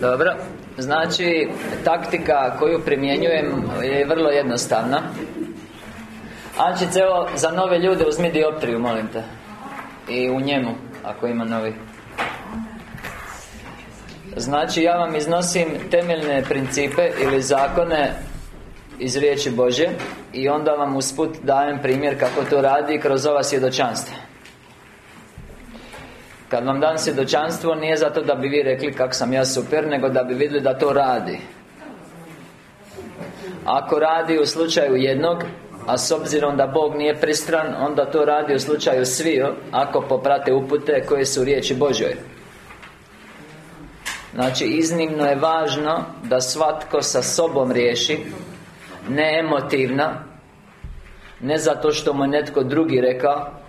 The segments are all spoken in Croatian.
Dobro, znači taktika koju primjenjujem je vrlo jednostavna. Ančice, evo, za nove ljude uzmi dioptriju, molim te. I u njemu, ako ima novi. Znači, ja vam iznosim temeljne principe ili zakone iz riječi Bože I onda vam usput dajem primjer kako to radi kroz ova svjedočanstva kad vam dam svjedočanstvo nije zato da bi vi rekli kak sam ja super Nego da bi vidjeli da to radi. Ako radi u slučaju jednog A s obzirom da Bog nije pristran Onda to radi u slučaju sviju Ako poprate upute koje su riječi Božoj Znači iznimno je važno Da svatko sa sobom riješi Ne emotivna Ne zato što mu netko drugi rekao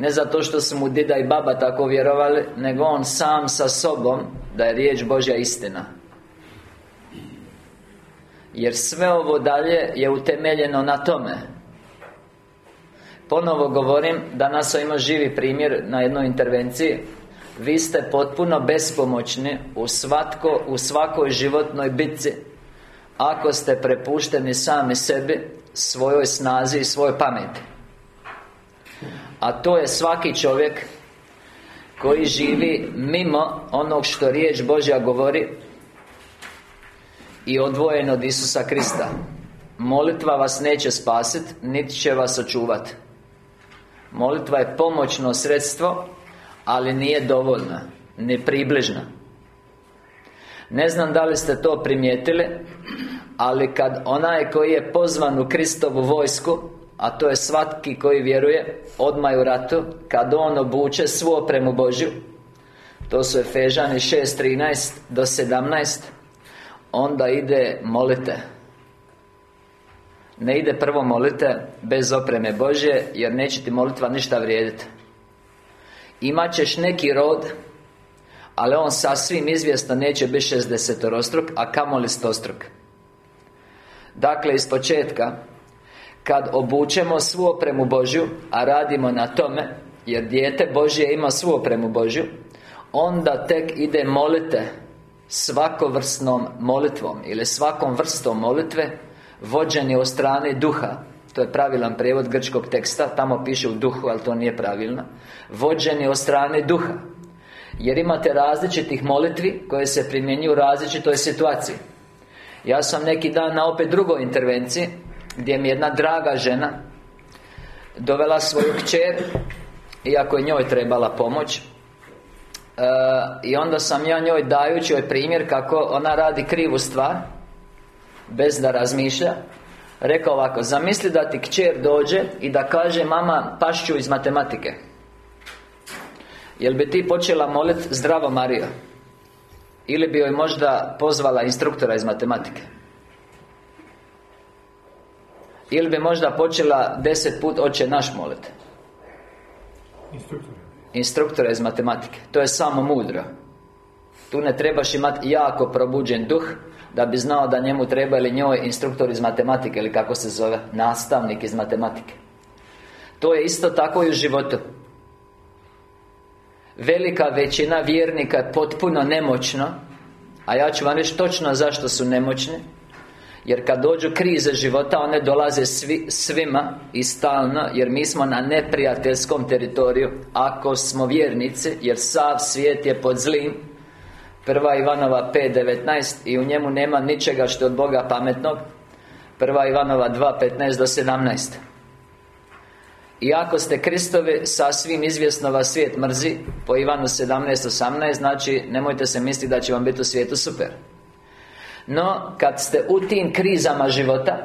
ne zato što su mu dida i baba tako vjerovali Nego on sam sa sobom Da je riječ Božja istina. Jer sve ovo dalje je utemeljeno na tome. Ponovo govorim Danas ima živi primjer na jednoj intervenciji. Vi ste potpuno bespomoćni U svatko, u svakoj životnoj bitci Ako ste prepušteni sami sebi Svojoj snazi i svojoj pameti a to je svaki čovjek Koji živi mimo onog što riječ Božja govori I odvojen od Isusa Krista. Molitva vas neće spasiti Niti će vas očuvati Molitva je pomoćno sredstvo Ali nije dovoljna Ne približna Ne znam da li ste to primijetili Ali kad onaj koji je pozvan u Kristovu vojsku a to je svatki koji vjeruje Odmah u ratu Kad on obuče svu opremu Božju. To su Efežani 6.13 do 17 Onda ide molite. Ne ide prvo molite Bez opreme Božje Jer neće ti molitva ništa vrijediti. Imaćeš neki rod Ali on sasvim izvjesno neće biti 60 A kamoli stostruk. Dakle, iz početka kad obučemo svu opremu Božju A radimo na tome Jer dijete Božje ima svu opremu Božju Onda tek ide molite Svakovrsnom molitvom Ili svakom vrstom molitve Vođeni od strane duha. To je pravilan prijevod grčkog teksta Tamo piše u duhu, ali to nije pravilno. Vođeni od strane duha. Jer imate različitih molitvi Koje se primjenjuju u različitoj situaciji. Ja sam neki dan na opet drugoj intervenciji gdje mi jedna draga žena Dovela svoju kćer Iako je njoj trebala pomoć e, I onda sam ja njoj dajući joj primjer kako ona radi krivu stvar Bez da razmišlja Rekao ovako, zamisli da ti kćer dođe I da kaže mama pašću iz matematike. Jel bi ti počela moliti zdravo Mario Ili bi joj možda pozvala instruktora iz matematike ili bi možda počela deset put oče naš moliti Instruktora Instruktora iz matematike. To je samo mudro. Tu ne trebaš imati jako probuđen duh Da bi znao da njemu treba ili njoj instruktor iz matematike Ili kako se zove Nastavnik iz matematike. To je isto tako i u životu. Velika većina vjernika je potpuno nemoćno A ja ću vam reći točno zašto su nemoćni jer kad dođu krize života One dolaze svi, svima I stalno Jer mi smo na neprijateljskom teritoriju. Ako smo vjernici Jer sav svijet je pod zlim Prva Ivanova 5.19 I u njemu nema ničega što od Boga pametnog Prva Ivanova 2.15 do 17 i ako ste Kristovi, sasvim izvjesno vas svijet mrzi Po Ivanu 17.18 Znači, nemojte se misliti da će vam biti u svijetu super no, kad ste u tim krizama života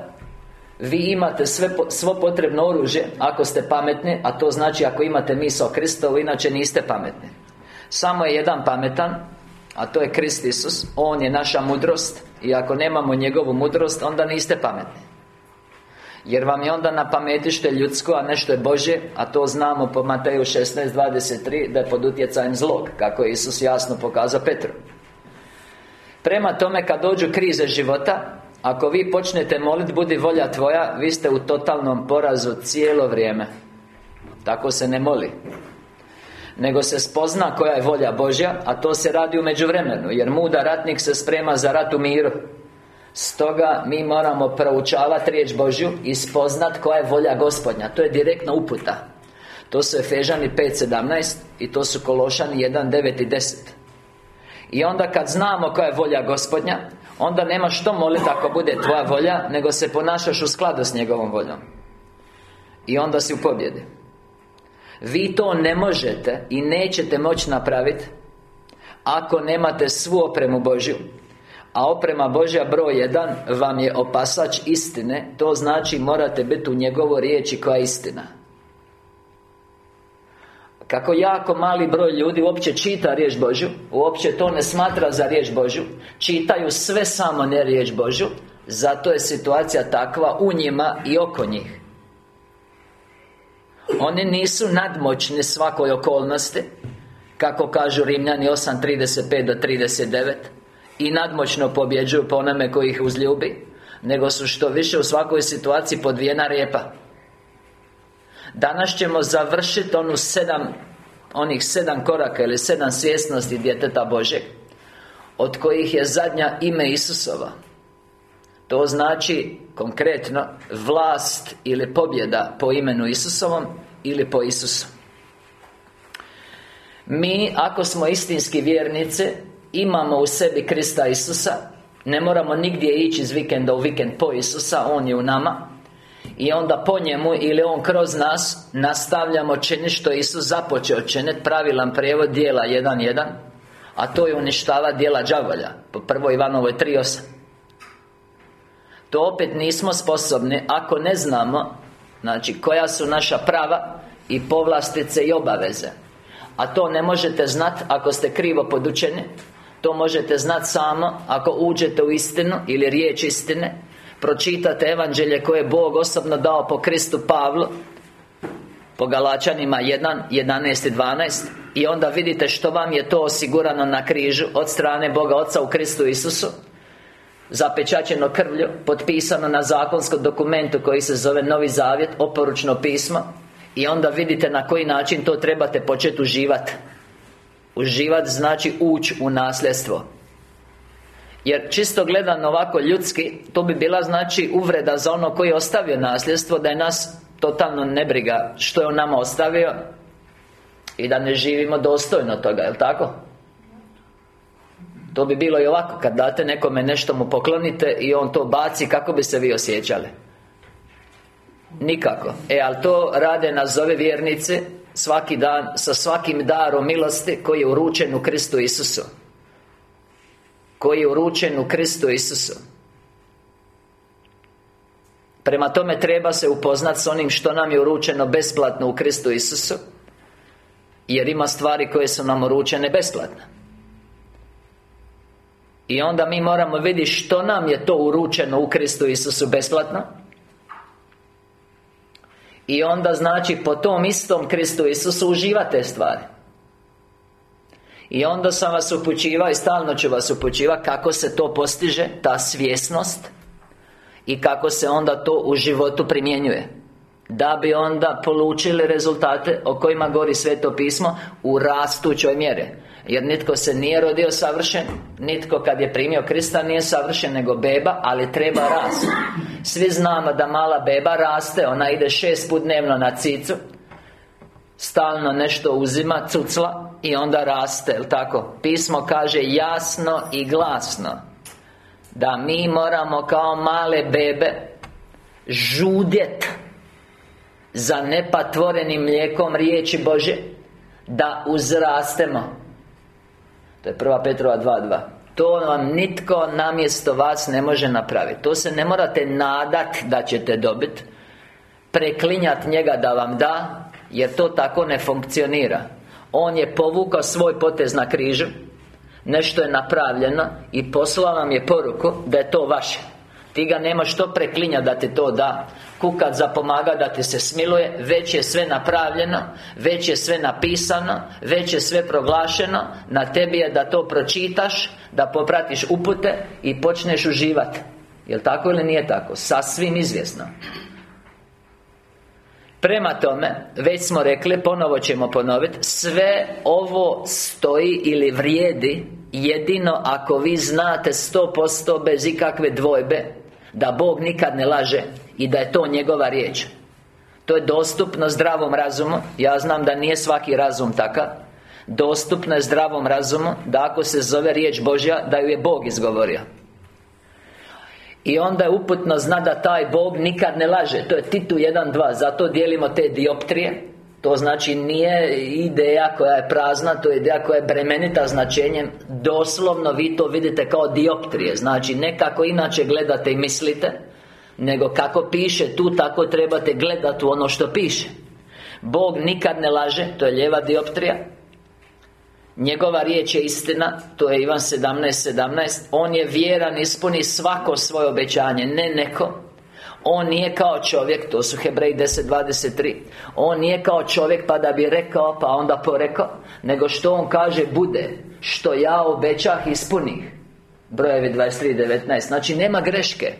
Vi imate sve, svo potrebno oružje Ako ste pametni A to znači ako imate misao Kristovu Inače niste pametni. Samo je jedan pametan A to je Krist Isus. On je naša mudrost I ako nemamo njegovu mudrost Onda niste pametni. Jer vam je onda na pameti što je ljudsko, a nešto je Božje A to znamo po Mateju 16.23 Da je pod utjecajem zlog Kako je Isus jasno pokazao Petru Prema tome, kad dođu krize života Ako vi počnete moliti, budi volja tvoja Vi ste u totalnom porazu cijelo vrijeme. Tako se ne moli. Nego se spozna koja je volja Božja A to se radi u međuvremenu Jer muda ratnik se sprema za rat u miru. Stoga mi moramo proučavati riječ Božju I spoznat koja je volja gospodnja. To je direktna uputa. To su Efežani 5.17 I to su Kološani 1.9 i 10 I onda kad znamo koja je volja gospodnja Onda nema što moliti ako bude tvoja volja Nego se ponašaš u skladu s njegovom voljom. I onda si u pobjedi. Vi to ne možete I nećete moći napraviti Ako nemate svu opremu Božju. A oprema Božja broj jedan Vam je opasač istine To znači morate biti u njegovo riječi koja je istina kako jako mali broj ljudi uopće čita riječ Božju Uopće to ne smatra za riječ Božju Čitaju sve samo ne riječ Božju Zato je situacija takva u njima i oko njih. Oni nisu nadmoćni svakoj okolnosti Kako kažu Rimljani 8.35 do 39 I nadmoćno pobjeđuju po onome koji ih uzljubi Nego su što više u svakoj situaciji podvijena rijepa Danas ćemo završiti onu sedam Onih sedam koraka ili sedam svjesnosti djeteta Božeg Od kojih je zadnja ime Isusova. To znači konkretno Vlast ili pobjeda po imenu Isusovom Ili po Isusu. Mi, ako smo istinski vjernice Imamo u sebi Krista Isusa Ne moramo nigdje ići iz vikenda u vikend po Isusa On je u nama i onda po njemu ili On kroz nas Nastavljamo činiti što Isus započeo činiti Pravilan prijevod dijela 1.1 A to je uništava dijela đavolja Po prvoj Ivanovoj 3.8 To opet nismo sposobni Ako ne znamo Znači koja su naša prava I povlastice i obaveze. A to ne možete znati Ako ste krivo podučeni To možete znati samo Ako uđete u istinu Ili riječ istine Pročitate evanđelje koje je Bog osobno dao po Kristu Pavlu Po Galačanima 1, 11 i 12 I onda vidite što vam je to osigurano na križu Od strane Boga Oca u Kristu Isusu Zapečaćeno krvlju Potpisano na zakonskom dokumentu koji se zove Novi Zavjet Oporučno pismo I onda vidite na koji način to trebate početi uživati Uživati znači ući u nasljedstvo jer čisto gledano ovako ljudski To bi bila znači uvreda za ono koji je ostavio nasljedstvo Da je nas totalno nebriga Što je on nama ostavio I da ne živimo dostojno toga, jel tako? To bi bilo i ovako Kad date nekome nešto mu poklonite I on to baci Kako bi se vi osjećali? Nikako E, ali to rade nazove vjernice Svaki dan Sa svakim darom milosti Koji je uručen u Kristu Isusu koji je uručen u Kristu Isusu. Prema tome treba se upoznati s onim što nam je uručeno besplatno u Kristu Isusu Jer ima stvari koje su nam uručene besplatno. I onda mi moramo vidjeti što nam je to uručeno u Kristu Isusu besplatno. I onda znači po tom istom Kristu Isusu uživate stvari i onda sam vas upućivao i stalno ću vas upućivati kako se to postiže, ta svjesnost I kako se onda to u životu primjenjuje. Da bi onda polučili rezultate o kojima govori Sveto pismo U rastućoj mjere Jer nitko se nije rodio savršen Nitko kad je primio Krista nije savršen nego beba Ali treba rast. Svi znamo da mala beba raste Ona ide šest put dnevno na cicu Stalno nešto uzima, cucla I onda raste, jel tako? Pismo kaže jasno i glasno Da mi moramo kao male bebe Žudjet Za nepatvorenim mlijekom riječi Bože Da uzrastemo. To je prva Petrova 2.2 to vam nitko namjesto vas ne može napraviti. To se ne morate nadat da ćete dobiti Preklinjat njega da vam da jer to tako ne funkcionira. On je povukao svoj potez na križu Nešto je napravljeno I poslao vam je poruku Da je to vaše. Ti ga nemaš što preklinja da ti to da. Kukat za pomaga da ti se smiluje Već je sve napravljeno Već je sve napisano Već je sve proglašeno. Na tebi je da to pročitaš Da popratiš upute I počneš uživati. Jel tako ili nije tako? Sasvim izvjesno Prema tome, već smo rekli, ponovo ćemo ponoviti Sve ovo stoji ili vrijedi Jedino ako vi znate 100% bez ikakve dvojbe Da Bog nikad ne laže I da je to njegova riječ. To je dostupno zdravom razumu. Ja znam da nije svaki razum takav. Dostupno je zdravom razumu Da ako se zove riječ Božja Da ju je Bog izgovorio i onda je uputno zna da taj Bog nikad ne laže. To je Titu 1.2 Zato dijelimo te dioptrije. To znači nije ideja koja je prazna To je ideja koja je bremenita značenjem. Doslovno vi to vidite kao dioptrije. Znači ne kako inače gledate i mislite Nego kako piše tu Tako trebate gledati u ono što piše. Bog nikad ne laže To je lijeva dioptrija Njegova riječ je istina To je Ivan 17.17 17. On je vjeran, ispuni svako svoje obećanje. Ne neko. On nije kao čovjek, to su Hebrej 10.23 On nije kao čovjek pa da bi rekao, pa onda porekao Nego što on kaže bude Što ja obećah ispunih Brojevi 23.19 Znači nema greške.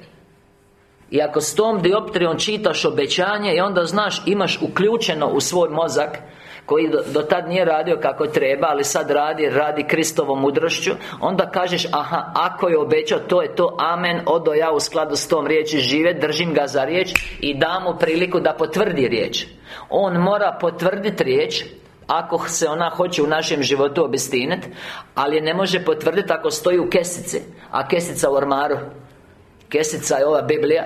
I ako s tom dioptrijom čitaš obećanje I onda znaš, imaš uključeno u svoj mozak koji do, do tad nije radio kako treba Ali sad radi, radi Kristovom mudrošću Onda kažeš, aha, ako je obećao, to je to Amen, odo ja u skladu s tom riječi žive Držim ga za riječ I dam mu priliku da potvrdi riječ. On mora potvrditi riječ ako se ona hoće u našem životu obistiniti Ali ne može potvrditi ako stoji u kesici A kesica u ormaru. Kesica je ova Biblija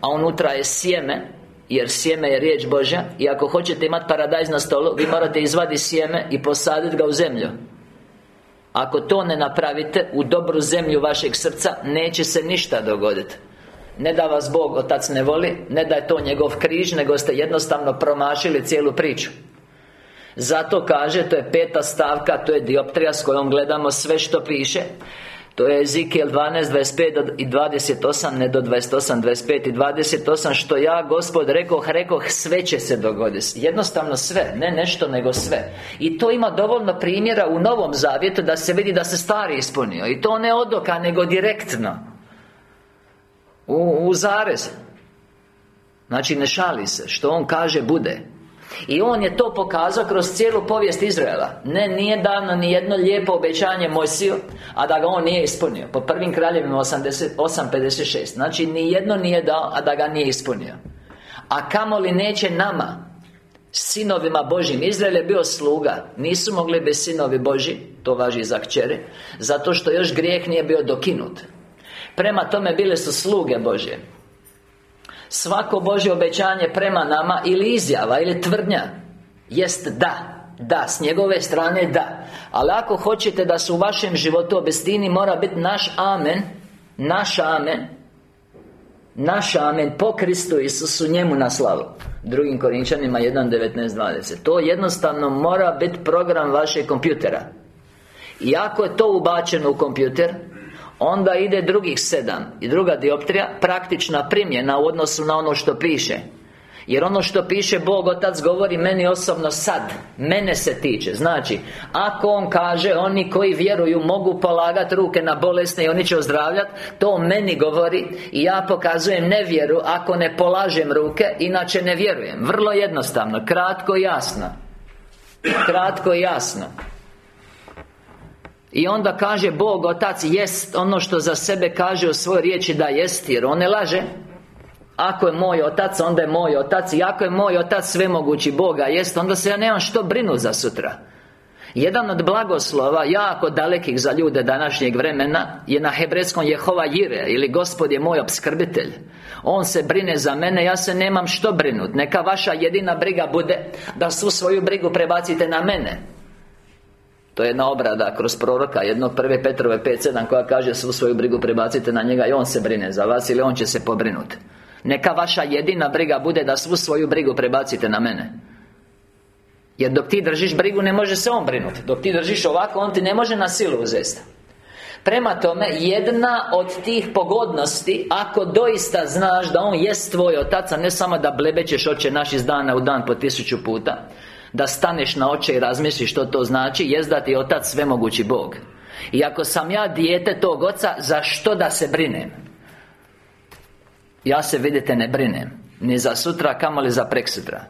A unutra je sjeme jer sjeme je riječ Božja I ako hoćete imati paradajz na stolu Vi morate izvaditi sjeme i posaditi ga u zemlju. Ako to ne napravite U dobru zemlju vašeg srca Neće se ništa dogoditi ne da vas Bog Otac ne voli Ne da je to njegov križ Nego ste jednostavno promašili cijelu priču. Zato kaže, to je peta stavka To je dioptrija s kojom gledamo sve što piše to je Ezekiel 12, 25 i 28 Ne do 28, 25 i 28 Što ja, Gospod, rekoh, rekoh Sve će se dogoditi Jednostavno sve, ne nešto, nego sve. I to ima dovoljno primjera u Novom Zavjetu Da se vidi da se stari ispunio. I to ne odoka, nego direktno. U, u zarez. Znači ne šali se. Što on kaže bude i on je to pokazao kroz cijelu povijest Izraela. Ne, nije dano ni jedno lijepo obećanje Mojsiju A da ga on nije ispunio Po prvim kraljevima 8.56 Znači, ni jedno nije dao, a da ga nije ispunio. A kamoli neće nama Sinovima Božim Izrael je bio sluga. Nisu mogli biti sinovi Boži To važi za kćere Zato što još grijeh nije bio dokinut. Prema tome bile su sluge Božje Svako Božje obećanje prema nama Ili izjava, ili tvrdnja Jest da Da, s njegove strane da. Ali ako hoćete da se u vašem životu obestini Mora biti naš amen Naš amen Naš amen po Kristu Isusu njemu na slavu. Drugim Korinčanima 1.19.20 To jednostavno mora biti program vašeg kompjutera. I ako je to ubačeno u kompjuter Onda ide drugih sedam I druga dioptrija Praktična primjena u odnosu na ono što piše. Jer ono što piše Bog Otac govori meni osobno sad Mene se tiče. Znači Ako On kaže Oni koji vjeruju mogu polagati ruke na bolesne I oni će ozdravljati To meni govori I ja pokazujem nevjeru Ako ne polažem ruke Inače ne vjerujem. Vrlo jednostavno Kratko i jasno. Kratko i jasno i onda kaže Bog, Otac, jest ono što za sebe kaže u svojoj riječi da jest Jer On ne laže. Ako je moj Otac, onda je moj Otac. I ako je moj Otac svemogući Boga jest Onda se ja nemam što brinu za sutra. Jedan od blagoslova, jako dalekih za ljude današnjeg vremena Je na hebrejskom Jehova Jire Ili Gospod je moj obskrbitelj On se brine za mene, ja se nemam što brinut. Neka vaša jedina briga bude Da svu svoju brigu prebacite na mene to je jedna obrada kroz proroka Jednog prve Petrove 5.7 Koja kaže svu svoju brigu prebacite na njega I on se brine za vas Ili on će se pobrinuti Neka vaša jedina briga bude da svu svoju brigu prebacite na mene. Jer dok ti držiš brigu ne može se on brinuti Dok ti držiš ovako on ti ne može na silu uzeti Prema tome, jedna od tih pogodnosti Ako doista znaš da On jest tvoj otac A ne samo da blebećeš oče naš iz dana u dan po tisuću puta da staneš na oče i razmisliš što to znači Jest da ti Otac svemogući Bog. I ako sam ja dijete tog Oca Za što da se brinem? Ja se, vidite, ne brinem. Ni za sutra, kamoli za preksutra.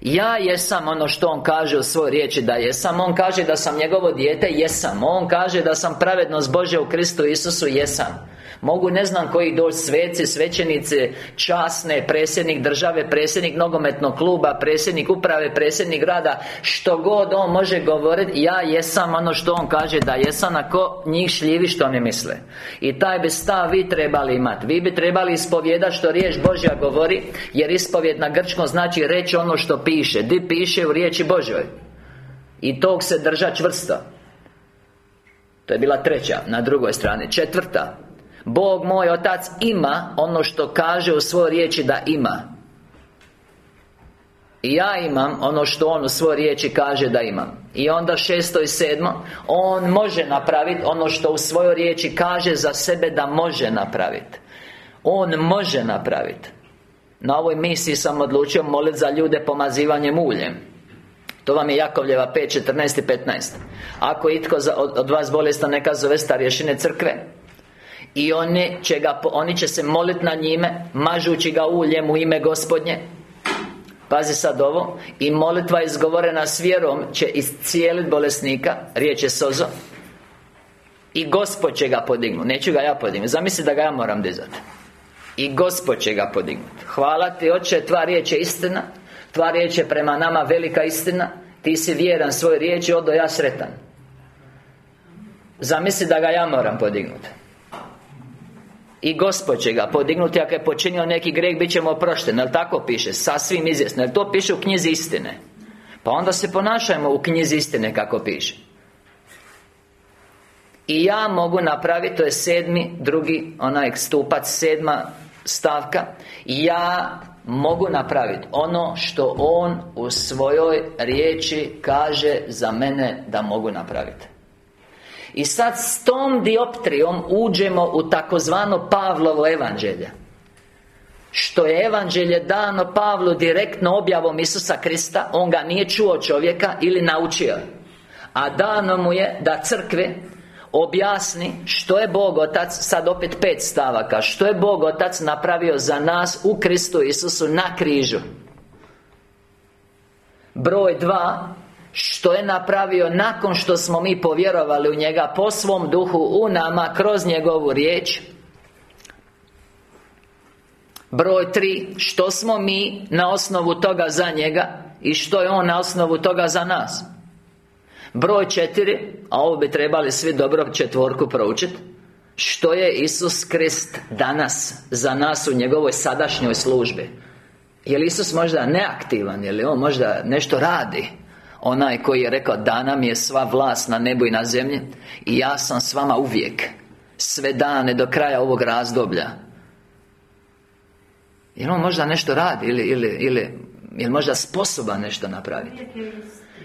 Ja jesam ono što On kaže u svojoj riječi da jesam. On kaže da sam njegovo dijete, jesam. On kaže da sam pravednost Bože u Kristu Isusu, jesam Mogu ne znam koji doći sveci, svećenice, časne, predsjednik države, predsjednik nogometnog kluba, predsjednik uprave, predsjednik grada Što god on može govoriti, ja jesam ono što on kaže da jesam Ako njih šljivi što oni misle. I taj bi stav vi trebali imati Vi bi trebali ispovjedati što riječ Božja govori Jer ispovjed na grčkom znači reći ono što piše. Di piše u riječi Božjoj? I tog se drža čvrsto. To je bila treća, na drugoj strani. Četvrta Bog moj Otac ima ono što kaže u svojoj riječi da ima. I ja imam ono što On u svojoj riječi kaže da imam. I onda šesto i sedmo On može napraviti ono što u svojoj riječi kaže za sebe da može napraviti On može napraviti Na ovoj misiji sam odlučio moliti za ljude pomazivanjem uljem. To vam je Jakovljeva 5, 14 i 15 Ako itko od, vas bolestan neka zove starješine crkve i oni će, ga, oni će se moliti na njime Mažući ga uljem u ime gospodnje. Pazi sad ovo. I molitva izgovorena s vjerom Će iscijeliti bolesnika Riječ je sozo. I Gospod će ga podignuti Neću ga ja podignuti Zamisli da ga ja moram dizati I Gospod će ga podignuti Hvala ti Oče Tva riječ je istina. Tva riječ je prema nama velika istina. Ti si vjeran svoj riječi Odo ja sretan. Zamisli da ga ja moram podignuti i Gospod će ga podignuti ako je počinio neki greh Bit ćemo oprošteni, jel tako piše? Sasvim izvjesno, jel to piše u knjizi istine? Pa onda se ponašajmo u knjizi istine kako piše I ja mogu napraviti, to je sedmi, drugi, onaj stupac, sedma stavka ja mogu napraviti ono što On u svojoj riječi kaže za mene da mogu napraviti i sad s tom dioptrijom uđemo u takozvano Pavlovo evanđelje. Što je evanđelje dano Pavlu direktno objavom Isusa Krista On ga nije čuo čovjeka ili naučio. A dano mu je da crkve objasni što je Bog Otac Sad opet pet stavaka Što je Bog Otac napravio za nas u Kristu Isusu na križu. Broj dva što je napravio nakon što smo mi povjerovali u njega po svom duhu u nama kroz njegovu riječ. Broj tri Što smo mi na osnovu toga za njega I što je on na osnovu toga za nas? Broj četiri A ovo bi trebali svi dobro četvorku proučiti Što je Isus Krist danas Za nas u njegovoj sadašnjoj službi? Je li Isus možda neaktivan? Je li On možda nešto radi Onaj koji je rekao Da nam je sva vlast na nebu i na zemlji I ja sam s vama uvijek Sve dane do kraja ovog razdoblja. Jel on možda nešto radi ili, ili, ili Jel možda sposoban nešto napraviti?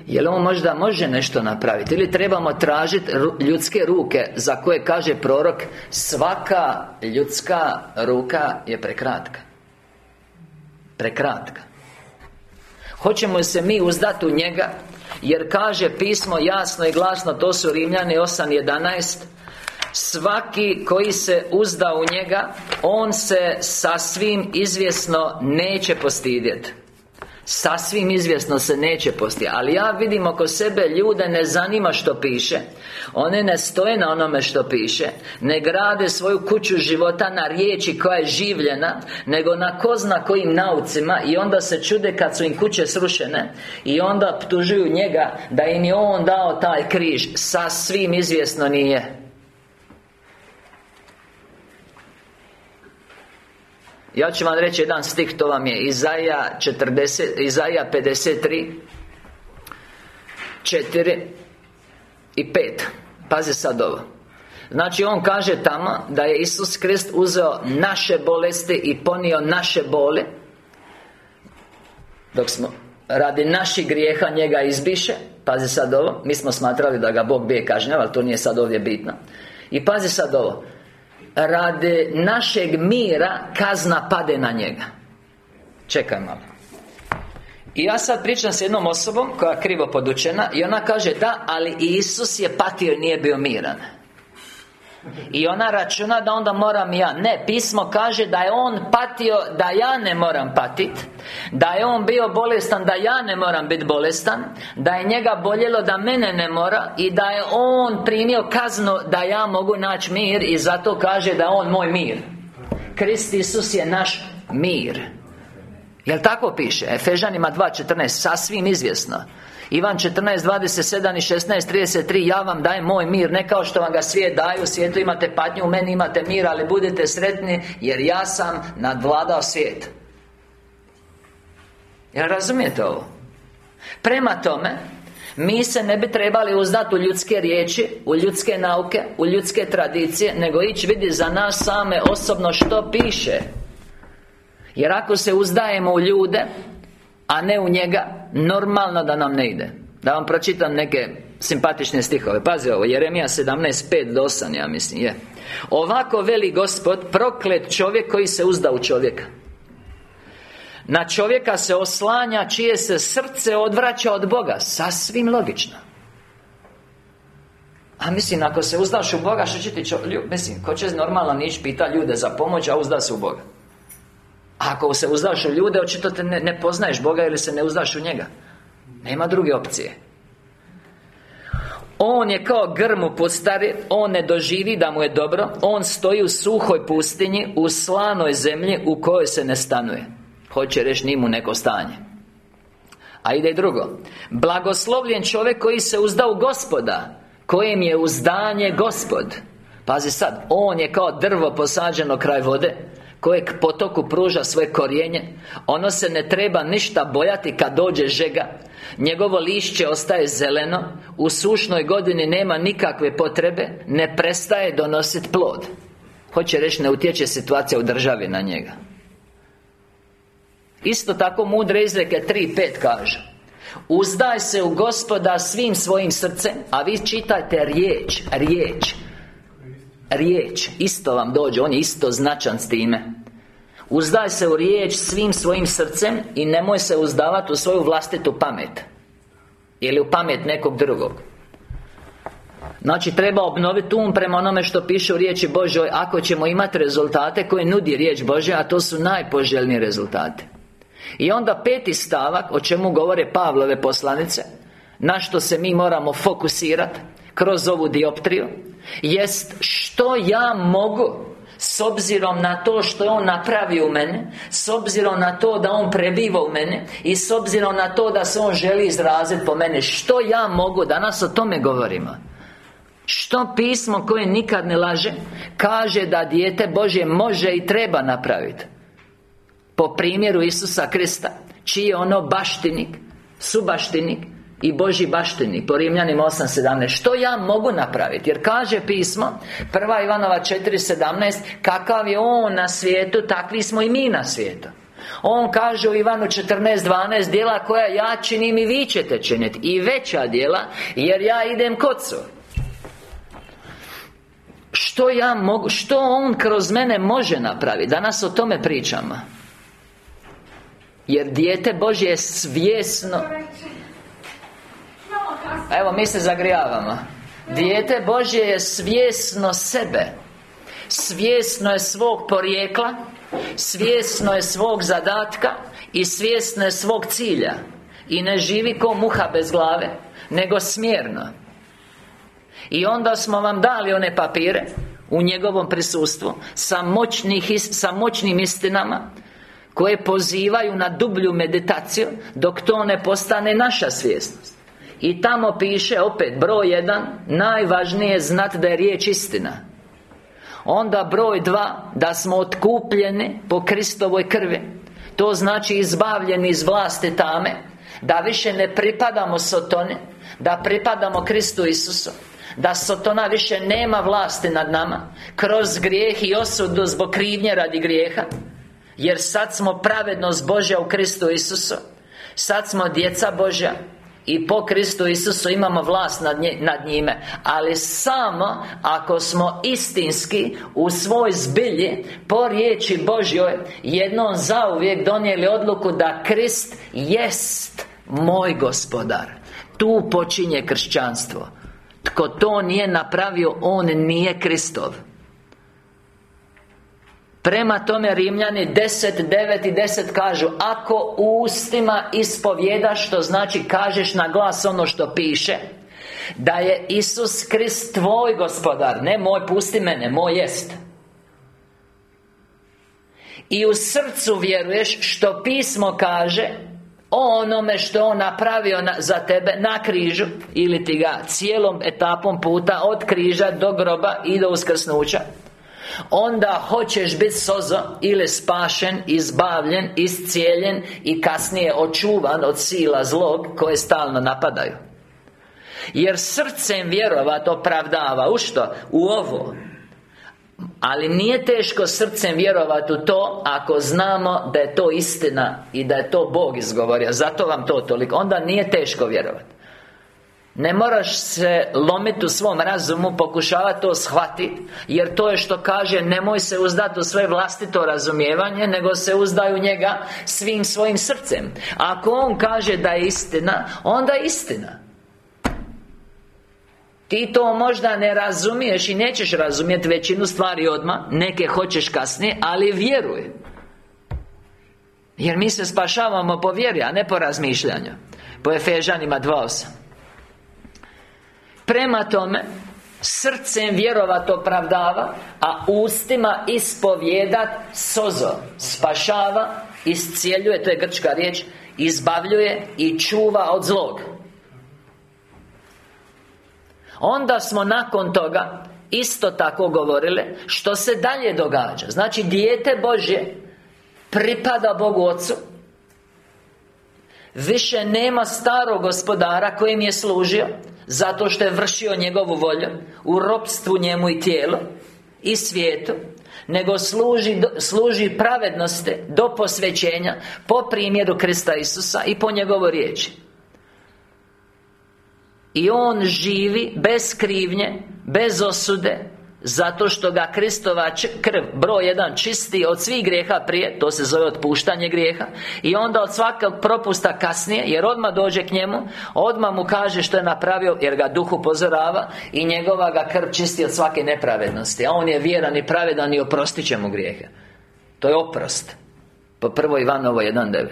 Jel on možda može nešto napraviti? Ili trebamo tražiti ljudske ruke Za koje kaže prorok Svaka ljudska ruka je prekratka. Prekratka Hoćemo se mi uzdati u njega? Jer kaže pismo jasno i glasno To su Rimljani 8.11 Svaki koji se uzda u njega On se sasvim izvjesno neće postidjeti Sasvim izvjesno se neće posti Ali ja vidim oko sebe ljude ne zanima što piše. One ne stoje na onome što piše Ne grade svoju kuću života na riječi koja je življena Nego na ko zna kojim naucima I onda se čude kad su im kuće srušene I onda ptužuju njega Da im je on dao taj križ. Sasvim izvjesno nije Ja ću vam reći jedan stih, to vam je Izaja 40, Izaja 53 4 i 5 Pazi sad ovo. Znači on kaže tamo da je Isus Krist uzeo naše bolesti i ponio naše bole Dok smo radi naših grijeha njega izbiše. Pazi sad ovo. Mi smo smatrali da ga Bog bije kažnjava Ali to nije sad ovdje bitno. I pazi sad ovo Radi našeg mira Kazna pade na njega. Čekaj malo. I ja sad pričam s jednom osobom koja je krivo podučena I ona kaže da, ali Isus je patio nije bio miran I ona računa da onda moram ja Ne, pismo kaže da je on patio Da ja ne moram patit Da je on bio bolestan Da ja ne moram biti bolestan Da je njega boljelo da mene ne mora I da je on primio kaznu Da ja mogu naći mir I zato kaže da je on moj mir. Krist Isus je naš mir. Jel tako piše? Efežanima 2.14 Sasvim izvjesno Ivan 14, 27 i 16, 33 Ja vam dajem moj mir Ne kao što vam ga svijet daje U svijetu imate patnju U meni imate mir Ali budite sretni Jer ja sam nadvladao svijet Jel razumijete ovo? Prema tome mi se ne bi trebali uzdati u ljudske riječi U ljudske nauke U ljudske tradicije Nego ići vidi za nas same osobno što piše Jer ako se uzdajemo u ljude a ne u njega Normalno da nam ne ide. Da vam pročitam neke simpatične stihove. Pazi ovo, Jeremija 17.5 do 8, ja mislim, je. Ovako veli Gospod Proklet čovjek koji se uzda u čovjeka. Na čovjeka se oslanja Čije se srce odvraća od Boga. Sasvim logično. A mislim, ako se uzdaš u Boga, što će ti čo... Mislim, ko će normalno nići pita ljude za pomoć, a uzda se u Boga ako se uzdaš u ljude, očito te ne, ne poznaješ Boga ili se ne uzdaš u njega. Nema druge opcije. On je kao grm u postari On ne doživi da mu je dobro On stoji u suhoj pustinji U slanoj zemlji U kojoj se ne stanuje. Hoće reći nimu neko stanje. A ide drugo. Blagoslovljen čovjek koji se uzda u gospoda Kojem je uzdanje gospod. Pazi sad On je kao drvo posađeno kraj vode Kojeg potoku pruža svoje korijenje Ono se ne treba ništa bojati kad dođe žega. Njegovo lišće ostaje zeleno U sušnoj godini nema nikakve potrebe Ne prestaje donositi plod. Hoće reći ne utječe situacija u državi na njega. Isto tako mudre izreke 3.5 kaže. Uzdaj se u gospoda svim svojim srcem A vi čitajte riječ, riječ Riječ, isto vam dođe, on je isto značan s time. Uzdaj se u riječ svim svojim srcem I nemoj se uzdavati u svoju vlastitu pamet. Ili u pamet nekog drugog. Znači treba obnoviti um prema onome što piše u riječi Božoj Ako ćemo imati rezultate koje nudi riječ Božja A to su najpoželjniji rezultate I onda peti stavak O čemu govore Pavlove poslanice Na što se mi moramo fokusirati Kroz ovu dioptriju Jest što ja mogu s obzirom na to što je On napravio u mene S obzirom na to da On prebiva u mene I s obzirom na to da se On želi izraziti po mene Što ja mogu, danas o tome govorimo. Što pismo koje nikad ne laže Kaže da dijete Bože može i treba napraviti Po primjeru Isusa Krista Čiji je ono baštinik Subaštinik i Boži baštini Po Rimljanima 8.17 Što ja mogu napraviti? Jer kaže pismo Prva Ivanova 4.17 Kakav je On na svijetu Takvi smo i mi na svijetu. On kaže u Ivanu 14.12 Djela koja ja činim i vi ćete činiti I veća djela Jer ja idem kocu. Što ja mogu Što On kroz mene može napraviti? Danas o tome pričamo. Jer dijete Božje je svjesno Evo, mi se zagrijavamo. Dijete Božje je svjesno sebe. Svjesno je svog porijekla Svjesno je svog zadatka I svjesno je svog cilja. I ne živi ko muha bez glave Nego smjerno. I onda smo vam dali one papire U njegovom prisustvu Sa, moćnih, sa moćnim istinama Koje pozivaju na dublju meditaciju Dok to ne postane naša svjesnost i tamo piše opet broj jedan Najvažnije je znati da je riječ istina. Onda broj dva Da smo otkupljeni po Kristovoj krvi. To znači izbavljeni iz vlasti tame Da više ne pripadamo Sotoni Da pripadamo Kristu Isusu da Sotona više nema vlasti nad nama Kroz grijeh i osudu zbog krivnje radi grijeha. Jer sad smo pravednost Božja u Kristu Isusu Sad smo djeca Božja i po Kristu Isusu imamo vlast nad, nad njime. Ali samo ako smo istinski U svoj zbilji Po riječi Božjoj Jednom zauvijek donijeli odluku da Krist jest Moj gospodar. Tu počinje kršćanstvo. Tko to nije napravio, on nije Kristov Prema tome Rimljani 10, 9 i 10 kažu Ako ustima ispovjedaš Što znači kažeš na glas ono što piše Da je Isus Krist tvoj gospodar Ne moj, pusti mene, moj jest. I u srcu vjeruješ što pismo kaže o onome što On napravio za tebe na križu Ili ti ga cijelom etapom puta Od križa do groba i do uskrsnuća Onda hoćeš biti sozo Ili spašen, izbavljen, iscijeljen I kasnije očuvan od sila zlog Koje stalno napadaju. Jer srcem vjerovat opravdava. U što? U ovo. Ali nije teško srcem vjerovati u to Ako znamo da je to istina I da je to Bog izgovorio. Zato vam to toliko. Onda nije teško vjerovati ne moraš se lomiti u svom razumu Pokušavati to shvatiti Jer to je što kaže Nemoj se uzdati u svoje vlastito razumijevanje Nego se uzdaju njega Svim svojim srcem. Ako on kaže da je istina Onda je istina. Ti to možda ne razumiješ I nećeš razumjeti većinu stvari odmah Neke hoćeš kasnije Ali vjeruj. Jer mi se spašavamo po vjeri A ne po razmišljanju. Po Efežanima 2.8 Prema tome Srcem vjerovat opravdava A ustima ispovjedat Sozo. Spašava Iscijeljuje, to je grčka riječ Izbavljuje i čuva od zlog. Onda smo nakon toga Isto tako govorili Što se dalje događa. Znači, dijete Božje Pripada Bogu Otcu. Više nema starog gospodara kojim je služio zato što je vršio njegovu volju U ropstvu njemu i tijelu I svijetu Nego služi, služi pravednosti Do posvećenja Po primjeru Krista Isusa I po njegovo riječi. I On živi bez krivnje Bez osude zato što ga Kristova krv Broj jedan čisti od svih grijeha prije To se zove otpuštanje grijeha I onda od svakog propusta kasnije Jer odmah dođe k njemu Odmah mu kaže što je napravio Jer ga duh upozorava I njegova ga krv čisti od svake nepravednosti A on je vjeran i pravedan I oprostit će mu grijehe. To je oprost Po prvo Ivanovo 1.9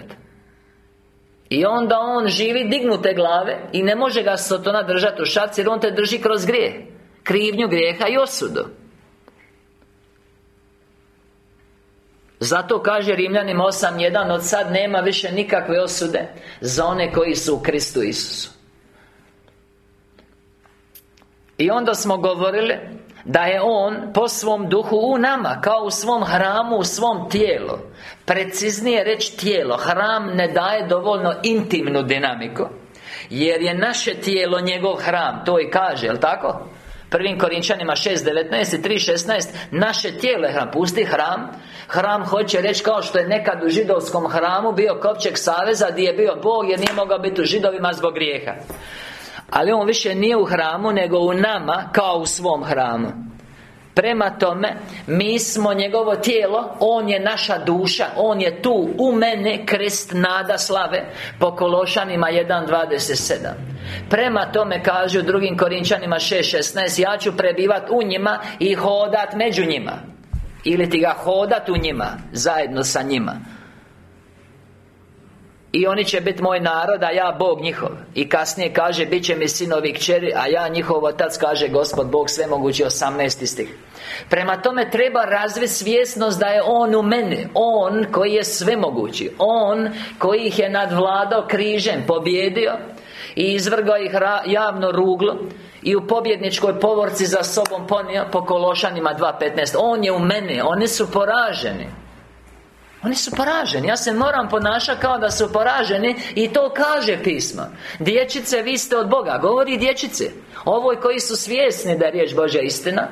i onda on živi dignute glave I ne može ga Sotona držati u šaci Jer on te drži kroz grijeh krivnju grijeha i osudu. Zato kaže Rimljanima 8.1 Od sad nema više nikakve osude Za one koji su u Kristu Isusu. I onda smo govorili Da je On po svom duhu u nama Kao u svom hramu, u svom tijelu. Preciznije reći tijelo. Hram ne daje dovoljno intimnu dinamiku Jer je naše tijelo njegov hram. To i kaže, jel tako? Prvim Korinčanima 6.19 i 3.16 Naše tijelo je hram, pusti hram. Hram hoće reći kao što je nekad u židovskom hramu Bio kopček saveza gdje je bio Bog Jer nije mogao biti u židovima zbog grijeha. Ali on više nije u hramu Nego u nama kao u svom hramu Prema tome Mi smo njegovo tijelo On je naša duša On je tu u mene Krist nada slave Po Kološanima 1.27 Prema tome kažu drugim Korinčanima 6.16 Ja ću prebivat u njima I hodat među njima. Ili ti ga hodat u njima Zajedno sa njima i oni će biti moj narod, a ja Bog njihov. I kasnije kaže, bit će mi sinovi kćeri A ja njihov otac, kaže Gospod Bog svemogući 18 stih. Prema tome treba razviti svjesnost da je On u mene On koji je svemogući. On koji ih je nadvladao križem Pobjedio I izvrgao ih javno ruglo i u pobjedničkoj povorci za sobom ponio po Kološanima 2.15 On je u mene, oni su poraženi oni su poraženi. Ja se moram ponašati kao da su poraženi I to kaže pisma Dječice, vi ste od Boga. Govori dječice. Ovoj koji su svjesni da je riječ Božja istina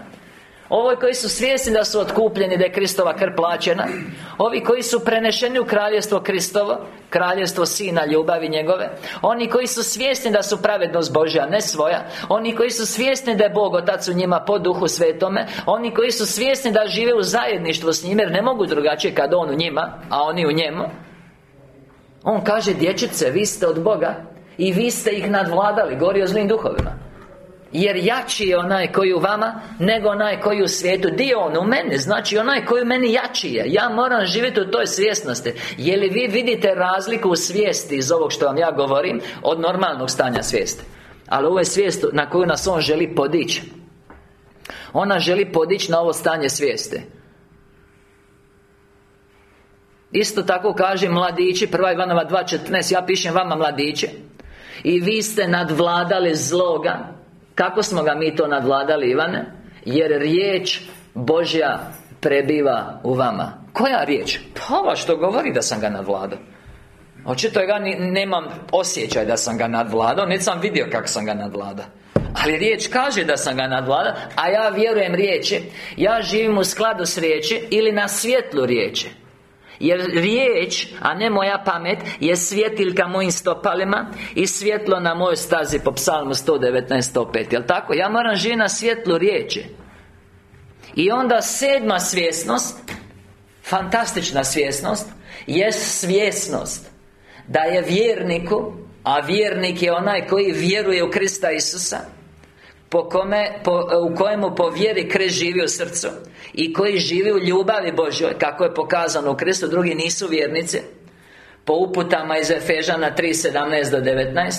Ovi koji su svjesni da su otkupljeni Da je Kristova krv plaćena Ovi koji su prenešeni u kraljestvo Kristovo Kraljestvo Sina ljubavi njegove Oni koji su svjesni da su pravednost Božja, ne svoja Oni koji su svjesni da je Bog Otac u njima po duhu svetome Oni koji su svjesni da žive u zajedništvu s njim Jer ne mogu drugačije kad On u njima A oni u njemu On kaže dječice, vi ste od Boga I vi ste ih nadvladali Gori o zlim duhovima jer jači je onaj koji u vama Nego onaj koji u svijetu. Dio on? U meni. Znači onaj koji u meni jači je. Ja moram živjeti u toj svjesnosti. Je li vi vidite razliku u svijesti Iz ovog što vam ja govorim Od normalnog stanja svijesti? Ali ovo je svijest na koju nas On želi podići Ona želi podići na ovo stanje svijesti. Isto tako kaže mladići Prva Ivanova 2.14 Ja pišem vama mladiće. I vi ste nadvladali zloga kako smo ga mi to nadvladali Ivane? Jer riječ Božja prebiva u vama. Koja riječ? Pa ova što govori da sam ga nadvladao. Očito ga nemam osjećaj da sam ga nadvladao Niti sam vidio kako sam ga nadvladao. Ali riječ kaže da sam ga nadvladao A ja vjerujem riječi. Ja živim u skladu s riječi Ili na svjetlu riječi jer riječ, a ne moja pamet Je svjetiljka mojim stopalima I svjetlo na mojoj stazi Po psalmu 119.105 Jel tako? Ja moram živjeti na svjetlu riječi I onda sedma svjesnost Fantastična svjesnost Jest svjesnost Da je vjerniku A vjernik je onaj koji vjeruje u Krista Isusa po kome, po, u kojemu po vjeri Krist živi u srcu I koji živi u ljubavi Božjoj Kako je pokazano u Kristu Drugi nisu vjernici. Po uputama iz Efežana 3.17 do 19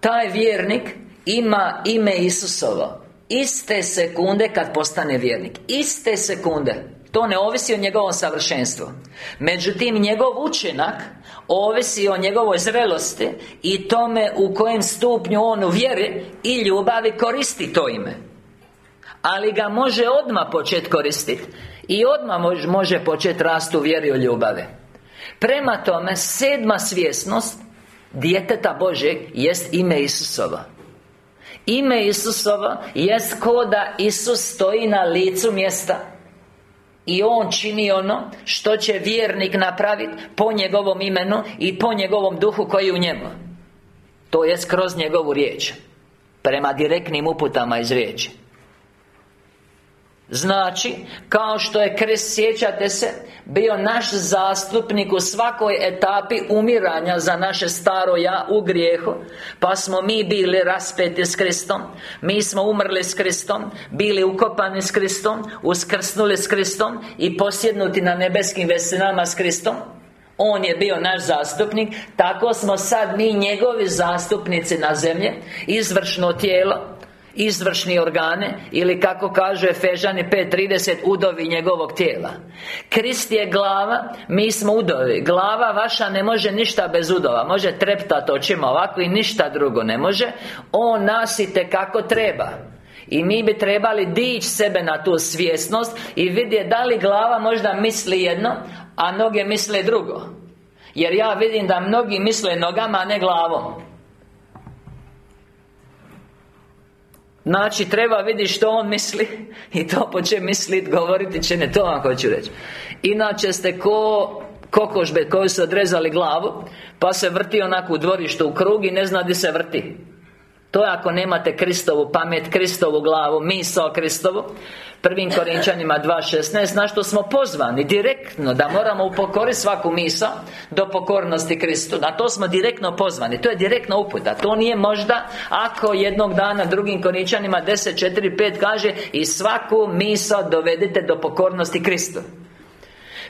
Taj vjernik ima ime Isusovo. Iste sekunde kad postane vjernik. Iste sekunde To ne ovisi o njegovom savršenstvu. Međutim, njegov učinak Ovisi o njegovoj zrelosti I tome u kojem stupnju on u vjeri I ljubavi koristi to ime. Ali ga može odmah početi koristiti I odmah može početi rasti u vjeri u ljubavi. Prema tome, sedma svjesnost Djeteta Božeg jest ime Isusova. Ime Isusova jest ko da Isus stoji na licu mjesta i On čini ono što će vjernik napraviti Po njegovom imenu I po njegovom duhu koji je u njemu. To je kroz njegovu riječ. Prema direktnim uputama iz riječi Znači, kao što je Krist, sjećate se Bio naš zastupnik u svakoj etapi umiranja za naše staro ja u grijehu Pa smo mi bili raspeti s Kristom. Mi smo umrli s Kristom Bili ukopani s Kristom Uskrsnuli s Kristom I posjednuti na nebeskim veselinama s Kristom. On je bio naš zastupnik Tako smo sad mi njegovi zastupnici na zemlje Izvršno tijelo izvršni organe Ili kako kaže Efežani 5.30 Udovi njegovog tijela. Krist je glava, mi smo udovi. Glava vaša ne može ništa bez udova. Može treptat očima ovako i ništa drugo ne može. On nasite kako treba. I mi bi trebali dići sebe na tu svjesnost I vidjeti da li glava možda misli jedno A noge misle drugo. Jer ja vidim da mnogi misle nogama, a ne glavom Znači, treba vidjeti što on misli I to poče misliti, govoriti će ne To vam hoću reći. Inače ste ko kokošbe koji su odrezali glavu Pa se vrti onako u dvorištu u krug i ne zna gdje se vrti. To je ako nemate Kristovu pamet, Kristovu glavu, misao Kristovu Prvim Korinčanima 2.16 Na što smo pozvani direktno Da moramo upokoriti svaku misa Do pokornosti Kristu. Na to smo direktno pozvani. To je direktno uputa. To nije možda Ako jednog dana drugim Korinčanima 10.4.5 kaže I svaku misa dovedete do pokornosti Kristu.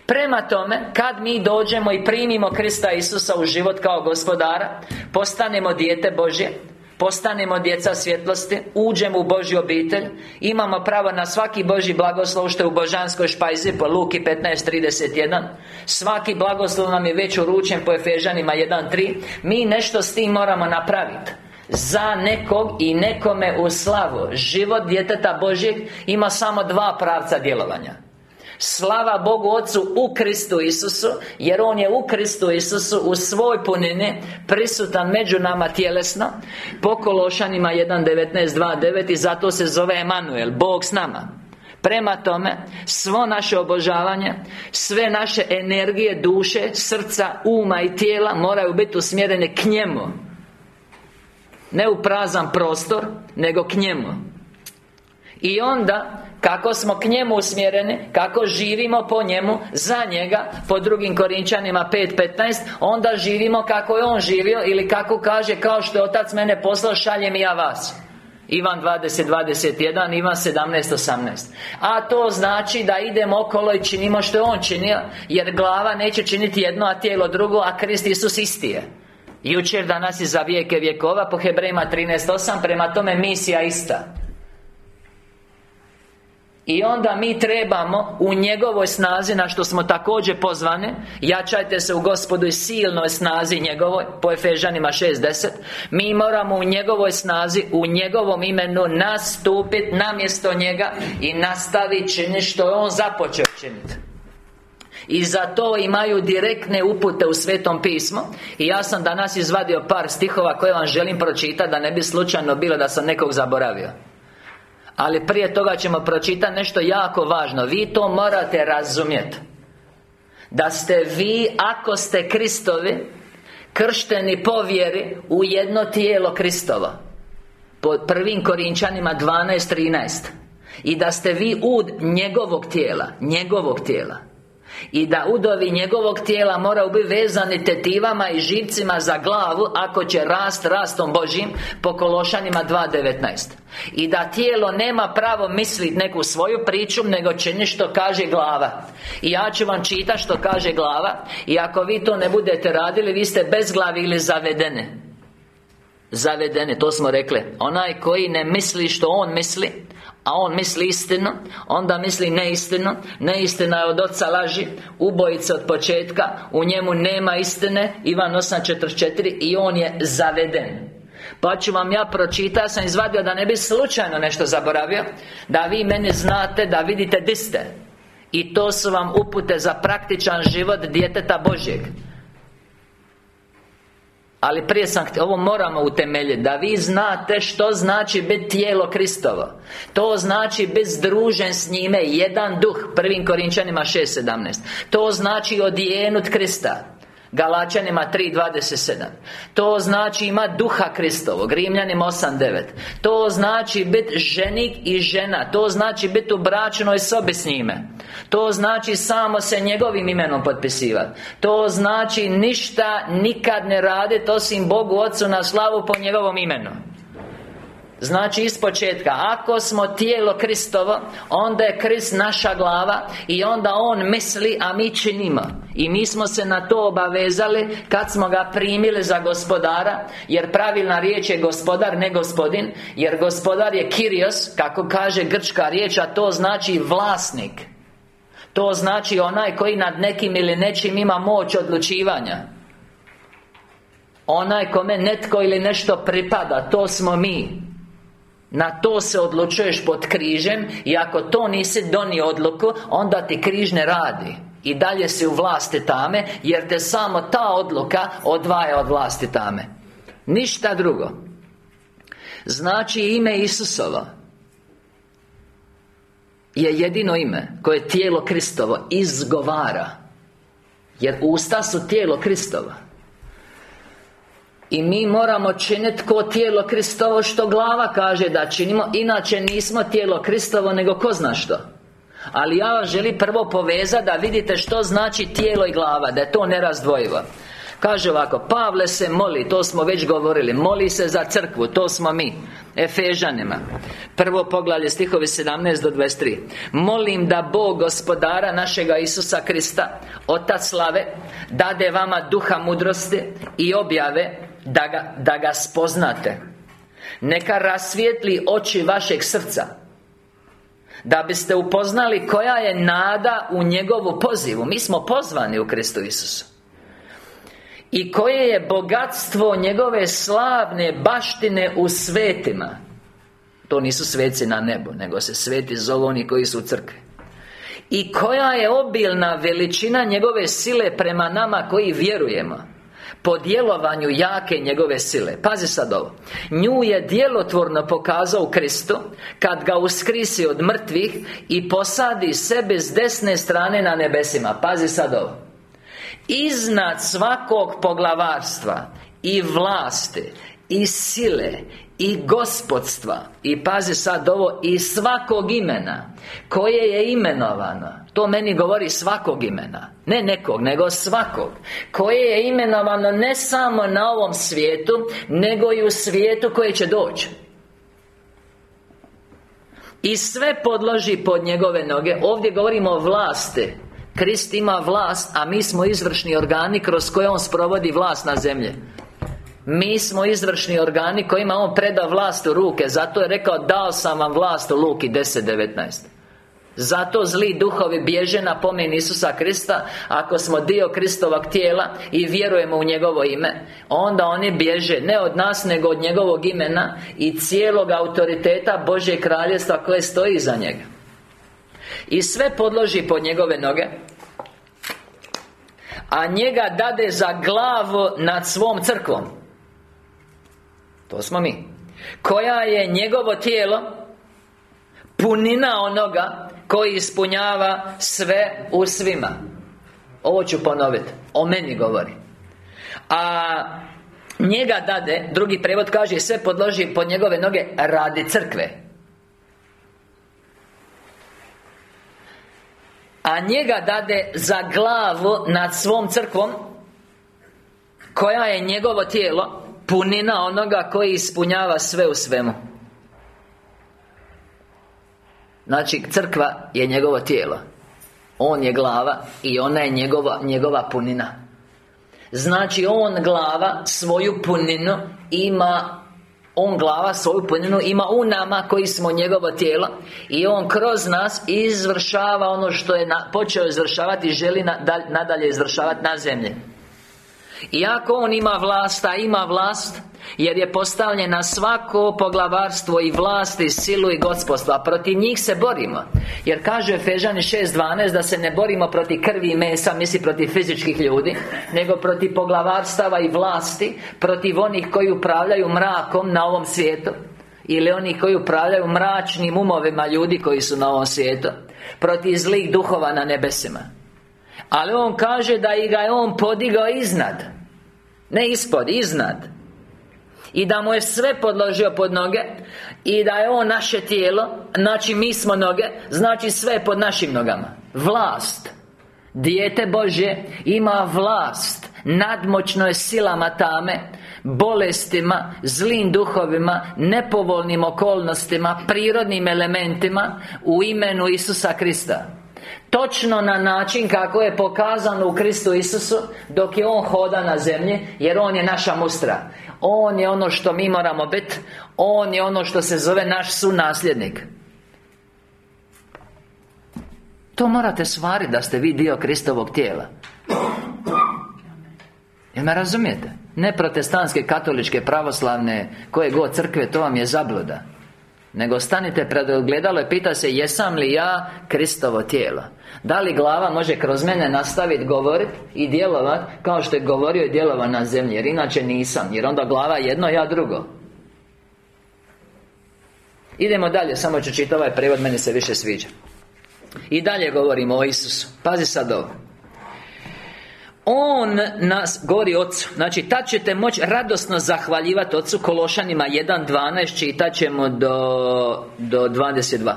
Prema tome, kad mi dođemo i primimo Krista Isusa u život kao gospodara Postanemo dijete Božje Postanemo djeca svjetlosti Uđemo u Božju obitelj Imamo pravo na svaki Božji blagoslov Što je u božanskoj špajzi Po Luki 15.31 Svaki blagoslov nam je već uručen Po Efežanima 1.3 Mi nešto s tim moramo napraviti. Za nekog i nekome u slavu. Život djeteta Božjeg ima samo dva pravca djelovanja Slava Bogu Otcu u Kristu Isusu Jer On je u Kristu Isusu U svoj punini Prisutan među nama tjelesno. Po Kološanima 1.19.2.9 I zato se zove Emanuel Bog s nama. Prema tome, svo naše obožavanje Sve naše energije, duše, srca, uma i tijela Moraju biti usmjerene k njemu. Ne u prazan prostor Nego k njemu. I onda kako smo k njemu usmjereni Kako živimo po njemu Za njega Po drugim Korinčanima 5.15 Onda živimo kako je on živio Ili kako kaže Kao što je Otac mene poslao Šaljem i ja vas. Ivan 20, 21, Ivan 17, 18 A to znači da idemo okolo i činimo što je On činio Jer glava neće činiti jedno, a tijelo drugo A Krist Isus isti je. Jučer, danas i za vijeke vjekova Po Hebrejima 13.8 Prema tome misija ista i onda mi trebamo u njegovoj snazi na što smo također pozvane Jačajte se u gospodu i silnoj snazi njegovoj Po Efežanima 6.10 Mi moramo u njegovoj snazi U njegovom imenu nastupiti namjesto njega I nastaviti činiti što je on započeo činiti i za to imaju direktne upute u Svetom pismu. I ja sam danas izvadio par stihova koje vam želim pročitati Da ne bi slučajno bilo da sam nekog zaboravio ali prije toga ćemo pročitati nešto jako važno. Vi to morate razumjeti Da ste vi, ako ste Kristovi Kršteni po vjeri U jedno tijelo Kristova Po prvim Korinčanima 12.13 I da ste vi ud njegovog tijela Njegovog tijela i da udovi njegovog tijela moraju biti vezani tetivama i živcima za glavu Ako će rast rastom Božim Po Kološanima 2.19 I da tijelo nema pravo misliti neku svoju priču Nego čini što kaže glava. I ja ću vam čitati što kaže glava. I ako vi to ne budete radili Vi ste bezglavi ili zavedene Zavedene, to smo rekli. Onaj koji ne misli što on misli a on misli istinu Onda misli neistinu. Neistina je od oca laži Ubojica od početka. U njemu nema istine Ivan 8.44 I on je zaveden. Pa ću vam ja pročitati, sam izvadio da ne bi slučajno nešto zaboravio Da vi mene znate, da vidite di ste. I to su vam upute za praktičan život djeteta Božjeg ali prije sam htio, ovo moramo utemeljiti Da vi znate što znači biti tijelo Kristovo. To znači biti združen s njime Jedan duh Prvim Korinčanima 6.17 To znači odijenut Krista Galačanima 3.27 To znači ima duha Kristovog Rimljanima 8.9 To znači biti ženik i žena. To znači biti u bračnoj sobi s njime. To znači samo se njegovim imenom potpisivati To znači ništa nikad ne raditi Osim Bogu Otcu na slavu po njegovom imenu Znači ispočetka Ako smo tijelo Kristovo Onda je Krist naša glava I onda On misli, a mi činimo. I mi smo se na to obavezali Kad smo ga primili za gospodara Jer pravilna riječ je gospodar, ne gospodin Jer gospodar je Kirios Kako kaže grčka riječ A to znači vlasnik. To znači onaj koji nad nekim ili nečim ima moć odlučivanja. Onaj kome netko ili nešto pripada To smo mi na to se odlučuješ pod križem I ako to nisi donio odluku Onda ti križ ne radi. I dalje si u vlasti tame Jer te samo ta odluka odvaja od vlasti tame. Ništa drugo. Znači ime Isusovo Je jedino ime Koje tijelo Kristovo izgovara. Jer usta su tijelo Kristovo i mi moramo činiti ko tijelo Kristovo što glava kaže da činimo Inače nismo tijelo Kristovo nego ko zna što. Ali ja vam želim prvo povezati da vidite što znači tijelo i glava Da je to nerazdvojivo. Kaže ovako Pavle se moli, to smo već govorili Moli se za crkvu, to smo mi Efežanima. Prvo poglavlje stihovi 17 do 23 Molim da Bog gospodara našega Isusa Krista Otac slave Dade vama duha mudrosti I objave da ga, da ga spoznate. Neka rasvijetli oči vašeg srca Da biste upoznali koja je nada u njegovu pozivu. Mi smo pozvani u Kristu Isusu. I koje je bogatstvo njegove slavne baštine u svetima. To nisu sveci na nebu Nego se sveti zovu oni koji su u crkvi. I koja je obilna veličina njegove sile prema nama koji vjerujemo po djelovanju jake njegove sile. Pazi sad ovo. Nju je djelotvorno pokazao Kristu Kad ga uskrisi od mrtvih I posadi sebe s desne strane na nebesima. Pazi sad ovo. Iznad svakog poglavarstva I vlasti I sile i gospodstva. I pazi sad ovo I svakog imena Koje je imenovano. To meni govori svakog imena. Ne nekog, nego svakog. Koje je imenovano ne samo na ovom svijetu Nego i u svijetu koji će doći. I sve podloži pod njegove noge. Ovdje govorimo o vlasti. Krist ima vlast, a mi smo izvršni organi kroz koje On sprovodi vlast na zemlje mi smo izvršni organi kojima On preda vlast u ruke Zato je rekao Dao sam vam vlast u Luki 10.19 zato zli duhovi bježe na pomen Isusa Krista Ako smo dio Kristovog tijela I vjerujemo u njegovo ime Onda oni bježe Ne od nas, nego od njegovog imena I cijelog autoriteta Božje kraljestva koje stoji iza njega. I sve podloži pod njegove noge A njega dade za glavu nad svom crkvom To smo mi. Koja je njegovo tijelo? Punina onoga koji ispunjava sve u svima. Ovo ću ponoviti O meni govori. A njega dade Drugi prevod kaže Sve podloži pod njegove noge Radi crkve. A njega dade za glavu nad svom crkvom. Koja je njegovo tijelo Punina onoga koji ispunjava sve u svemu. Znači, crkva je njegovo tijelo. On je glava I ona je njegova, njegova punina. Znači, On glava svoju puninu Ima On glava svoju puninu Ima u nama koji smo njegovo tijelo I On kroz nas izvršava ono što je počeo izvršavati I želi nadalje izvršavati na zemlji Iako On ima vlast, a ima vlast jer je postavljena svako poglavarstvo i vlast i silu i gospodstva. Protiv njih se borimo. Jer kaže Efežani 6.12 da se ne borimo protiv krvi i mesa Misli protiv fizičkih ljudi Nego protiv poglavarstava i vlasti Protiv onih koji upravljaju mrakom na ovom svijetu. Ili onih koji upravljaju mračnim umovima ljudi koji su na ovom svijetu. Protiv zlih duhova na nebesima Ali on kaže da i ga je on podigao iznad. Ne ispod, iznad. I da mu je sve podložio pod noge I da je on naše tijelo Znači mi smo noge Znači sve je pod našim nogama. Vlast. Dijete Božje ima vlast Nadmoćno je silama tame Bolestima Zlim duhovima Nepovolnim okolnostima Prirodnim elementima U imenu Isusa Krista Točno na način kako je pokazano u Kristu Isusu Dok je On hoda na zemlji Jer On je naša mustra. On je ono što mi moramo biti On je ono što se zove naš sunasljednik. To morate stvariti da ste vi dio Kristovog tijela. Jel me razumijete? Ne protestantske, katoličke, pravoslavne Koje god crkve, to vam je zabluda nego stanite pred ogledalo i pita se Jesam li ja Kristovo tijelo? Da li glava može kroz mene nastaviti govoriti I djelovat Kao što je govorio i djelova na zemlji? Jer inače nisam Jer onda glava jedno, ja drugo. Idemo dalje, samo ću čitati ovaj prevod, meni se više sviđa. I dalje govorimo o Isusu. Pazi sad ovo on nas, govori Ocu. Znači, tad ćete moći radosno zahvaljivati Ocu Kološanima 1.12 Čitat ćemo do, do 22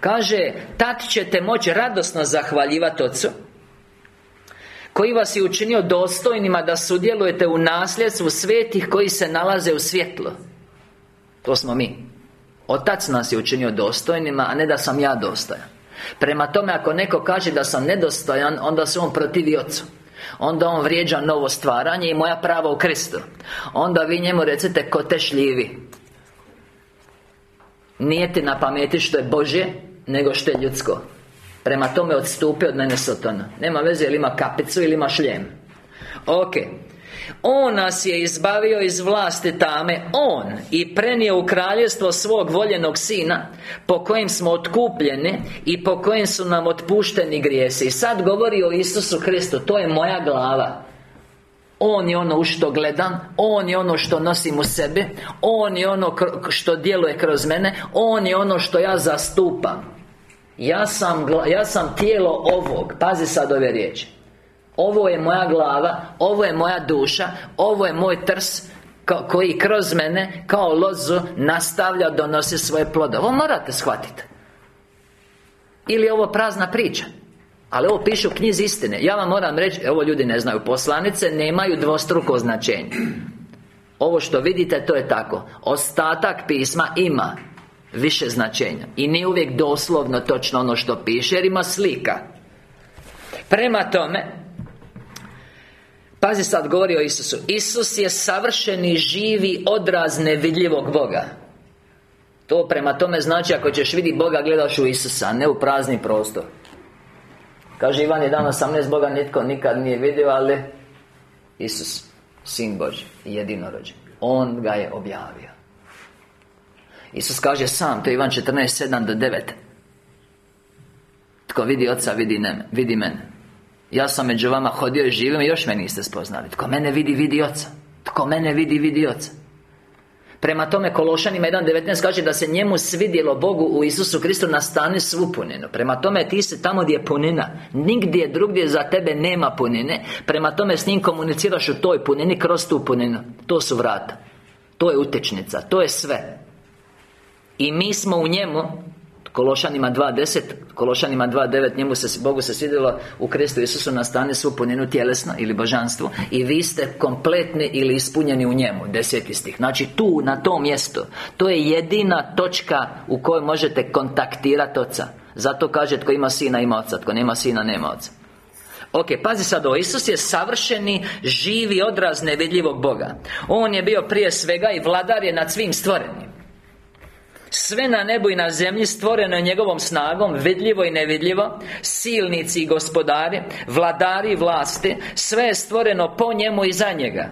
Kaže, tad ćete moći radosno zahvaljivati Ocu Koji vas je učinio dostojnima da sudjelujete u nasljedstvu svetih koji se nalaze u svjetlo To smo mi. Otac nas je učinio dostojnima, a ne da sam ja dostojan. Prema tome, ako neko kaže da sam nedostojan Onda se on protivi Ocu Onda on vrijeđa novo stvaranje i moja prava u Kristu. Onda vi njemu recite ko te šljivi? Nije ti na pameti što je Božje Nego što je ljudsko. Prema tome odstupi od mene Sotona. Nema veze ili ima kapicu ili ima šljem Ok on nas je izbavio iz vlasti tame. On I prenio u kraljevstvo svog voljenog Sina Po kojim smo otkupljeni I po kojim su nam otpušteni grijesi. I sad govori o Isusu Kristu To je moja glava. On je ono u što gledam On je ono što nosim u sebi On je ono što djeluje kroz mene On je ono što ja zastupam. Ja sam, ja sam tijelo ovog. Pazi sad ove riječi ovo je moja glava Ovo je moja duša Ovo je moj trs Koji kroz mene Kao lozu Nastavlja donosi svoje plode Ovo morate shvatiti Ili ovo prazna priča? Ali ovo piše u knjizi istine. Ja vam moram reći, ovo ljudi ne znaju Poslanice nemaju dvostruko značenje. Ovo što vidite, to je tako. Ostatak pisma ima Više značenja. I nije uvijek doslovno točno ono što piše Jer ima slika. Prema tome Pazi sad govori o Isusu. Isus je savršeni, živi odraz nevidljivog Boga. To prema tome znači ako ćeš vidjeti Boga gledaš u Isusa, a ne u prazni prostor. Kaže Ivan je dan 18 Boga nitko nikad nije vidio, ali Isus, Sin Boži, jedinorođen. On ga je objavio. Isus kaže sam, to je Ivan 14, 7 do 9 Tko vidi oca, vidi, ne, vidi mene Ja sam među vama hodio i živim i još me niste spoznali. Tko mene vidi, vidi oca. Tko mene vidi, vidi oca. Prema tome Kološanima 1.19 kaže da se njemu svidjelo Bogu u Isusu Kristu nastane svu puninu Prema tome ti se tamo gdje je punina. Nigdje drugdje za tebe nema punine. Prema tome s njim komuniciraš u toj punini kroz tu puninu. To su vrata. To je utečnica, to je sve. I mi smo u njemu Kološanima 2.10 Kološanima 2.9 Njemu se, Bogu se svidjelo U Kristu Isusu nastane svu puninu tjelesno Ili božanstvo I vi ste kompletni ili ispunjeni u njemu Deseti stih. Znači tu, na tom mjestu To je jedina točka U kojoj možete kontaktirati Oca. Zato kaže tko ima sina ima oca Tko nema sina nema oca. Ok, pazi sad ovo Isus je savršeni, živi odraz nevidljivog Boga. On je bio prije svega i vladar je nad svim stvorenim sve na nebu i na zemlji stvoreno je njegovom snagom Vidljivo i nevidljivo. Silnici i gospodari Vladari i vlasti Sve je stvoreno po njemu i za njega.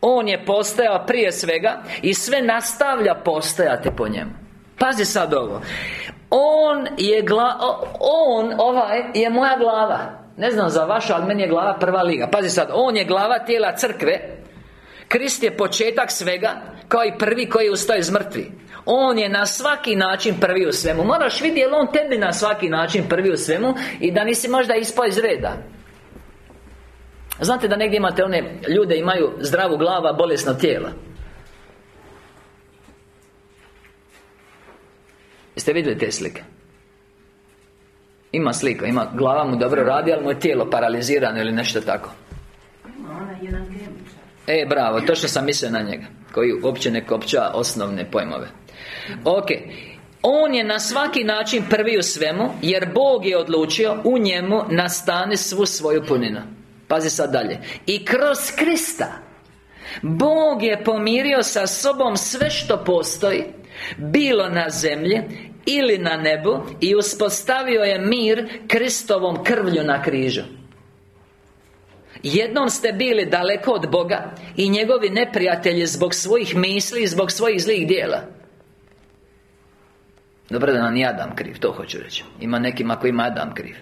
On je postojao prije svega I sve nastavlja postojati po njemu. Pazi sad ovo. On je gla... On, ovaj, je moja glava. Ne znam za vašu, ali meni je glava prva liga. Pazi sad, on je glava tijela crkve Krist je početak svega Kao i prvi koji ustaje iz mrtvi on je na svaki način prvi u svemu. Moraš vidjeti je on tebi na svaki način prvi u svemu I da nisi možda ispao iz reda. Znate da negdje imate one Ljude imaju zdravu glava, bolesno tijela? Jeste vidjeli te slike? Ima slika, ima, glava mu dobro radi, ali mu je tijelo paralizirano ili nešto tako E, bravo, to što sam mislio na njega Koji uopće ne kopča osnovne pojmove. Ok on je na svaki način prvi u svemu Jer Bog je odlučio U njemu nastane svu svoju puninu. Pazi sad dalje. I kroz Krista Bog je pomirio sa sobom sve što postoji Bilo na zemlji Ili na nebu I uspostavio je mir Kristovom krvlju na križu Jednom ste bili daleko od Boga I njegovi neprijatelji zbog svojih misli I zbog svojih zlih dijela. Dobro da nam nije Adam kriv, to hoću reći. Ima nekima koji ima Adam kriv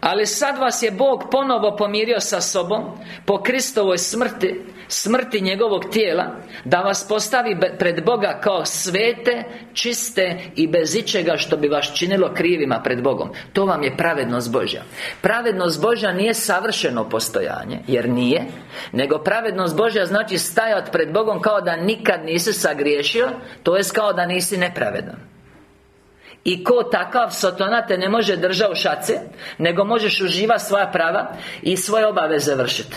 ali sad vas je Bog ponovo pomirio sa sobom Po Kristovoj smrti Smrti njegovog tijela Da vas postavi pred Boga kao svete Čiste i bez ičega što bi vas činilo krivima pred Bogom. To vam je pravednost Božja. Pravednost Božja nije savršeno postojanje Jer nije Nego pravednost Božja znači stajati pred Bogom Kao da nikad nisi sagriješio To jest kao da nisi nepravedan i ko takav Sotona te ne može držati u šace Nego možeš uživati svoja prava I svoje obaveze vršiti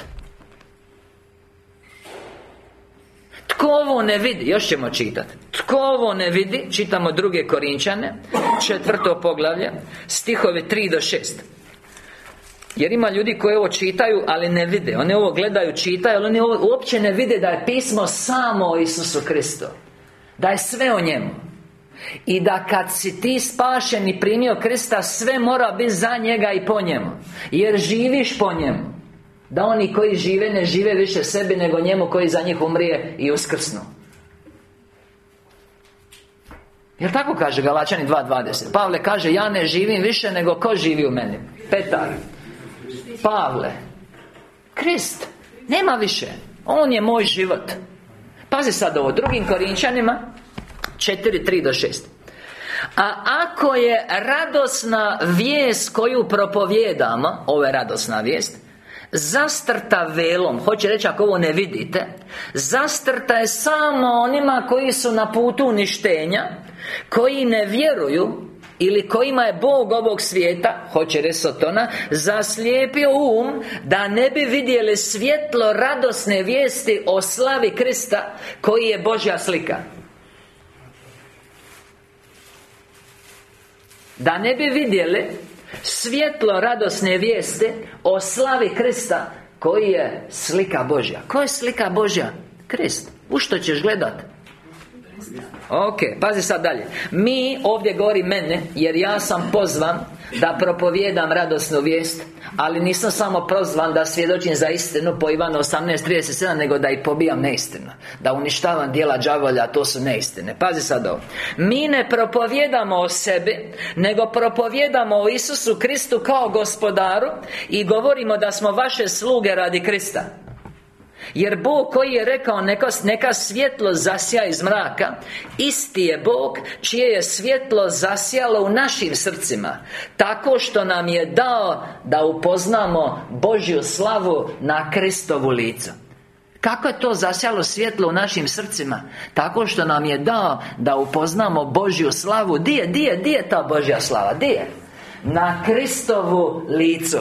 Tko ovo ne vidi, još ćemo čitati Tko ovo ne vidi, čitamo druge Korinčane Četvrto poglavlje Stihovi 3 do 6 jer ima ljudi koji ovo čitaju, ali ne vide. Oni ovo gledaju, čitaju, ali oni uopće ne vide da je pismo samo o Isusu Kristu. Da je sve o njemu i da kad si ti spašen i primio Krista Sve mora biti za njega i po njemu. Jer živiš po njemu. Da oni koji žive ne žive više sebi Nego njemu koji za njih umrije i uskrsnu. Jel tako kaže Galačani 2.20 Pavle kaže Ja ne živim više nego ko živi u meni. Petar. Pavle. Krist. Nema više. On je moj život. Pazi sad ovo Drugim Korinčanima 4, 3 do 6 a ako je radosna vijest koju propovjedamo Ovo je radosna vijest Zastrta velom Hoće reći ako ovo ne vidite Zastrta je samo onima koji su na putu uništenja Koji ne vjeruju ili kojima je Bog ovog svijeta Hoće reći Sotona Zaslijepio um Da ne bi vidjeli svjetlo radosne vijesti O slavi Krista Koji je Božja slika Da ne bi vidjeli Svjetlo radosne vijeste O slavi Krista Koji je slika Božja Ko je slika Božja? Krist U što ćeš gledat? Ok, pazi sad dalje. Mi, ovdje govori mene Jer ja sam pozvan Da propovijedam radosnu vijest Ali nisam samo prozvan da svjedočim za istinu Po Ivanu 18.37 Nego da i pobijam neistinu Da uništavam dijela đavolja To su neistine. Pazi sad ovo. Mi ne propovijedamo o sebi Nego propovijedamo o Isusu Kristu kao gospodaru I govorimo da smo vaše sluge radi Krista jer Bog koji je rekao neka, neka svjetlo zasja iz mraka Isti je Bog čije je svjetlo zasjalo u našim srcima Tako što nam je dao da upoznamo Božju slavu na Kristovu licu kako je to zasjalo svjetlo u našim srcima? Tako što nam je dao da upoznamo Božju slavu Di je, di je, di je ta Božja slava? Di je? Na Kristovu licu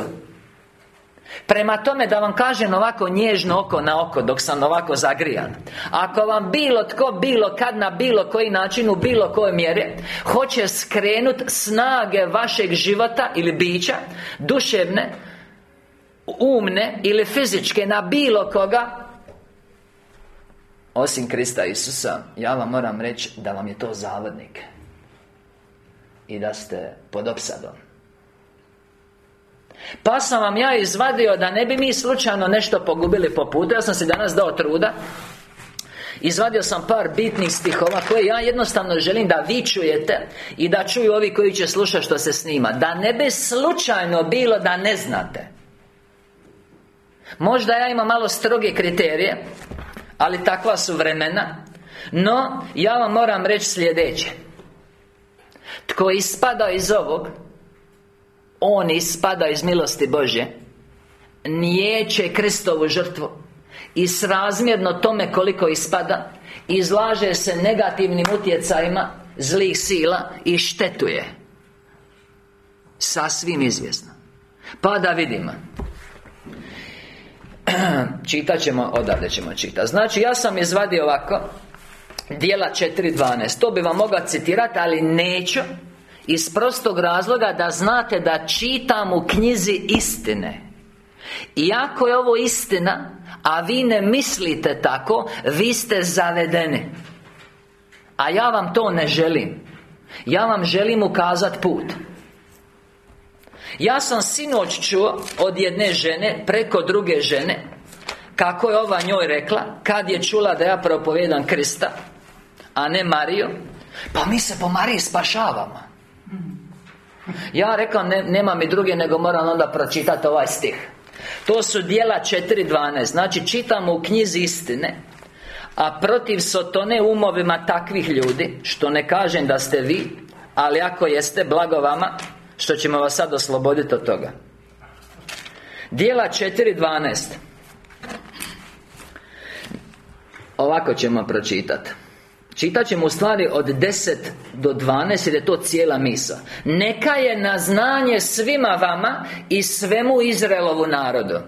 Prema tome da vam kažem ovako nježno oko na oko Dok sam ovako zagrijan. Ako vam bilo tko, bilo kad na bilo koji način U bilo kojoj mjeri Hoće skrenut snage vašeg života Ili bića Duševne Umne ili fizičke Na bilo koga Osim Krista Isusa Ja vam moram reći da vam je to zavodnik I da ste pod opsadom pa sam vam ja izvadio da ne bi mi slučajno nešto pogubili po putu. Ja sam si danas dao truda. Izvadio sam par bitnih stihova koje ja jednostavno želim da vi čujete I da čuju ovi koji će slušati što se snima. Da ne bi slučajno bilo da ne znate. Možda ja imam malo stroge kriterije Ali takva su vremena. No, ja vam moram reći sljedeće. Tko ispada iz ovog on ispada iz milosti Božje. Nijeće Kristovu žrtvu. I srazmjerno tome koliko ispada Izlaže se negativnim utjecajima Zlih sila I štetuje. Sasvim izvjesno. Pa da vidimo. Čitat ćemo, odavde ćemo čitati. Znači ja sam izvadio ovako Dijela 4.12 To bi vam mogao citirati, ali neću iz prostog razloga da znate da čitam u knjizi istine. Iako je ovo istina A vi ne mislite tako Vi ste zavedeni. A ja vam to ne želim. Ja vam želim ukazati put. Ja sam sinoć čuo od jedne žene Preko druge žene Kako je ova njoj rekla Kad je čula da ja propovijedam Krista A ne Mariju Pa mi se po Mariji spašavamo ja rekao, ne, nema mi druge nego moram onda pročitati ovaj stih. To su dijela 4.12 Znači čitamo u knjizi istine A protiv sotone umovima takvih ljudi Što ne kažem da ste vi Ali ako jeste, blago vama Što ćemo vas sad osloboditi od toga. Dijela 4.12 Ovako ćemo pročitati Čitat ćemo stvari od 10 do 12 jer je to cijela misa. Neka je na znanje svima vama i svemu Izraelovu narodu.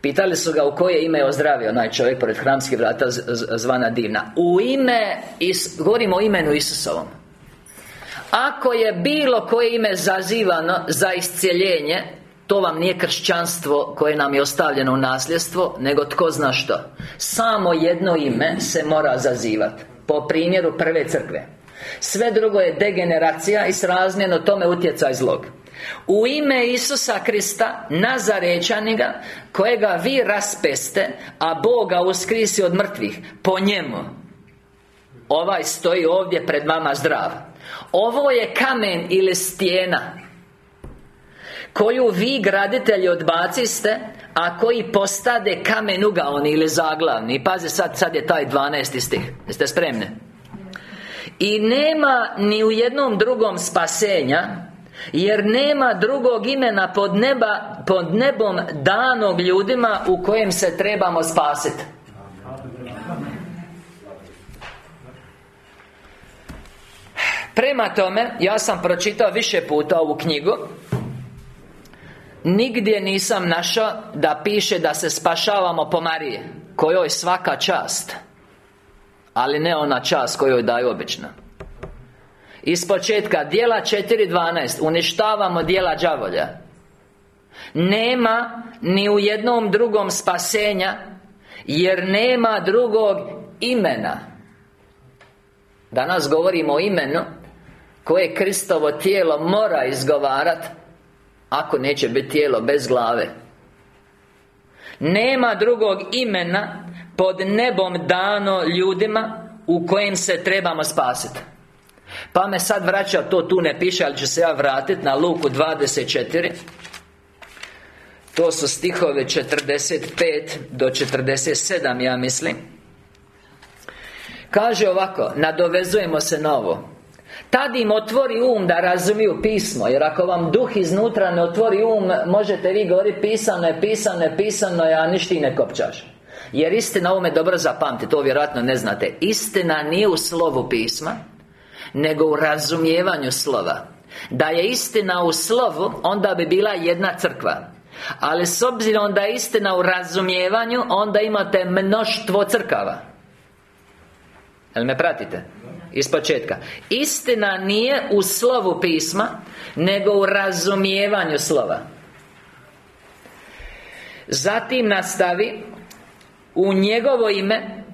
Pitali su ga u koje ime je ozdravio onaj čovjek pored hramskih vrata zvana divna. U ime, govorimo o imenu Isusovom. Ako je bilo koje ime zazivano za iscijeljenje to vam nije kršćanstvo koje nam je ostavljeno u nasljedstvo Nego tko zna što. Samo jedno ime se mora zazivati po primjeru prve crkve. Sve drugo je degeneracija i srazmjerno tome utjecaj zlog. U ime Isusa Krista Nazarečaniga Kojega vi raspeste A Boga uskrisi od mrtvih Po njemu. Ovaj stoji ovdje pred vama zdrav. Ovo je kamen ili stijena Koju vi graditelji odbaciste a koji postade kamen ugaoni ili zaglavni? Pazi sad, sad je taj 12 stih. Jeste spremni? I nema ni u jednom drugom spasenja Jer nema drugog imena pod, neba, pod nebom danog ljudima U kojem se trebamo spasiti Prema tome, ja sam pročitao više puta ovu knjigu Nigdje nisam našao da piše da se spašavamo po Mariji Kojoj svaka čast. Ali ne ona čast koju daju obično. Iz početka Dijela 4.12 Uništavamo dijela đavolja. Nema ni u jednom drugom spasenja Jer nema drugog imena. Danas govorimo o imenu Koje Kristovo tijelo mora izgovarat Ako neće biti tijelo bez glave. Nema drugog imena Pod nebom dano ljudima U kojem se trebamo spasiti. Pa me sad vraća, to tu ne piše Ali ću se ja vratiti na Luku 24 To su stihove 45 do 47 ja mislim. Kaže ovako Nadovezujemo se na ovo Tad im otvori um da razumiju pismo Jer ako vam duh iznutra ne otvori um Možete vi govoriti pisano je, pisano je, pisano je A ništa ne kopčaš. Jer istina ovome dobro zapamti To vjerojatno ne znate. Istina nije u slovu pisma Nego u razumijevanju slova. Da je istina u slovu Onda bi bila jedna crkva. Ali s obzirom da je istina u razumijevanju Onda imate mnoštvo crkava. Jel me pratite? Iz početka Istina nije u slovu pisma Nego u razumijevanju slova Zatim nastavi U njegovo ime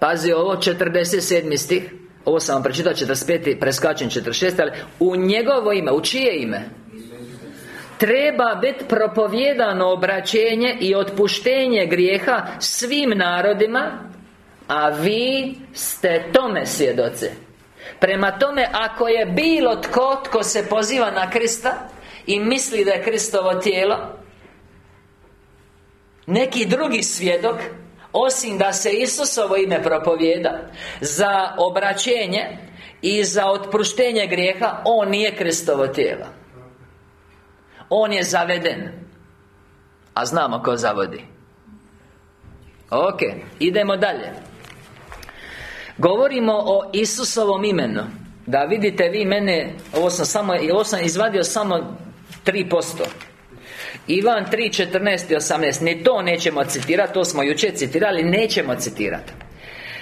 Pazi ovo 47. stih Ovo sam vam pročitao 45. Preskačem 46. Ali u njegovo ime U čije ime? Treba biti propovijedano obraćenje i otpuštenje grijeha svim narodima a vi ste tome svjedoce Prema tome, ako je bilo tko tko se poziva na Krista I misli da je Kristovo tijelo Neki drugi svjedok Osim da se Isusovo ime propovijeda Za obraćenje I za otpuštenje grijeha On nije Kristovo tijelo. On je zaveden. A znamo ko zavodi. Ok, idemo dalje Govorimo o Isusovom imenu. Da vidite vi mene Ovo sam samo Ovo sam izvadio samo 3% Ivan 3, 14 i 18 Ni to nećemo citirati To smo jučer citirali Nećemo citirati.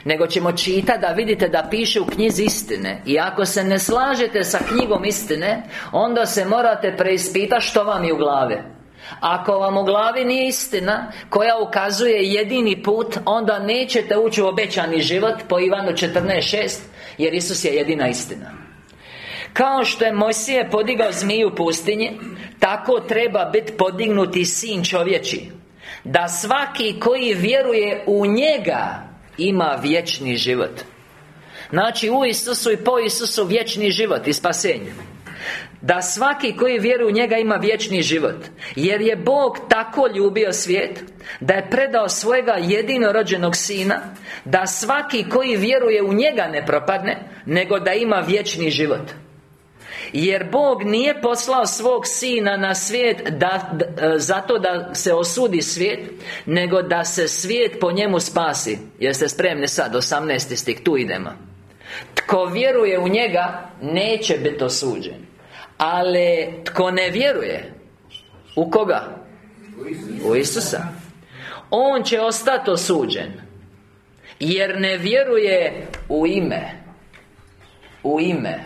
Nego ćemo čitati da vidite da piše u knjizi istine. I ako se ne slažete sa knjigom istine Onda se morate preispitati što vam je u glavi ako vam u glavi nije istina Koja ukazuje jedini put Onda nećete ući u obećani život Po Ivanu 14.6 Jer Isus je jedina istina. Kao što je Mojsije podigao zmiju u pustinji Tako treba biti podignuti sin čovječi Da svaki koji vjeruje u njega Ima vječni život. Znači u Isusu i po Isusu vječni život i spasenje da svaki koji vjeruje u njega ima vječni život Jer je Bog tako ljubio svijet Da je predao svojega jedinorođenog Sina Da svaki koji vjeruje u njega ne propadne Nego da ima vječni život. Jer Bog nije poslao svog Sina na svijet da, e, Zato da se osudi svijet Nego da se svijet po njemu spasi. Jeste spremni sad, 18. stih, tu idemo. Tko vjeruje u njega Neće biti osuđen ali tko ne vjeruje? U koga? U Isusa. On će ostati osuđen Jer ne vjeruje u ime U ime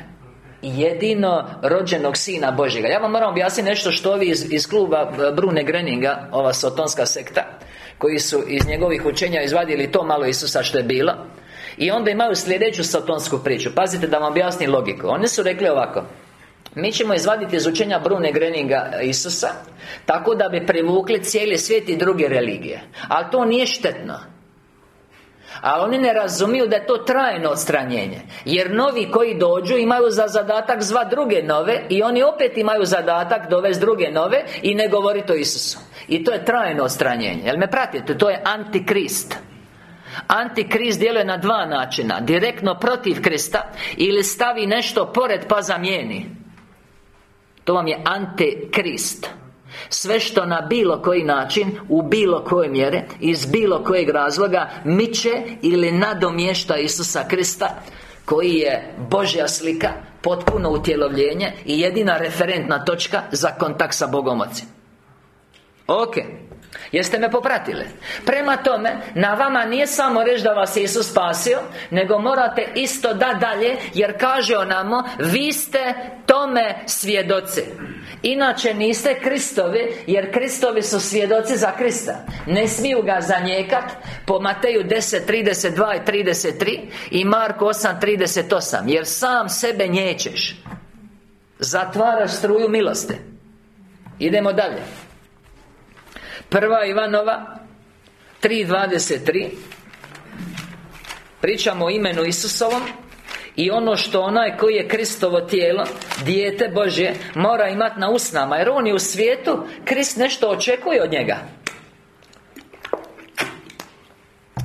Jedino rođenog Sina Božjega. Ja vam moram objasniti nešto što ovi iz, iz kluba Brune Greninga Ova sotonska sekta Koji su iz njegovih učenja izvadili to malo Isusa što je bilo I onda imaju sljedeću sotonsku priču. Pazite da vam objasnim logiku. Oni su rekli ovako mi ćemo izvaditi iz učenja Brune Greninga Isusa Tako da bi privukli cijeli svijet i druge religije. Ali to nije štetno. Ali oni ne razumiju da je to trajno odstranjenje. Jer novi koji dođu imaju za zadatak zva druge nove I oni opet imaju zadatak dovesti druge nove I ne govoriti o Isusu. I to je trajno odstranjenje. Jel me pratite? To je antikrist. Antikrist djeluje na dva načina. Direktno protiv Krista Ili stavi nešto pored pa zamijeni to vam je antikrist. Sve što na bilo koji način U bilo koje mjere Iz bilo kojeg razloga Miče ili nadomješta Isusa Krista Koji je Božja slika Potpuno utjelovljenje I jedina referentna točka Za kontakt sa Bogom Ocem. Ok Jeste me popratili? Prema tome, na vama nije samo reći da vas Isus spasio Nego morate isto da dalje Jer kaže onamo Vi ste tome svjedoci. Inače niste Kristovi Jer Kristovi su svjedoci za Krista. Ne smiju ga zanjekat Po Mateju 10, 32 i 33 I Marku 8, 38 Jer sam sebe njećeš. Zatvaraš struju milosti. Idemo dalje Prva Ivanova 3.23 Pričamo o imenu Isusovom i ono što onaj koji je Kristovo tijelo Dijete Božje Mora imati na usnama Jer on je u svijetu Krist nešto očekuje od njega.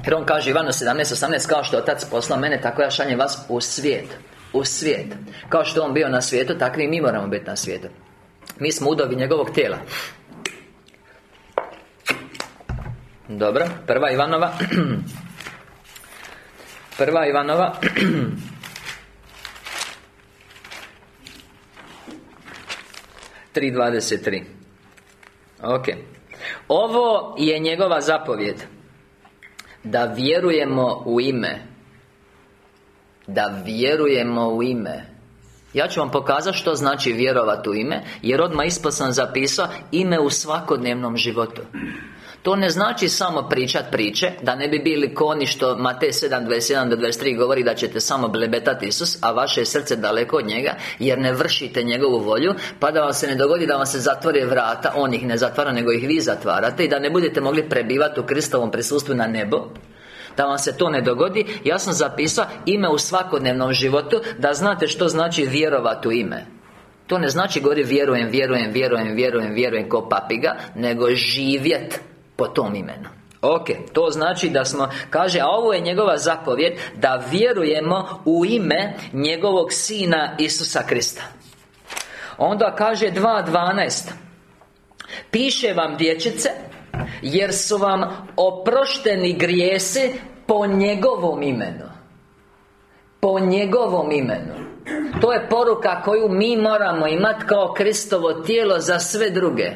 Jer on kaže Ivano 17.18 Kao što Otac poslao mene Tako ja šanjem vas u svijet U svijet. Kao što on bio na svijetu Tako i mi moramo biti na svijetu. Mi smo udovi njegovog tijela Dobro, prva Ivanova. Prva Ivanova. Tri dvadeset Ok. Ovo je njegova zapovjed. Da vjerujemo u ime. Da vjerujemo u ime. Ja ću vam pokazati što znači vjerovati u ime Jer odmah ispod sam zapisao Ime u svakodnevnom životu to ne znači samo pričat priče Da ne bi bili koni što Matej 7.21 do 23 govori Da ćete samo blebetati Isus A vaše je srce daleko od njega Jer ne vršite njegovu volju Pa da vam se ne dogodi da vam se zatvore vrata On ih ne zatvara nego ih vi zatvarate I da ne budete mogli prebivati u Kristovom prisustvu na nebo da vam se to ne dogodi Ja sam zapisao ime u svakodnevnom životu Da znate što znači vjerovati u ime. To ne znači gori vjerujem, vjerujem, vjerujem, vjerujem, vjerujem ko papiga Nego živjet po tom imenu. Ok, to znači da smo, kaže, a ovo je njegova zapovjed Da vjerujemo u ime njegovog Sina Isusa Krista. Onda kaže 2.12 Piše vam dječice Jer su vam oprošteni grijesi Po njegovom imenu. Po njegovom imenu. To je poruka koju mi moramo imati kao Kristovo tijelo za sve druge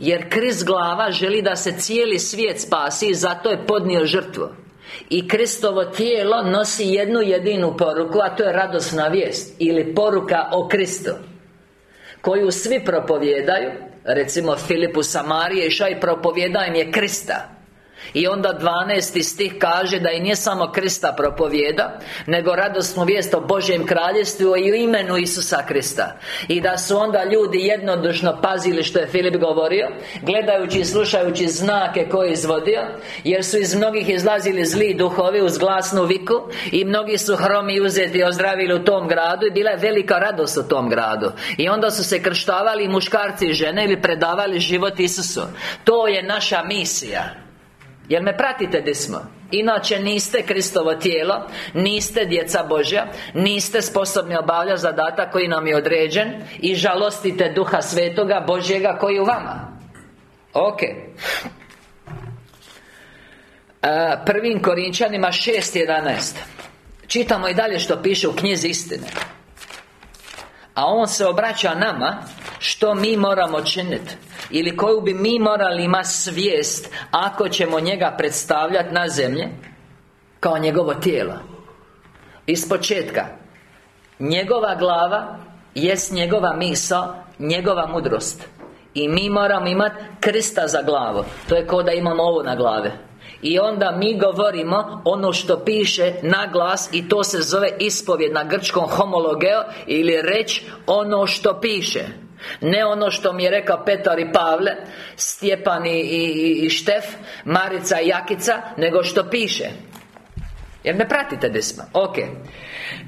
jer Krist glava želi da se cijeli svijet spasi I zato je podnio žrtvu. I Kristovo tijelo nosi jednu jedinu poruku A to je radosna vijest Ili poruka o Kristu Koju svi propovjedaju Recimo Filipu Samarije išao i propovjedao im je Krista i onda 12. stih kaže da i nije samo Krista propovjeda Nego radosnu vijest o Božjem kraljestvu i u imenu Isusa Krista. I da su onda ljudi jednodušno pazili što je Filip govorio Gledajući i slušajući znake koje je izvodio Jer su iz mnogih izlazili zli duhovi uz glasnu viku I mnogi su hromi uzeti i ozdravili u tom gradu I bila je velika radost u tom gradu. I onda su se krštavali muškarci i žene Ili predavali život Isusu. To je naša misija Jel me pratite di smo? Inače niste Kristovo tijelo Niste djeca Božja Niste sposobni obavljati zadatak koji nam je određen I žalostite Duha Svetoga Božjega koji u vama. Ok. E, Prvim Korinčanima 6.11 Čitamo i dalje što piše u knjizi istine A on se obraća nama Što mi moramo činiti ili koju bi mi morali imati svijest Ako ćemo njega predstavljati na zemlje Kao njegovo tijelo. Iz početka Njegova glava Jest njegova misao Njegova mudrost. I mi moramo imati Krista za glavu. To je kao da imamo ovo na glave i onda mi govorimo ono što piše na glas I to se zove ispovjed na grčkom homologeo Ili reći ono što piše. Ne ono što mi je rekao Petar i Pavle Stjepan i, i, i Štef Marica i Jakica Nego što piše jer me pratite gdje smo Ok.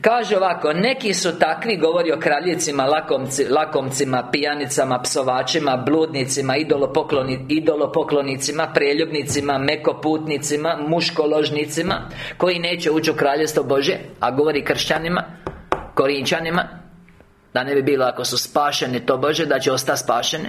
Kaže ovako Neki su takvi Govori o kraljicima lakomci, Lakomcima Pijanicama Psovačima Bludnicima Idolopokloni, Idolopoklonicima Preljubnicima Mekoputnicima Muškoložnicima Koji neće ući u kraljestvo Bože A govori kršćanima Korinčanima da ne bi bilo ako su spašeni to Bože Da će ostati spašeni.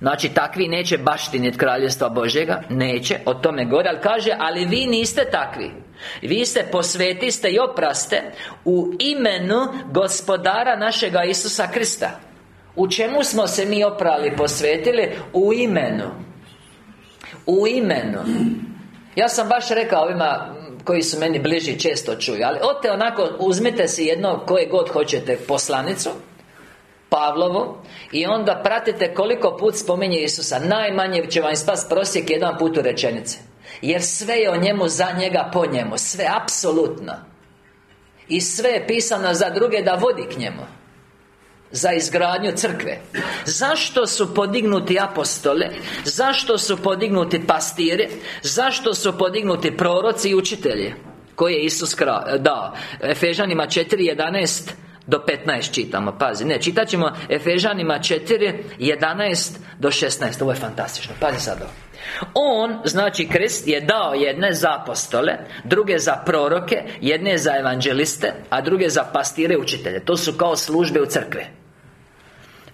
Znači takvi neće baštiniti kraljestva Božjega Neće, o tome govori Ali kaže, ali vi niste takvi Vi se posvetiste i opraste U imenu gospodara našega Isusa Krista. U čemu smo se mi oprali, posvetili? U imenu. U imenu. Ja sam baš rekao ovima koji su meni bliži često čuju Ali ote onako, uzmite si jedno koje god hoćete poslanicu Pavlovo I onda pratite koliko put spominje Isusa. Najmanje će vam spas prosjek jedan put u rečenice Jer sve je o njemu, za njega, po njemu Sve, apsolutno I sve je pisano za druge da vodi k njemu za izgradnju crkve Zašto su podignuti apostole? Zašto su podignuti pastiri? Zašto su podignuti proroci i učitelji? Koje je Isus dao? Efežanima 4.11 do 15 čitamo, pazi, ne, čitat ćemo Efežanima 4, 11 do 16 Ovo je fantastično, pazi sad ovo. On, znači Krist, je dao jedne za apostole Druge za proroke Jedne za evanđeliste A druge za pastire učitelje. To su kao službe u crkve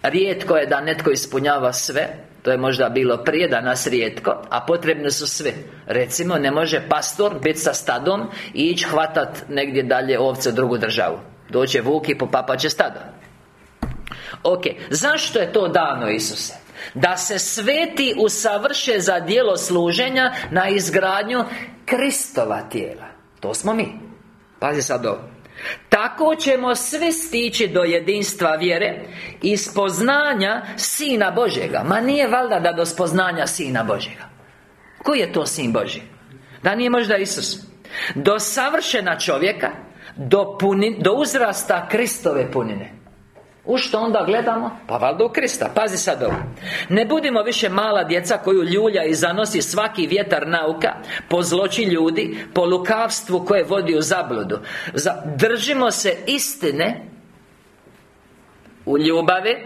Rijetko je da netko ispunjava sve To je možda bilo prije, danas rijetko A potrebne su sve Recimo, ne može pastor biti sa stadom I ići hvatat negdje dalje ovce u drugu državu Doće vuk i će stado Ok, zašto je to dano Isuse? Da se sveti usavrše za dijelo služenja Na izgradnju Kristova tijela. To smo mi. Pazi sad ovo. Tako ćemo svi stići do jedinstva vjere I spoznanja Sina Božjega. Ma nije valjda da do spoznanja Sina Božjega. Koji je to Sin Božji? Da nije možda Isus? Do savršena čovjeka Do, do uzrasta Kristove punine. U što onda gledamo? Pa valjda u Krista, pazi sad ovo. Ne budimo više mala djeca koju ljulja i zanosi svaki vjetar nauka Po zloči ljudi Po lukavstvu koje vodi u zabludu. Držimo se istine U ljubavi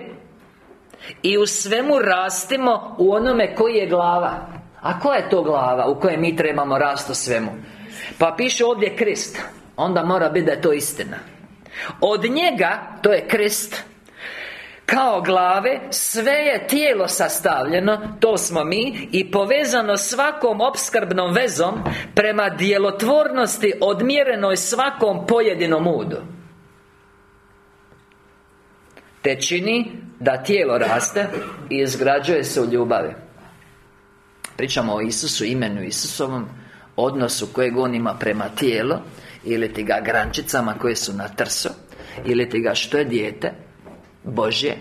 I u svemu rastimo u onome koji je glava. A koja je to glava u kojoj mi trebamo rast u svemu? Pa piše ovdje Krist Onda mora biti da je to istina. Od njega, to je krist kao glave Sve je tijelo sastavljeno To smo mi I povezano svakom opskrbnom vezom Prema djelotvornosti Odmjerenoj svakom pojedinom udu. Te čini Da tijelo raste I izgrađuje se u ljubavi. Pričamo o Isusu, imenu Isusovom Odnosu kojeg on ima prema tijelu Ili ti ga grančicama koje su na trsu Ili ti ga što je dijete Božje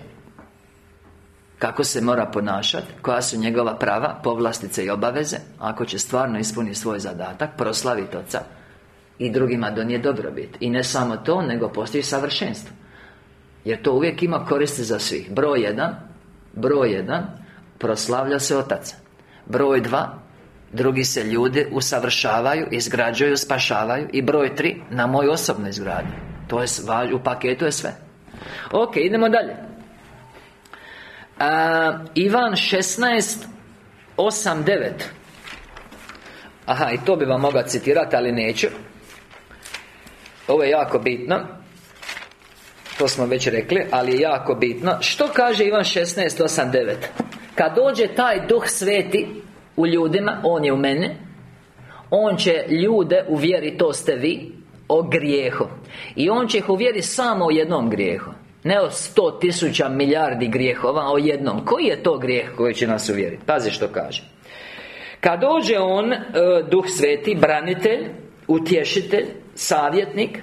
kako se mora ponašati, koja su njegova prava, povlastice i obaveze Ako će stvarno ispuniti svoj zadatak, proslaviti Oca I drugima donije dobrobit. I ne samo to, nego postoji savršenstvo. Jer to uvijek ima koristi za svih. Broj jedan Broj jedan Proslavlja se Otac. Broj dva Drugi se ljudi usavršavaju, izgrađuju, spašavaju I broj tri Na moju osobnu izgradnju. To je, u paketu je sve. Ok, idemo dalje. A, Ivan 16 8, 9 Aha, i to bi vam mogao citirati, ali neću. Ovo je jako bitno. To smo već rekli, ali je jako bitno. Što kaže Ivan 16, 8, 9 Kad dođe taj Duh Sveti U ljudima, On je u mene. On će ljude uvjeri, to ste vi O grijehu. I On će ih uvjeri samo o jednom grijehu. Ne o sto tisuća milijardi grijehova, o jednom. Koji je to grijeh koji će nas uvjeriti? Pazi što kaže. Kad dođe On, e, Duh Sveti, branitelj Utješitelj, savjetnik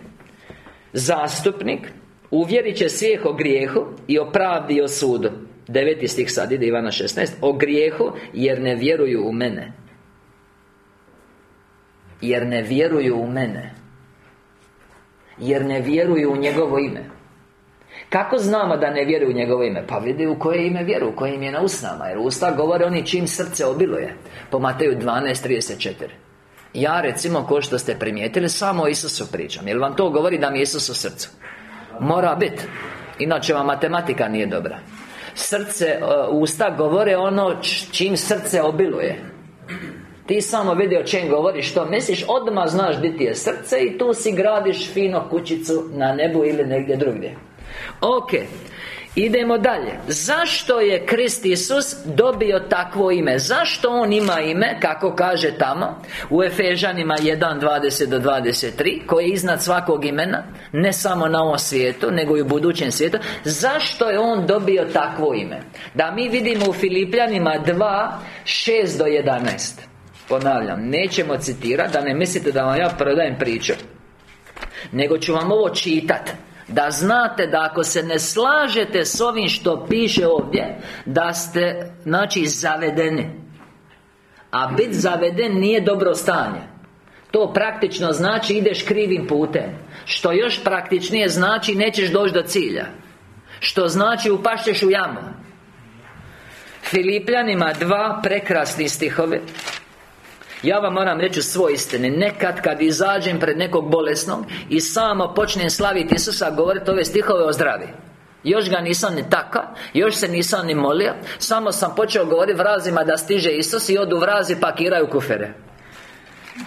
Zastupnik Uvjerit će svijeh o grijehu I o pravdi i o sudu Deveti stih sad ide Ivana 16 O grijehu jer ne vjeruju u mene. Jer ne vjeruju u mene. Jer ne vjeruju u njegovo ime. Kako znamo da ne vjeruju u njegovo ime? Pa vidi u koje ime vjeruju, koje im je na usnama Jer usta govore oni čim srce obiluje. Po Mateju 12.34 Ja recimo, ko što ste primijetili, samo o Isusu pričam. Jel vam to govori da mi je Isus u srcu? Mora biti Inače vam matematika nije dobra Srce, uh, usta govore ono čim srce obiluje. Ti samo vidi o čem govoriš što misliš Odmah znaš gdje ti je srce I tu si gradiš fino kućicu na nebu ili negdje drugdje. Ok Idemo dalje Zašto je Krist Isus dobio takvo ime? Zašto On ima ime, kako kaže tamo U Efežanima 1.20 do 23 Koji je iznad svakog imena Ne samo na ovom svijetu, nego i u budućem svijetu Zašto je On dobio takvo ime? Da mi vidimo u Filipljanima 2, 6 do 11 Ponavljam, nećemo citirati Da ne mislite da vam ja prodajem priču Nego ću vam ovo čitati da znate da ako se ne slažete s ovim što piše ovdje Da ste, znači, zavedeni. A biti zaveden nije dobro stanje. To praktično znači ideš krivim putem. Što još praktičnije znači nećeš doći do cilja. Što znači upašćeš u jamu. Filipljanima dva prekrasni stihove ja vam moram reći svoj istine. Nekad kad izađem pred nekog bolesnog I samo počnem slaviti Isusa Govoriti ove stihove o zdravi. Još ga nisam ni taka Još se nisam ni molio Samo sam počeo govoriti vrazima da stiže Isus I odu vrazi pakiraju kufere.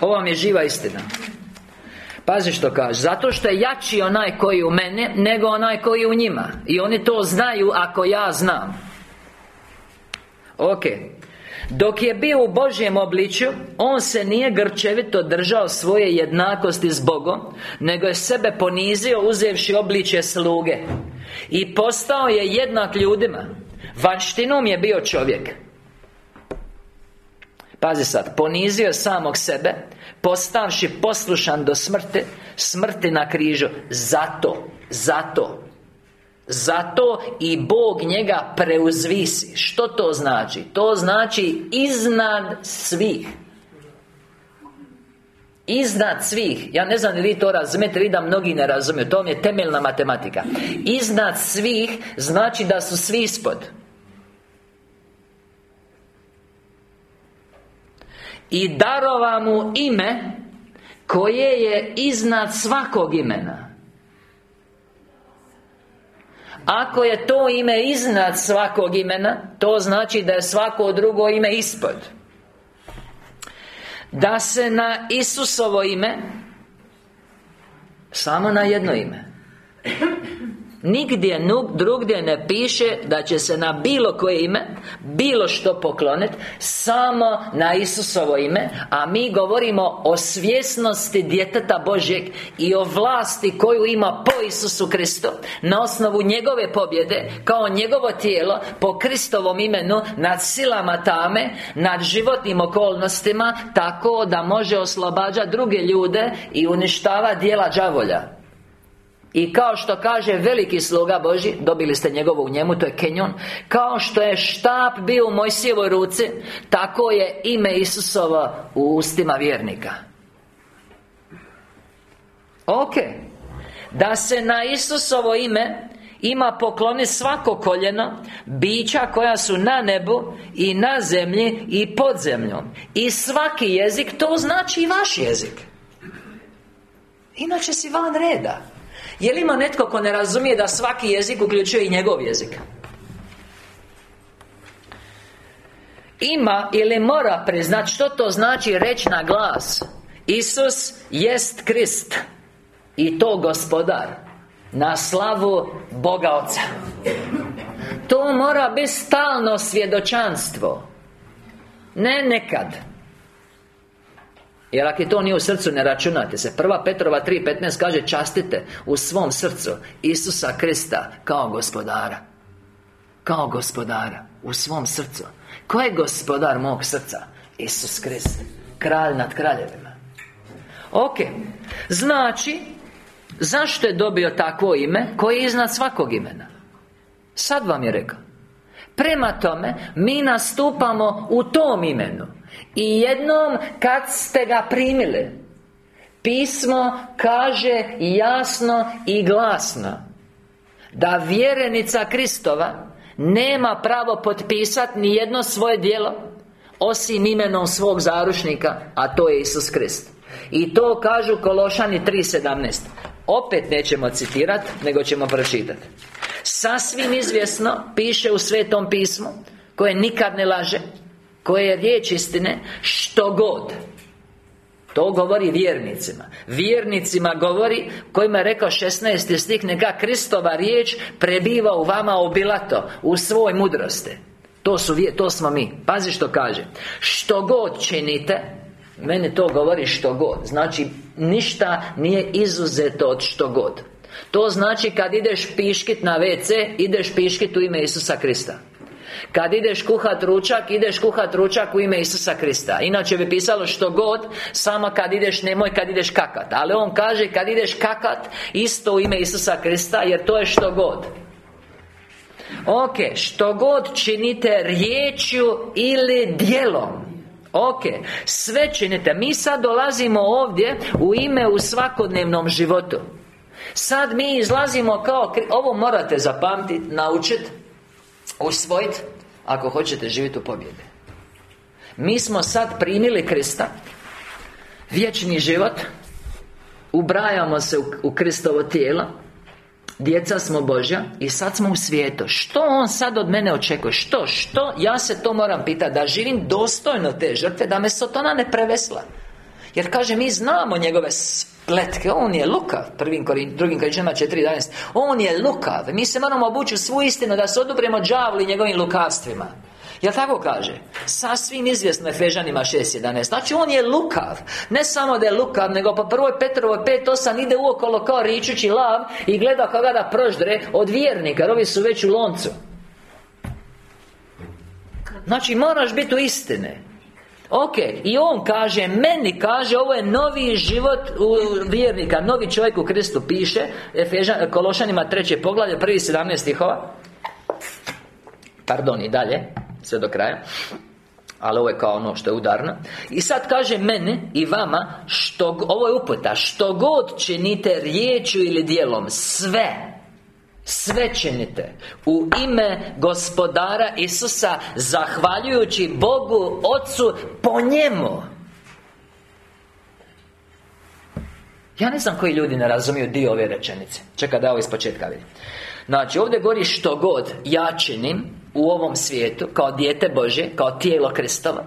Ovo vam je živa istina. Pazi što kaže Zato što je jači onaj koji u mene Nego onaj koji u njima. I oni to znaju ako ja znam. Ok dok je bio u Božjem obličju On se nije grčevito držao svoje jednakosti s Bogom Nego je sebe ponizio uzevši obličje sluge. I postao je jednak ljudima. Vanštinom je bio čovjek. Pazi sad, ponizio samog sebe Postavši poslušan do smrti Smrti na križu. Zato, zato zato i Bog njega preuzvisi. Što to znači? To znači iznad svih. Iznad svih. Ja ne znam li vi to razumijete Vi da mnogi ne razumiju. To mi je temeljna matematika. Iznad svih Znači da su svi ispod. I darova mu ime Koje je iznad svakog imena ako je to ime iznad svakog imena To znači da je svako drugo ime ispod. Da se na Isusovo ime Samo na jedno ime Nigdje drugdje ne piše da će se na bilo koje ime Bilo što pokloniti Samo na Isusovo ime A mi govorimo o svjesnosti djeteta Božjeg I o vlasti koju ima po Isusu Kristu. Na osnovu njegove pobjede Kao njegovo tijelo Po Kristovom imenu Nad silama tame Nad životnim okolnostima Tako da može oslobađati druge ljude I uništava dijela đavolja i kao što kaže veliki sluga Boži Dobili ste njegovo u njemu, to je Kenjon Kao što je štap bio u Mojsijevoj ruci Tako je ime Isusova u ustima vjernika. Ok Da se na Isusovo ime ima pokloni svako koljeno Bića koja su na nebu I na zemlji I pod zemljom. I svaki jezik To znači i vaš jezik. Inače si van reda je li ima netko ko ne razumije da svaki jezik uključuje i njegov jezik? Ima ili mora priznati što to znači reći na glas? Isus jest Krist I to gospodar Na slavu Boga Oca To mora biti stalno svjedočanstvo. Ne nekad jer ako to nije u srcu, ne računate se. Prva Petrova 3.15 kaže Častite u svom srcu Isusa Krista kao gospodara. Kao gospodara U svom srcu. Ko je gospodar mog srca? Isus Krist Kralj nad kraljevima. Ok Znači Zašto je dobio takvo ime? Koje je iznad svakog imena? Sad vam je rekao. Prema tome Mi nastupamo u tom imenu i jednom kad ste ga primili Pismo kaže jasno i glasno Da vjerenica Kristova Nema pravo potpisati ni jedno svoje djelo Osim imenom svog zaručnika A to je Isus Krist. I to kažu Kološani 3.17 Opet nećemo citirati Nego ćemo pročitati Sasvim izvjesno Piše u Svetom pismu Koje nikad ne laže koje je riječ istine Što god. To govori vjernicima. Vjernicima govori Kojima je rekao 16. stih Neka Kristova riječ prebiva u vama obilato U svoj mudrosti. To, su, to smo mi. Pazi što kaže. Što god činite Meni to govori što god. Znači, ništa nije izuzeto od što god. To znači kad ideš piškit na WC Ideš piškit u ime Isusa Krista kad ideš kuhat ručak, ideš kuhat ručak u ime Isusa Krista. Inače bi pisalo što god Samo kad ideš, nemoj kad ideš kakat. Ali on kaže kad ideš kakat Isto u ime Isusa Krista Jer to je što god. Ok, što god činite riječju ili djelom. Ok, sve činite. Mi sad dolazimo ovdje U ime u svakodnevnom životu. Sad mi izlazimo kao Ovo morate zapamtiti, naučiti Usvojiti Ako hoćete živjeti u pobjede Mi smo sad primili Krista Vječni život Ubrajamo se u, u Kristovo tijelo Djeca smo Božja I sad smo u svijetu Što On sad od mene očekuje? Što? Što? Ja se to moram pitati Da živim dostojno te žrtve Da me Sotona ne prevesla Jer kaže, mi znamo njegove spletke On je lukav Prvim korin, drugim Korinčanima 4.11 On je lukav. Mi se moramo obući u svu istinu Da se odubremo đavli njegovim lukavstvima. Jel tako kaže? Sasvim izvjesno je Fežanima 6.11 Znači on je lukav. Ne samo da je lukav Nego po prvoj Petrovoj 5.8 Ide uokolo kao ričući lav I gleda koga da proždre Od vjernika Jer ovi su već u loncu. Znači moraš biti u istine Ok, i on kaže, meni kaže, ovo je novi život u vjernika. Novi čovjek u Kristu piše Efežan, Kološanima treće poglavlje, prvi 17 stihova. Pardon, i dalje sve do kraja. Ali ovo je kao ono što je udarno. I sad kaže mene i vama što, Ovo je uputa Što god činite riječu ili dijelom Sve sve činite U ime gospodara Isusa Zahvaljujući Bogu Otcu Po njemu. Ja ne znam koji ljudi ne razumiju dio ove rečenice. Čekaj da ovo iz početka vidim. Znači ovdje govori što god ja činim U ovom svijetu Kao dijete Bože Kao tijelo Kristova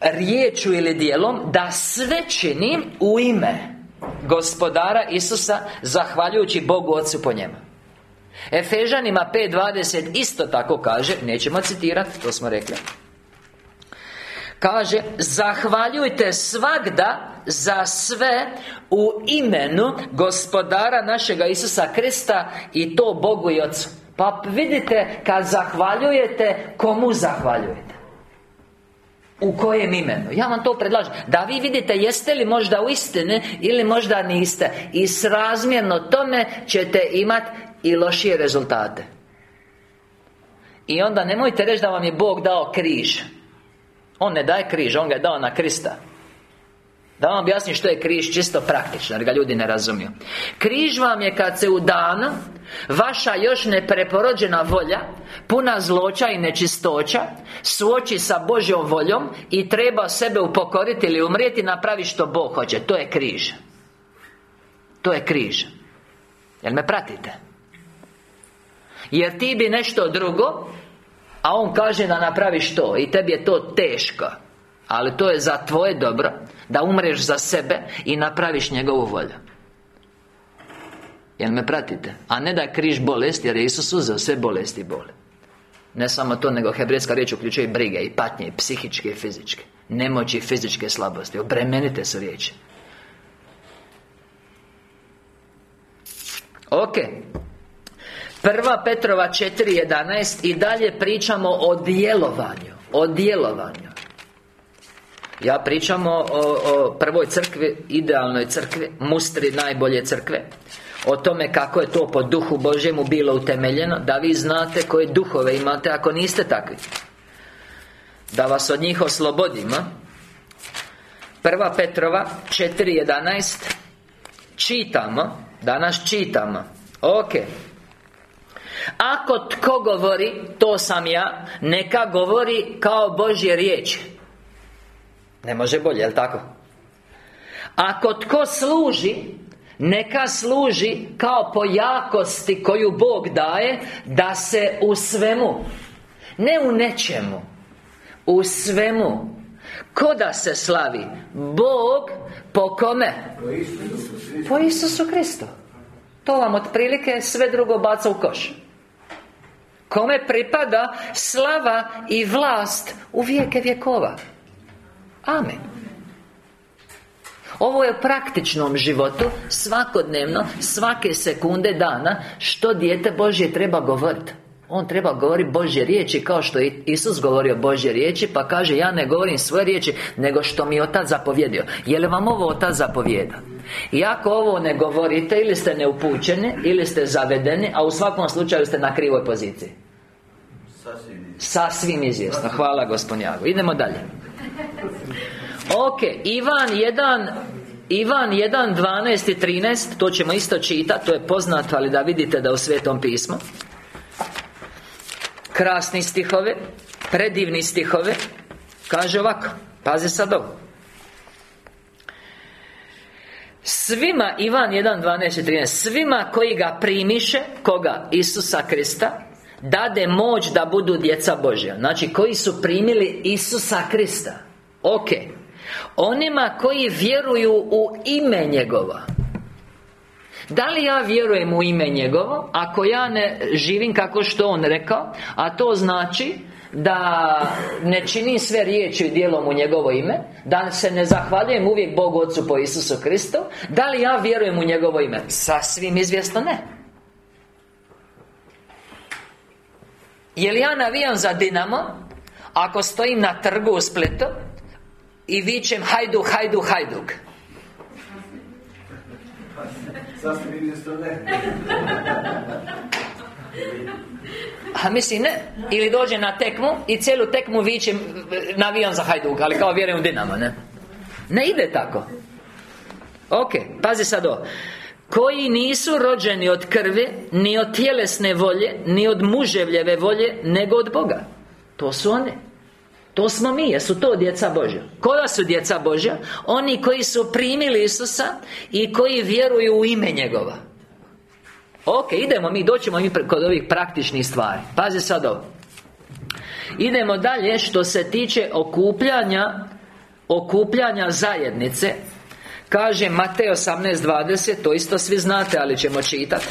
Riječu ili dijelom Da sve činim u ime Gospodara Isusa Zahvaljujući Bogu Otcu po njemu. Efežanima 5.20 isto tako kaže Nećemo citirati, to smo rekli. Kaže Zahvaljujte svagda za sve U imenu Gospodara našega Isusa Krista I to Bogu i Otcu. Pa vidite, kad zahvaljujete Komu zahvaljujete? U kojem imenu? Ja vam to predlažem. Da vi vidite jeste li možda u istini Ili možda niste. I srazmjerno tome ćete imati I lošije rezultate. I onda nemojte reći da vam je Bog dao križ. On ne daje križ, On ga je dao na Krista da vam objasnim što je križ čisto praktično Jer ga ljudi ne razumiju. Križ vam je kad se u danu Vaša još nepreporođena volja Puna zloća i nečistoća Suoči sa Božjom voljom I treba sebe upokoriti ili umrijeti Napravi što Bog hoće. To je križ. To je križ. Jel me pratite? Jer ti bi nešto drugo A on kaže da napraviš to I tebi je to teško Ali to je za tvoje dobro Da umreš za sebe I napraviš njegovu volju. Jel me pratite? A ne da je križ bolest Jer je Isus uzeo sve bolesti i bole Ne samo to, nego hebrejska riječ uključuje i brige I patnje, i psihičke i fizičke. Nemoći i fizičke slabosti. Obremenite su riječi. Ok. Prva Petrova 4.11 I dalje pričamo o djelovanju. O djelovanju ja pričam o, o, prvoj crkvi, idealnoj crkvi Mustri najbolje crkve O tome kako je to po duhu Božjemu bilo utemeljeno. Da vi znate koje duhove imate ako niste takvi. Da vas od njih oslobodimo. Prva Petrova 4.11 Čitamo Danas čitamo. Ok. Ako tko govori To sam ja Neka govori kao Božje riječi ne može bolje, jel' tako? Ako tko služi Neka služi kao po jakosti koju Bog daje Da se u svemu Ne u nečemu U svemu Ko da se slavi? Bog po kome? Po Isusu Kristu To vam otprilike sve drugo baca u koš Kome pripada slava i vlast u vijeke vjekova Amen. Ovo je u praktičnom životu Svakodnevno Svake sekunde dana Što dijete Božje treba govoriti on treba govoriti Božje riječi Kao što je Isus govorio Božje riječi Pa kaže ja ne govorim svoje riječi Nego što mi je Otac zapovjedio. Je li vam ovo Otac zapovjeda? I ako ovo ne govorite Ili ste neupućeni Ili ste zavedeni A u svakom slučaju ste na krivoj poziciji. Sasvim izvjesno. Hvala gospodin Jago. Idemo dalje Ok, Ivan 1 Ivan 1, 12 i 13 To ćemo isto čitati To je poznato, ali da vidite da u Svetom pismu Krasni stihove Predivni stihove Kaže ovako Pazi sad ovo Svima, Ivan 1, 12 i 13 Svima koji ga primiše Koga? Isusa Krista Dade moć da budu djeca Božja. Znači, koji su primili Isusa Krista. Ok. Onima koji vjeruju u ime njegova. Da li ja vjerujem u ime njegovo? Ako ja ne živim kako što on rekao A to znači da ne činim sve riječi i djelom u njegovo ime Da se ne zahvaljujem uvijek Bogu Otcu po Isusu Kristu Da li ja vjerujem u njegovo ime? Sasvim izvjesno ne Jel ja navijam za Dinamo? Ako stojim na trgu u Splitu I vičem hajdu, hajdu, hajduk. A mislim ne. Ili dođe na tekmu I cijelu tekmu viće Navijam za Hajduk Ali kao vjerujem u Dinamo ne. Ne ide tako. Ok, pazi sad ovo koji nisu rođeni od krvi Ni od tjelesne volje Ni od muževljeve volje Nego od Boga. To su oni. To smo mi, jesu to djeca Božja. Koja su djeca Božja? Oni koji su primili Isusa I koji vjeruju u ime njegova. Ok, idemo mi, doćemo mi kod ovih praktičnih stvari. Pazi sad ovo. Idemo dalje što se tiče okupljanja Okupljanja zajednice Kaže Matej 18.20 To isto svi znate, ali ćemo čitati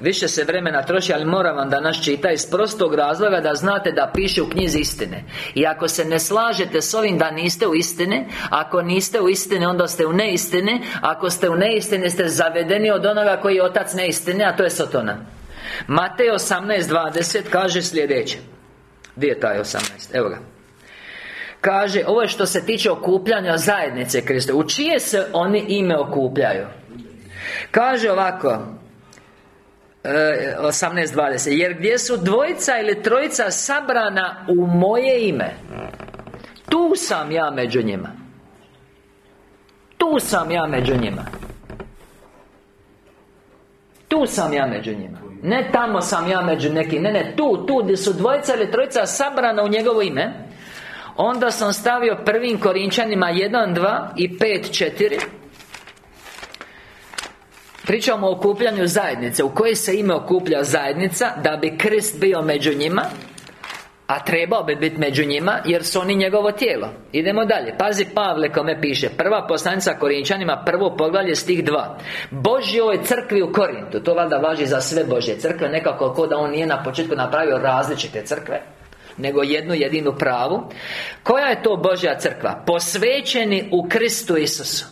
Više se vremena troši, ali moram vam danas čita iz prostog razloga da znate da piše u knjizi istine. I ako se ne slažete s ovim da niste u istine Ako niste u istine, onda ste u neistine. Ako ste u neistine, ste zavedeni od onoga koji je otac neistine, a to je Sotona. Matej 18.20 kaže sljedeće. Gdje je taj 18? Evo ga Kaže, ovo je što se tiče okupljanja zajednice Kriste. U čije se oni ime okupljaju? Kaže ovako 18.20 Jer gdje su dvojica ili trojica sabrana u moje ime? Tu sam ja među njima. Tu sam ja među njima. Tu sam ja među njima. Ne tamo sam ja među nekim. Ne, ne, tu, tu gdje su dvojica ili trojica sabrana u njegovo ime Onda sam stavio prvim Korinčanima 1, 2 i 5, 4 Pričamo o okupljanju zajednice. U koje se ime okuplja zajednica Da bi krist bio među njima a trebao bi biti među njima Jer su oni njegovo tijelo. Idemo dalje. Pazi Pavle kome piše. Prva poslanica Korinčanima Prvo poglavlje stih 2 Božjoj crkvi u Korintu. To valjda važi za sve Božje crkve. Nekako ko da on nije na početku napravio različite crkve nego jednu jedinu pravu Koja je to Božja crkva? Posvećeni u Kristu Isusu.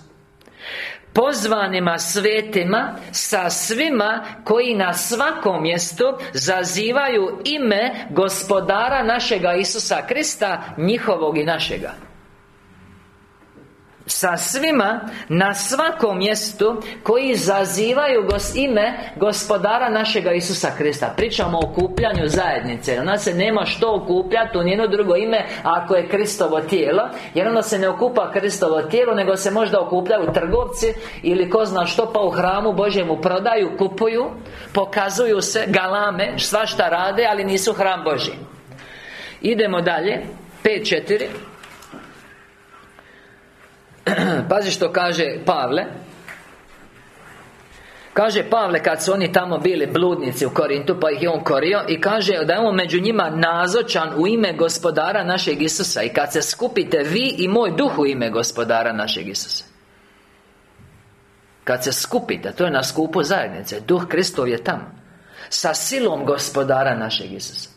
Pozvanima svetima Sa svima Koji na svakom mjestu Zazivaju ime Gospodara našega Isusa Krista Njihovog i našega sa svima na svakom mjestu koji zazivaju gos ime gospodara našega Isusa Krista. Pričamo o okupljanju zajednice ona se nema što okupljati u njeno drugo ime ako je Kristovo tijelo jer onda se ne okupa Kristovo tijelo nego se možda okupljaju trgovci ili ko zna što pa u hramu Božjemu prodaju, kupuju pokazuju se, galame, svašta rade ali nisu hram Božji idemo dalje 5.4 Pazi što kaže Pavle. Kaže Pavle kad su oni tamo bili bludnici u Korintu Pa ih je on korio I kaže da je on među njima nazočan u ime gospodara našeg Isusa. I kad se skupite vi i moj duh u ime gospodara našeg Isusa. Kad se skupite, to je na skupu zajednice. Duh Kristov je tamo Sa silom gospodara našeg Isusa.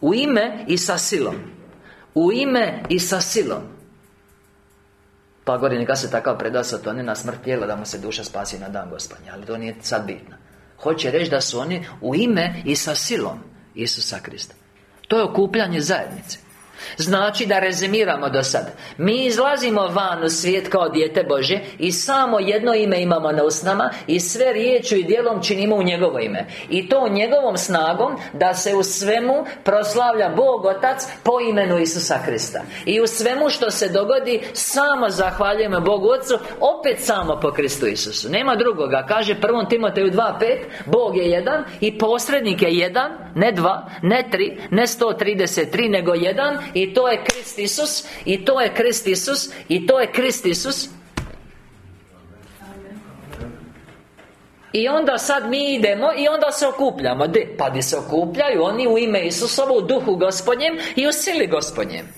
U ime i sa silom. U ime i sa silom pa gori neka se takav to ne na smrt tijela da mu se duša spasi na dan gospodnja Ali to nije sad bitno. Hoće reći da su oni u ime i sa silom Isusa Krista. To je okupljanje zajednice Znači da rezimiramo do sad. Mi izlazimo van u svijet kao dijete Bože I samo jedno ime imamo na usnama I sve riječu i dijelom činimo u njegovo ime. I to njegovom snagom Da se u svemu proslavlja Bog Otac Po imenu Isusa Krista. I u svemu što se dogodi Samo zahvaljujemo Bogu Otcu Opet samo po Kristu Isusu. Nema drugoga. Kaže prvom Timoteju 2.5 Bog je jedan I posrednik je jedan Ne dva Ne tri Ne 133 Nego jedan i to je Krist Isus I to je Krist Isus I to je Krist Isus. I onda sad mi idemo i onda se okupljamo. De, Pa di se okupljaju oni u ime Isusovo U duhu gospodnjem i u sili gospodnjem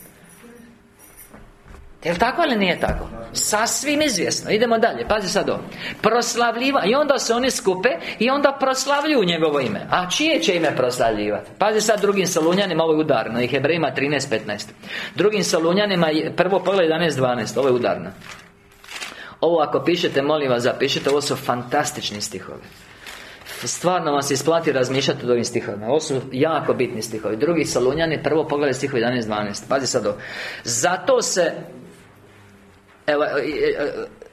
Jel' tako ili nije tako? Sasvim izvjesno. Idemo dalje, pazi sad ovo. Proslavljiva I onda se oni skupe I onda proslavljuju njegovo ime. A čije će ime proslavljivati? Pazi sad drugim Salunjanima Ovo je udarno. I Hebrejima 13.15 Drugim Salunjanima Prvo pogled 11.12 Ovo je udarno. Ovo ako pišete, molim vas zapišite. Ovo su fantastični stihovi. Stvarno vam se isplati razmišljati o ovim stihovima. Ovo su jako bitni stihovi. Drugi Salunjani, prvo pogled stihovi 11.12 Pazi sad ovo. Zato se Evo, e, e,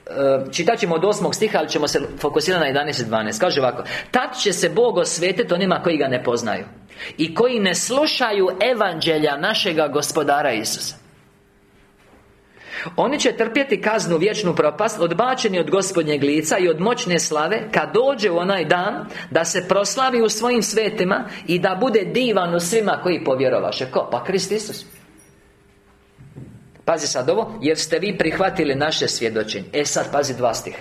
e, čitat ćemo od osmog stiha, ali ćemo se fokusirati na 11 i 12 Kaže ovako Tad će se Bog osvetiti onima koji ga ne poznaju I koji ne slušaju evanđelja našega gospodara Isusa. Oni će trpjeti kaznu vječnu propast Odbačeni od gospodnjeg lica i od moćne slave Kad dođe u onaj dan Da se proslavi u svojim svetima I da bude divan u svima koji povjerovaše. Ko? Pa Krist Isus Pazi sad ovo Jer ste vi prihvatili naše svjedočenje. E sad pazi dva stih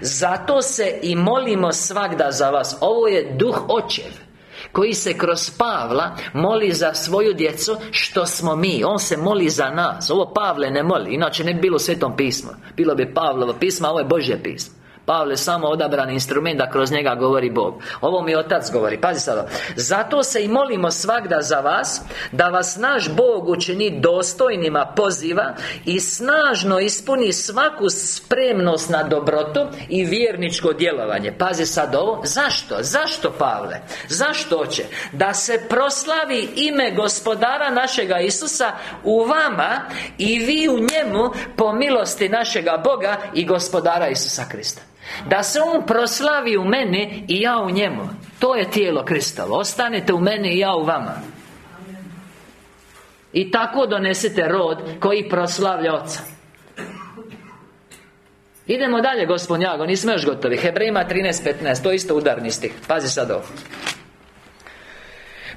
Zato se i molimo svakda za vas. Ovo je duh očev koji se kroz Pavla moli za svoju djecu što smo mi. On se moli za nas. Ovo Pavle ne moli Inače ne bi bilo Svetom pismu. Bilo bi Pavlovo pismo, a ovo je Božje pismo Pavle samo odabran instrument da kroz njega govori Bog Ovo mi Otac govori, pazi sada Zato se i molimo svakda za vas Da vas naš Bog učini dostojnima poziva I snažno ispuni svaku spremnost na dobrotu I vjerničko djelovanje Pazi sad ovo Zašto? Zašto Pavle? Zašto će? Da se proslavi ime gospodara našega Isusa U vama I vi u njemu Po milosti našega Boga I gospodara Isusa Krista da se On proslavi u meni i ja u njemu. To je tijelo Kristovo. Ostanete u meni i ja u vama. I tako donesete rod koji proslavlja Oca Idemo dalje, gospodin Jago, nismo još gotovi. Hebrejima 13.15, to je isto udarni stih. Pazi sad ovo.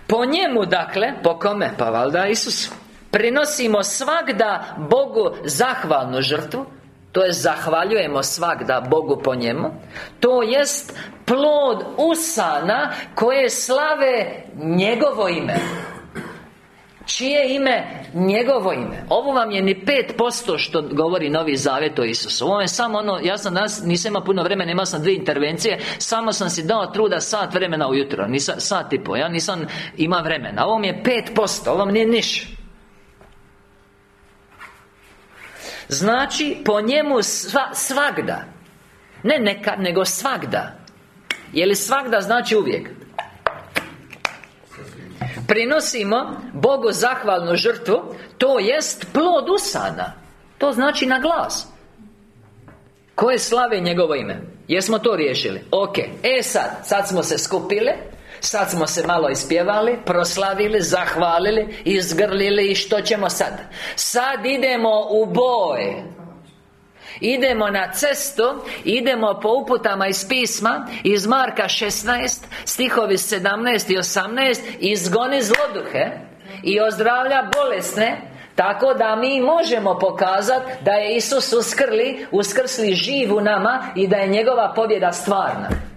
Po njemu, dakle, po kome? Pa valjda Isus Prinosimo svakda Bogu zahvalnu žrtvu to je zahvaljujemo svakda Bogu po njemu. To jest plod usana Koje slave njegovo ime. Čije ime? Njegovo ime. Ovo vam je ni 5% što govori Novi Zavjet o Isusu. Ovo je samo ono, ja sam danas, nisam imao puno vremena, imao sam dvije intervencije Samo sam si dao truda sat vremena ujutro nisam, Sat i po, ja nisam ima vremena. Ovo mi je 5%, ovo vam nije niš Znači, po njemu sva, svagda Ne neka, nego svagda Je li svagda znači uvijek? Prinosimo Bogu zahvalnu žrtvu To jest plod usana To znači na glas Koje slave njegovo ime? Jesmo to riješili? Ok E sad, sad smo se skupili Sad smo se malo ispjevali, proslavili, zahvalili, izgrlili i što ćemo sad? Sad idemo u boj Idemo na cestu Idemo po uputama iz pisma Iz Marka 16 Stihovi 17 i 18 Izgoni zloduhe I ozdravlja bolesne Tako da mi možemo pokazati Da je Isus uskrli Uskrsli živ u nama I da je njegova pobjeda stvarna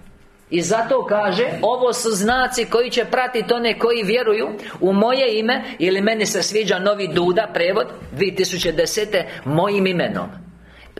i zato kaže Ovo su znaci koji će pratiti one koji vjeruju U moje ime Ili meni se sviđa novi Duda prevod 2010. Mojim imenom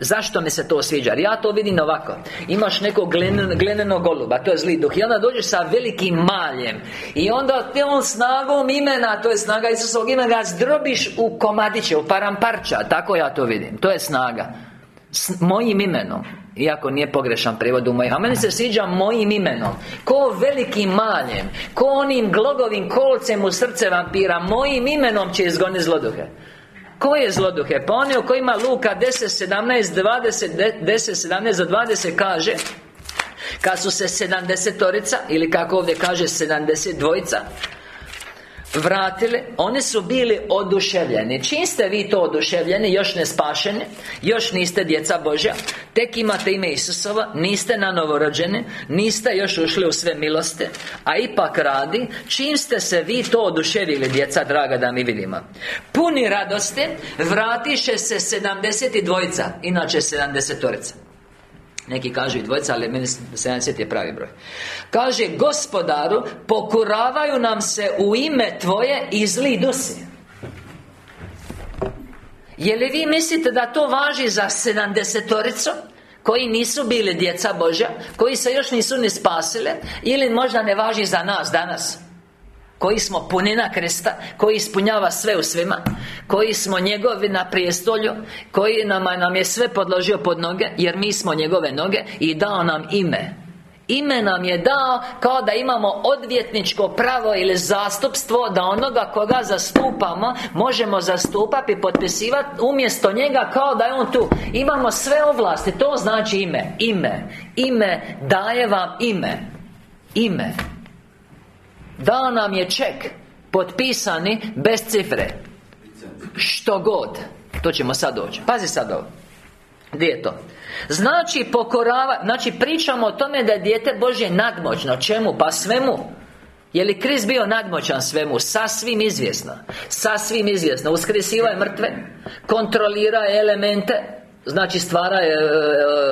Zašto mi se to sviđa? ja to vidim ovako Imaš nekog glenenog goluba To je zli duh I onda dođeš sa velikim maljem I onda te on snagom imena To je snaga Isusovog imena Ga zdrobiš u komadiće U paramparča Tako ja to vidim To je snaga S mojim imenom iako nije pogrešan prijevod u mojih A meni se sviđa mojim imenom Ko velikim maljem Ko onim glogovim kolcem u srce vampira Mojim imenom će izgoniti zloduhe koje zloduhe? Pa one o kojima Luka 10, 17, 20 10, 17 za 20 kaže Kad su se sedamdesetorica Ili kako ovdje kaže sedamdeset dvojica vratili Oni su bili oduševljeni. Čim ste vi to oduševljeni Još ne spašeni Još niste djeca Božja Tek imate ime Isusova Niste na novorođeni Niste još ušli u sve milosti A ipak radi Čim ste se vi to oduševili Djeca draga da mi vidimo. Puni radosti Vratiše se sedamdeset dvojica Inače sedamdesetorica neki kažu i dvojica, ali meni 70 je pravi broj Kaže, gospodaru Pokuravaju nam se u ime Tvoje i zli dusi Je li vi mislite da to važi za sedamdesetoricu? Koji nisu bili djeca Božja Koji se još nisu ni spasile Ili možda ne važi za nas danas koji smo punina Krista Koji ispunjava sve u svima Koji smo njegovi na prijestolju Koji nama nam je sve podložio pod noge Jer mi smo njegove noge I dao nam ime. Ime nam je dao kao da imamo odvjetničko pravo ili zastupstvo Da onoga koga zastupamo Možemo zastupati i potpisivati Umjesto njega kao da je on tu. Imamo sve ovlasti To znači ime. Ime. Ime daje vam ime. Ime Dao nam je ček Potpisani bez cifre. Što god. To ćemo sad doći. Pazi sad ovo. Gdje je to? Znači pokorava Znači pričamo o tome da je dijete Božje nadmoćno. Čemu? Pa svemu. Je li Krist bio nadmoćan svemu? Sasvim izvjesno. Sasvim izvjesno. Uskresiva je mrtve Kontrolira elemente Znači stvara je e,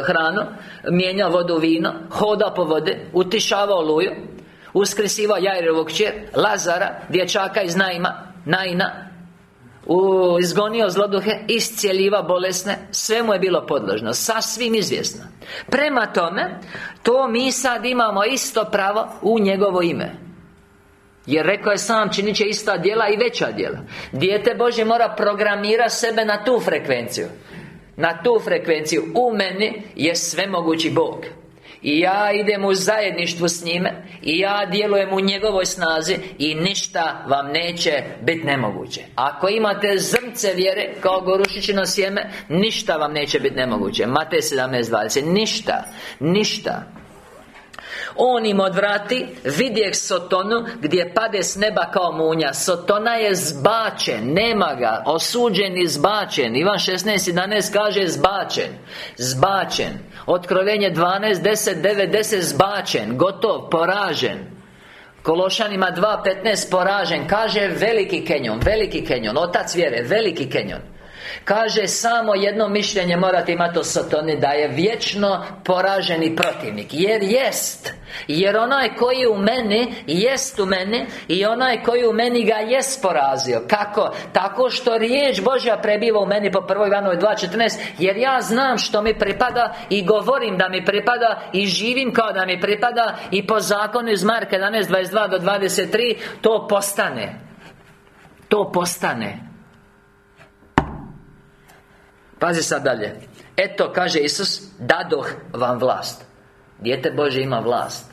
hranu Mijenja vodu vino Hoda po vode Utišava oluju Uskresivao Jairovog čer Lazara Dječaka iz Najma Najna. U, izgonio zloduhe Iscijeljiva bolesne Sve mu je bilo podložno Sasvim izvjesno. Prema tome To mi sad imamo isto pravo U njegovo ime. Jer rekao je sam, činit će ista djela i veća djela. Dijete Bože mora programirati sebe na tu frekvenciju. Na tu frekvenciju. U meni je svemogući Bog i ja idem u zajedništvu s njime I ja djelujem u njegovoj snazi I ništa vam neće biti nemoguće. Ako imate zrnce vjere Kao gorušićino sjeme Ništa vam neće biti nemoguće. Matej 17.20 Ništa Ništa on im odvrati Vidjeh Sotonu Gdje pade s neba kao munja. Sotona je zbačen Nema ga. Osuđen i zbačen. Ivan 16.11 kaže zbačen Zbačen. Otkrovenje 12, 10, 9, 10 Zbačen Gotov Poražen. Kološanima 2.15 poražen. Kaže veliki kenjon Veliki kenjon Otac vjere Veliki kenjon Kaže samo jedno mišljenje morate imati o Sotoni Da je vječno poraženi protivnik Jer jest Jer onaj koji u meni Jest u meni I onaj koji u meni ga jest porazio Kako? Tako što riječ Božja prebiva u meni Po 1. Ivanovoj 2.14 Jer ja znam što mi pripada I govorim da mi pripada I živim kao da mi pripada I po zakonu iz Marka 11.22 do 23 To postane To postane Pazi sad dalje. Eto, kaže Isus Dadoh vam vlast. Dijete Bože ima vlast.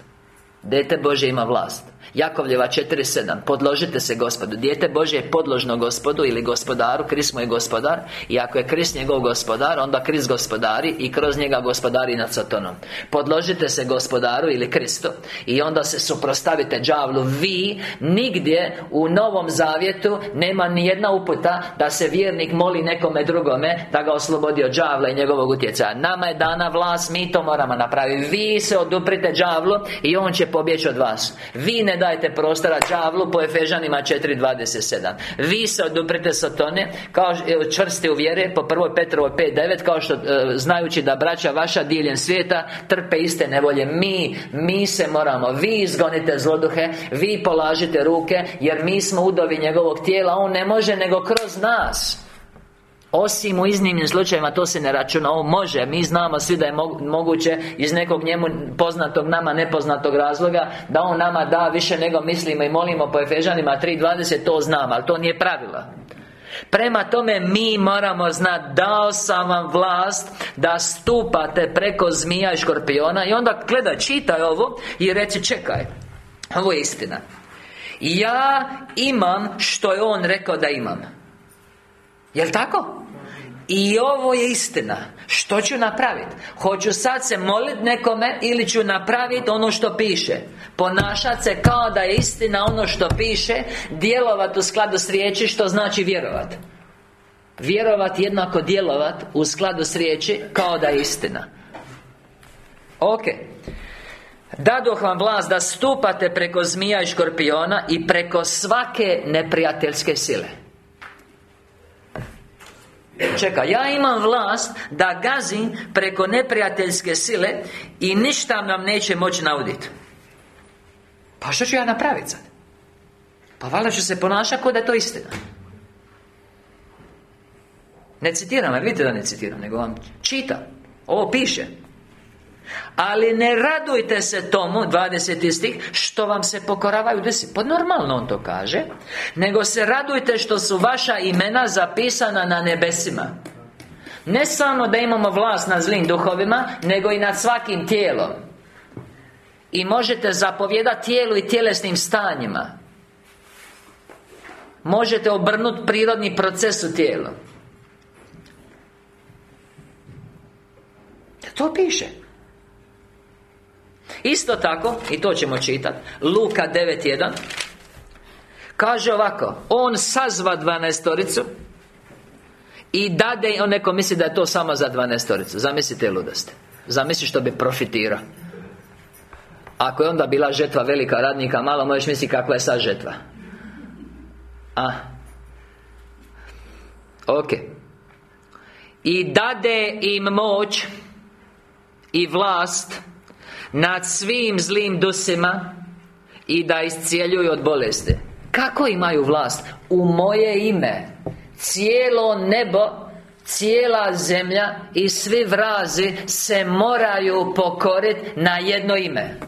Dijete Bože ima vlast Jakovljeva 4.7 Podložite se gospodu. Dijete Bože je podložno gospodu ili gospodaru Krist mu je gospodar. I ako je Krist njegov gospodar Onda Krist gospodari I kroz njega gospodari nad Satonom Podložite se gospodaru ili Kristu I onda se suprostavite đavlu. Vi nigdje u Novom Zavjetu Nema ni jedna uputa Da se vjernik moli nekome drugome Da ga oslobodi od đavla i njegovog utjecaja. Nama je dana vlast Mi to moramo napraviti. Vi se oduprite đavlu I on će pobjeći od vas. Vi ne dajte prostora đavlu po Efežanima 4.27 Vi se oduprite Satone Kao čvrsti u vjere Po prvoj Petrovoj 5.9 Kao što e, znajući da braća vaša diljem svijeta Trpe iste nevolje. Mi, mi se moramo Vi izgonite zloduhe Vi polažite ruke Jer mi smo udovi njegovog tijela On ne može nego kroz nas osim u iznimnim slučajevima to se ne računa. Ovo može, mi znamo svi da je moguće Iz nekog njemu poznatog nama nepoznatog razloga Da on nama da više nego mislimo i molimo po Efežanima 3.20 To znam, ali to nije pravilo. Prema tome mi moramo znati Dao sam vam vlast Da stupate preko zmija i škorpiona I onda gledaj, čitaj ovo I reci čekaj Ovo je istina. Ja imam što je on rekao da imam. Jel' tako? I ovo je istina. Što ću napraviti? Hoću sad se moliti nekome Ili ću napraviti ono što piše? Ponašati se kao da je istina ono što piše Djelovati u skladu s riječi Što znači vjerovat. Vjerovat jednako djelovat U skladu s riječi Kao da je istina. Ok. Dadoh vam vlast da stupate preko zmija i škorpiona I preko svake neprijateljske sile Čekaj, ja imam vlast da gazim preko neprijateljske sile I ništa nam neće moći nauditi Pa što ću ja napraviti sad? Pa valjda ću se ponašati kao da je to istina. Ne citiram, vidite da ne citiram Nego vam čitam. Ovo piše ali ne radujte se tomu 20. stih Što vam se pokoravaju desi. Pa normalno on to kaže Nego se radujte što su vaša imena zapisana na nebesima. Ne samo da imamo vlast nad zlim duhovima Nego i nad svakim tijelom. I možete zapovjedati tijelu i tjelesnim stanjima. Možete obrnuti prirodni proces u tijelu To piše Isto tako, i to ćemo čitati Luka 9.1 Kaže ovako On sazva dvanaestoricu I dade, on neko misli da je to samo za dvanaestoricu Zamislite ludosti Zamisli što bi profitirao. Ako je onda bila žetva velika radnika Malo možeš misliti kakva je sad žetva. A? Ok. I dade im moć I vlast nad svim zlim dusima I da iscijeljuju od bolesti. Kako imaju vlast? U moje ime. Cijelo nebo Cijela zemlja I svi vrazi Se moraju pokoriti Na jedno ime.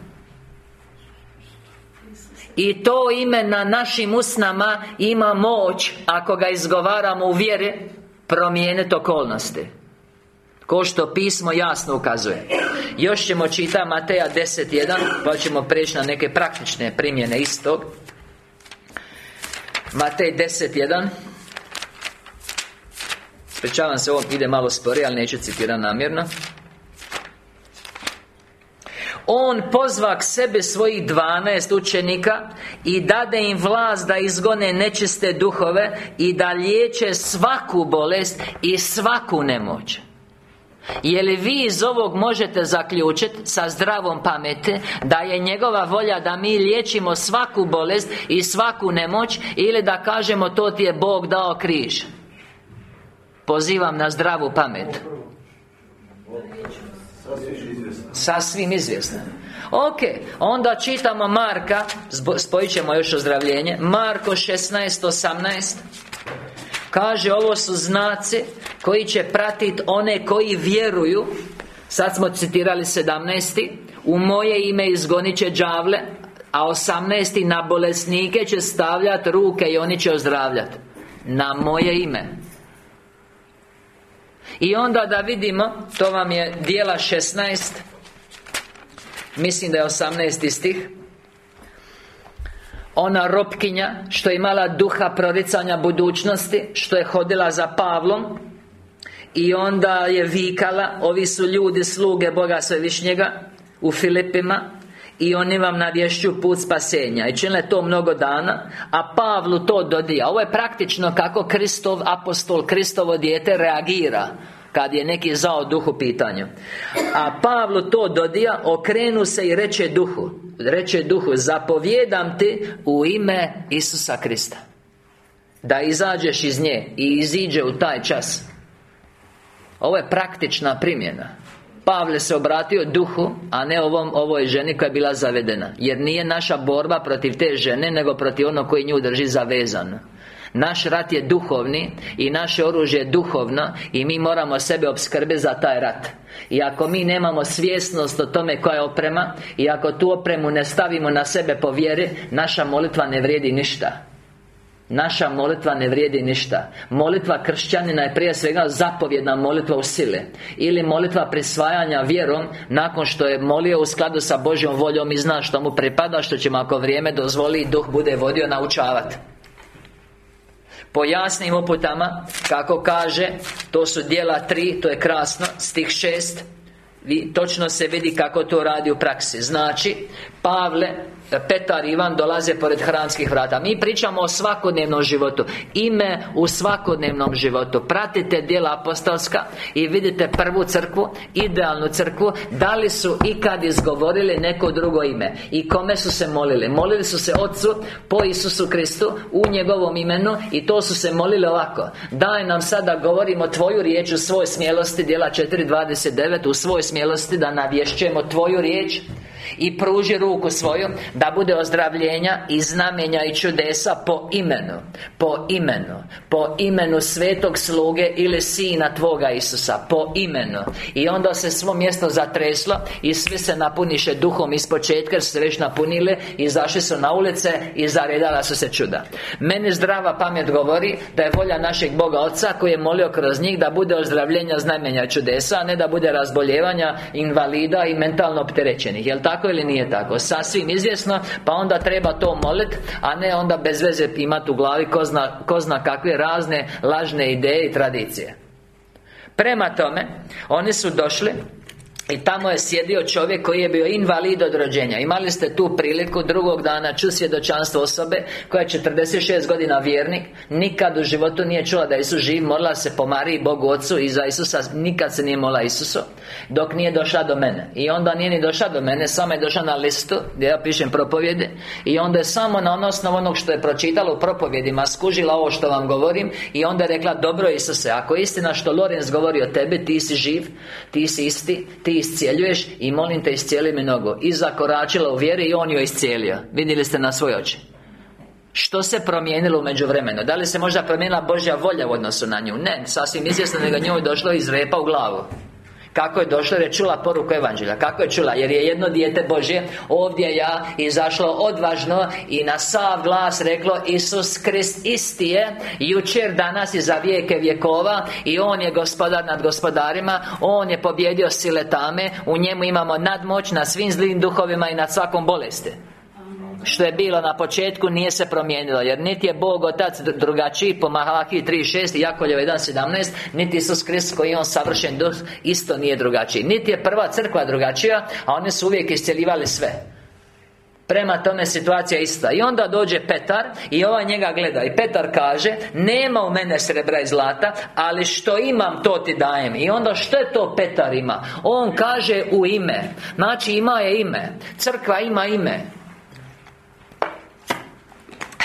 I to ime na našim usnama ima moć Ako ga izgovaramo u vjeri Promijeniti okolnosti Ko što pismo jasno ukazuje. Još ćemo čitati Mateja 10.1 Pa ćemo preći na neke praktične primjene istog. Matej 10.1 Spričavam se, ovo ide malo sporije, ali neću citirati namjerno. On pozva k sebi svojih dvanaest učenika I dade im vlast da izgone nečiste duhove I da liječe svaku bolest I svaku nemoć je li vi iz ovog možete zaključiti sa zdravom pameti Da je njegova volja da mi liječimo svaku bolest i svaku nemoć Ili da kažemo to ti je Bog dao križ Pozivam na zdravu pamet. Sasvim izvjesno Ok, onda čitamo Marka Spojit ćemo još ozdravljenje. Marko 16.18 Kaže, ovo su znaci Koji će pratiti one koji vjeruju Sad smo citirali 17. U moje ime izgonit će džavle A 18. na bolesnike će stavljati ruke I oni će ozdravljati Na moje ime I onda da vidimo To vam je dijela 16 Mislim da je 18. stih ona ropkinja Što je imala duha proricanja budućnosti Što je hodila za Pavlom I onda je vikala Ovi su ljudi, sluge Boga Svevišnjega U Filipima i oni vam navješću put spasenja. I činile to mnogo dana A Pavlu to dodija. Ovo je praktično kako Kristov apostol Kristovo dijete reagira Kad je neki zao duhu pitanju. A Pavlu to dodija Okrenu se i reče duhu Reče duhu Zapovjedam ti u ime Isusa Krista. Da izađeš iz nje I iziđe u taj čas. Ovo je praktična primjena. Pavle se obratio duhu A ne ovom, ovoj ženi koja je bila zavedena. Jer nije naša borba protiv te žene Nego protiv onog koji nju drži zavezano naš rat je duhovni I naše oružje je duhovno I mi moramo sebe obskrbiti za taj rat. I ako mi nemamo svjesnost o tome koja je oprema I ako tu opremu ne stavimo na sebe po vjeri Naša molitva ne vrijedi ništa. Naša molitva ne vrijedi ništa. Molitva kršćanina je prije svega zapovjedna molitva u sile Ili molitva prisvajanja vjerom Nakon što je molio u skladu sa Božjom voljom I zna što mu pripada Što ćemo ako vrijeme dozvoli Duh bude vodio naučavati po jasnim uputama Kako kaže To su dijela tri To je krasno Stih šest. Vi, Točno se vidi kako to radi u praksi. Znači Pavle Petar i Ivan dolaze pored hranskih vrata. Mi pričamo o svakodnevnom životu. Ime u svakodnevnom životu. Pratite djela apostolska I vidite prvu crkvu Idealnu crkvu Da li su ikad izgovorili neko drugo ime I kome su se molili. Molili su se Otcu Po Isusu Kristu U njegovom imenu I to su se molili ovako. Daj nam sada govorimo Tvoju riječ u svoj smjelosti Djela 4.29 U svoj smjelosti Da navješćujemo Tvoju riječ i pruži ruku svoju Da bude ozdravljenja i znamenja i čudesa po imenu Po imenu Po imenu svetog sluge ili sina Tvoga Isusa Po imenu I onda se svo mjesto zatreslo I svi se napuniše duhom iz početka Jer se već napunile Izašli su na ulice I zaredala su se čuda Meni zdrava pamet govori Da je volja našeg Boga Oca Koji je molio kroz njih Da bude ozdravljenja znamenja i čudesa A ne da bude razboljevanja Invalida i mentalno opterećenih Jel tako? Tako ili nije tako Sasvim izvjesno Pa onda treba to molit A ne onda bez veze imati u glavi ko zna, ko zna kakve razne lažne ideje i tradicije. Prema tome Oni su došli i tamo je sjedio čovjek koji je bio invalid od rođenja. Imali ste tu priliku drugog dana ču svjedočanstvo osobe Koja je 46 godina vjernik Nikad u životu nije čula da Isus živ Morala se po Mariji, Bogu Otcu I za Isusa nikad se nije molila Isusu Dok nije došla do mene. I onda nije ni došla do mene Samo je došla na listu Gdje ja pišem propovjede I onda je samo na osnovu onog što je pročitala u propovjedima Skužila ovo što vam govorim I onda je rekla Dobro Isuse Ako je istina što Lorenz govori o tebi Ti si živ Ti si isti Ti iscijeljuješ I molim te iscijeli mi nogu I zakoračila u vjeri i on joj iscijelio Vidjeli ste na svoj oči što se promijenilo u međuvremenu? Da li se možda promijenila Božja volja u odnosu na nju? Ne, sasvim izvjesno nego njoj došlo iz repa u glavu kako je došlo jer je čula poruku Evanđelja Kako je čula? Jer je jedno dijete Božje Ovdje ja izašlo odvažno I na sav glas reklo Isus Krist isti je Jučer, danas i za vijeke vjekova I On je gospodar nad gospodarima On je pobjedio sile tame U njemu imamo nadmoć nad svim zlim duhovima I nad svakom bolesti što je bilo na početku nije se promijenilo Jer niti je Bog Otac drugačiji Po Mahalaki 3.6 i Jakoljeva 1.17 Niti Isus Krist koji je On savršen duh Isto nije drugačiji. Niti je prva crkva drugačija A oni su uvijek iscjeljivali sve. Prema tome situacija ista. I onda dođe Petar I ovaj njega gleda I Petar kaže Nema u mene srebra i zlata Ali što imam to ti dajem. I onda što je to Petar ima? On kaže u ime. Znači ima je ime. Crkva ima ime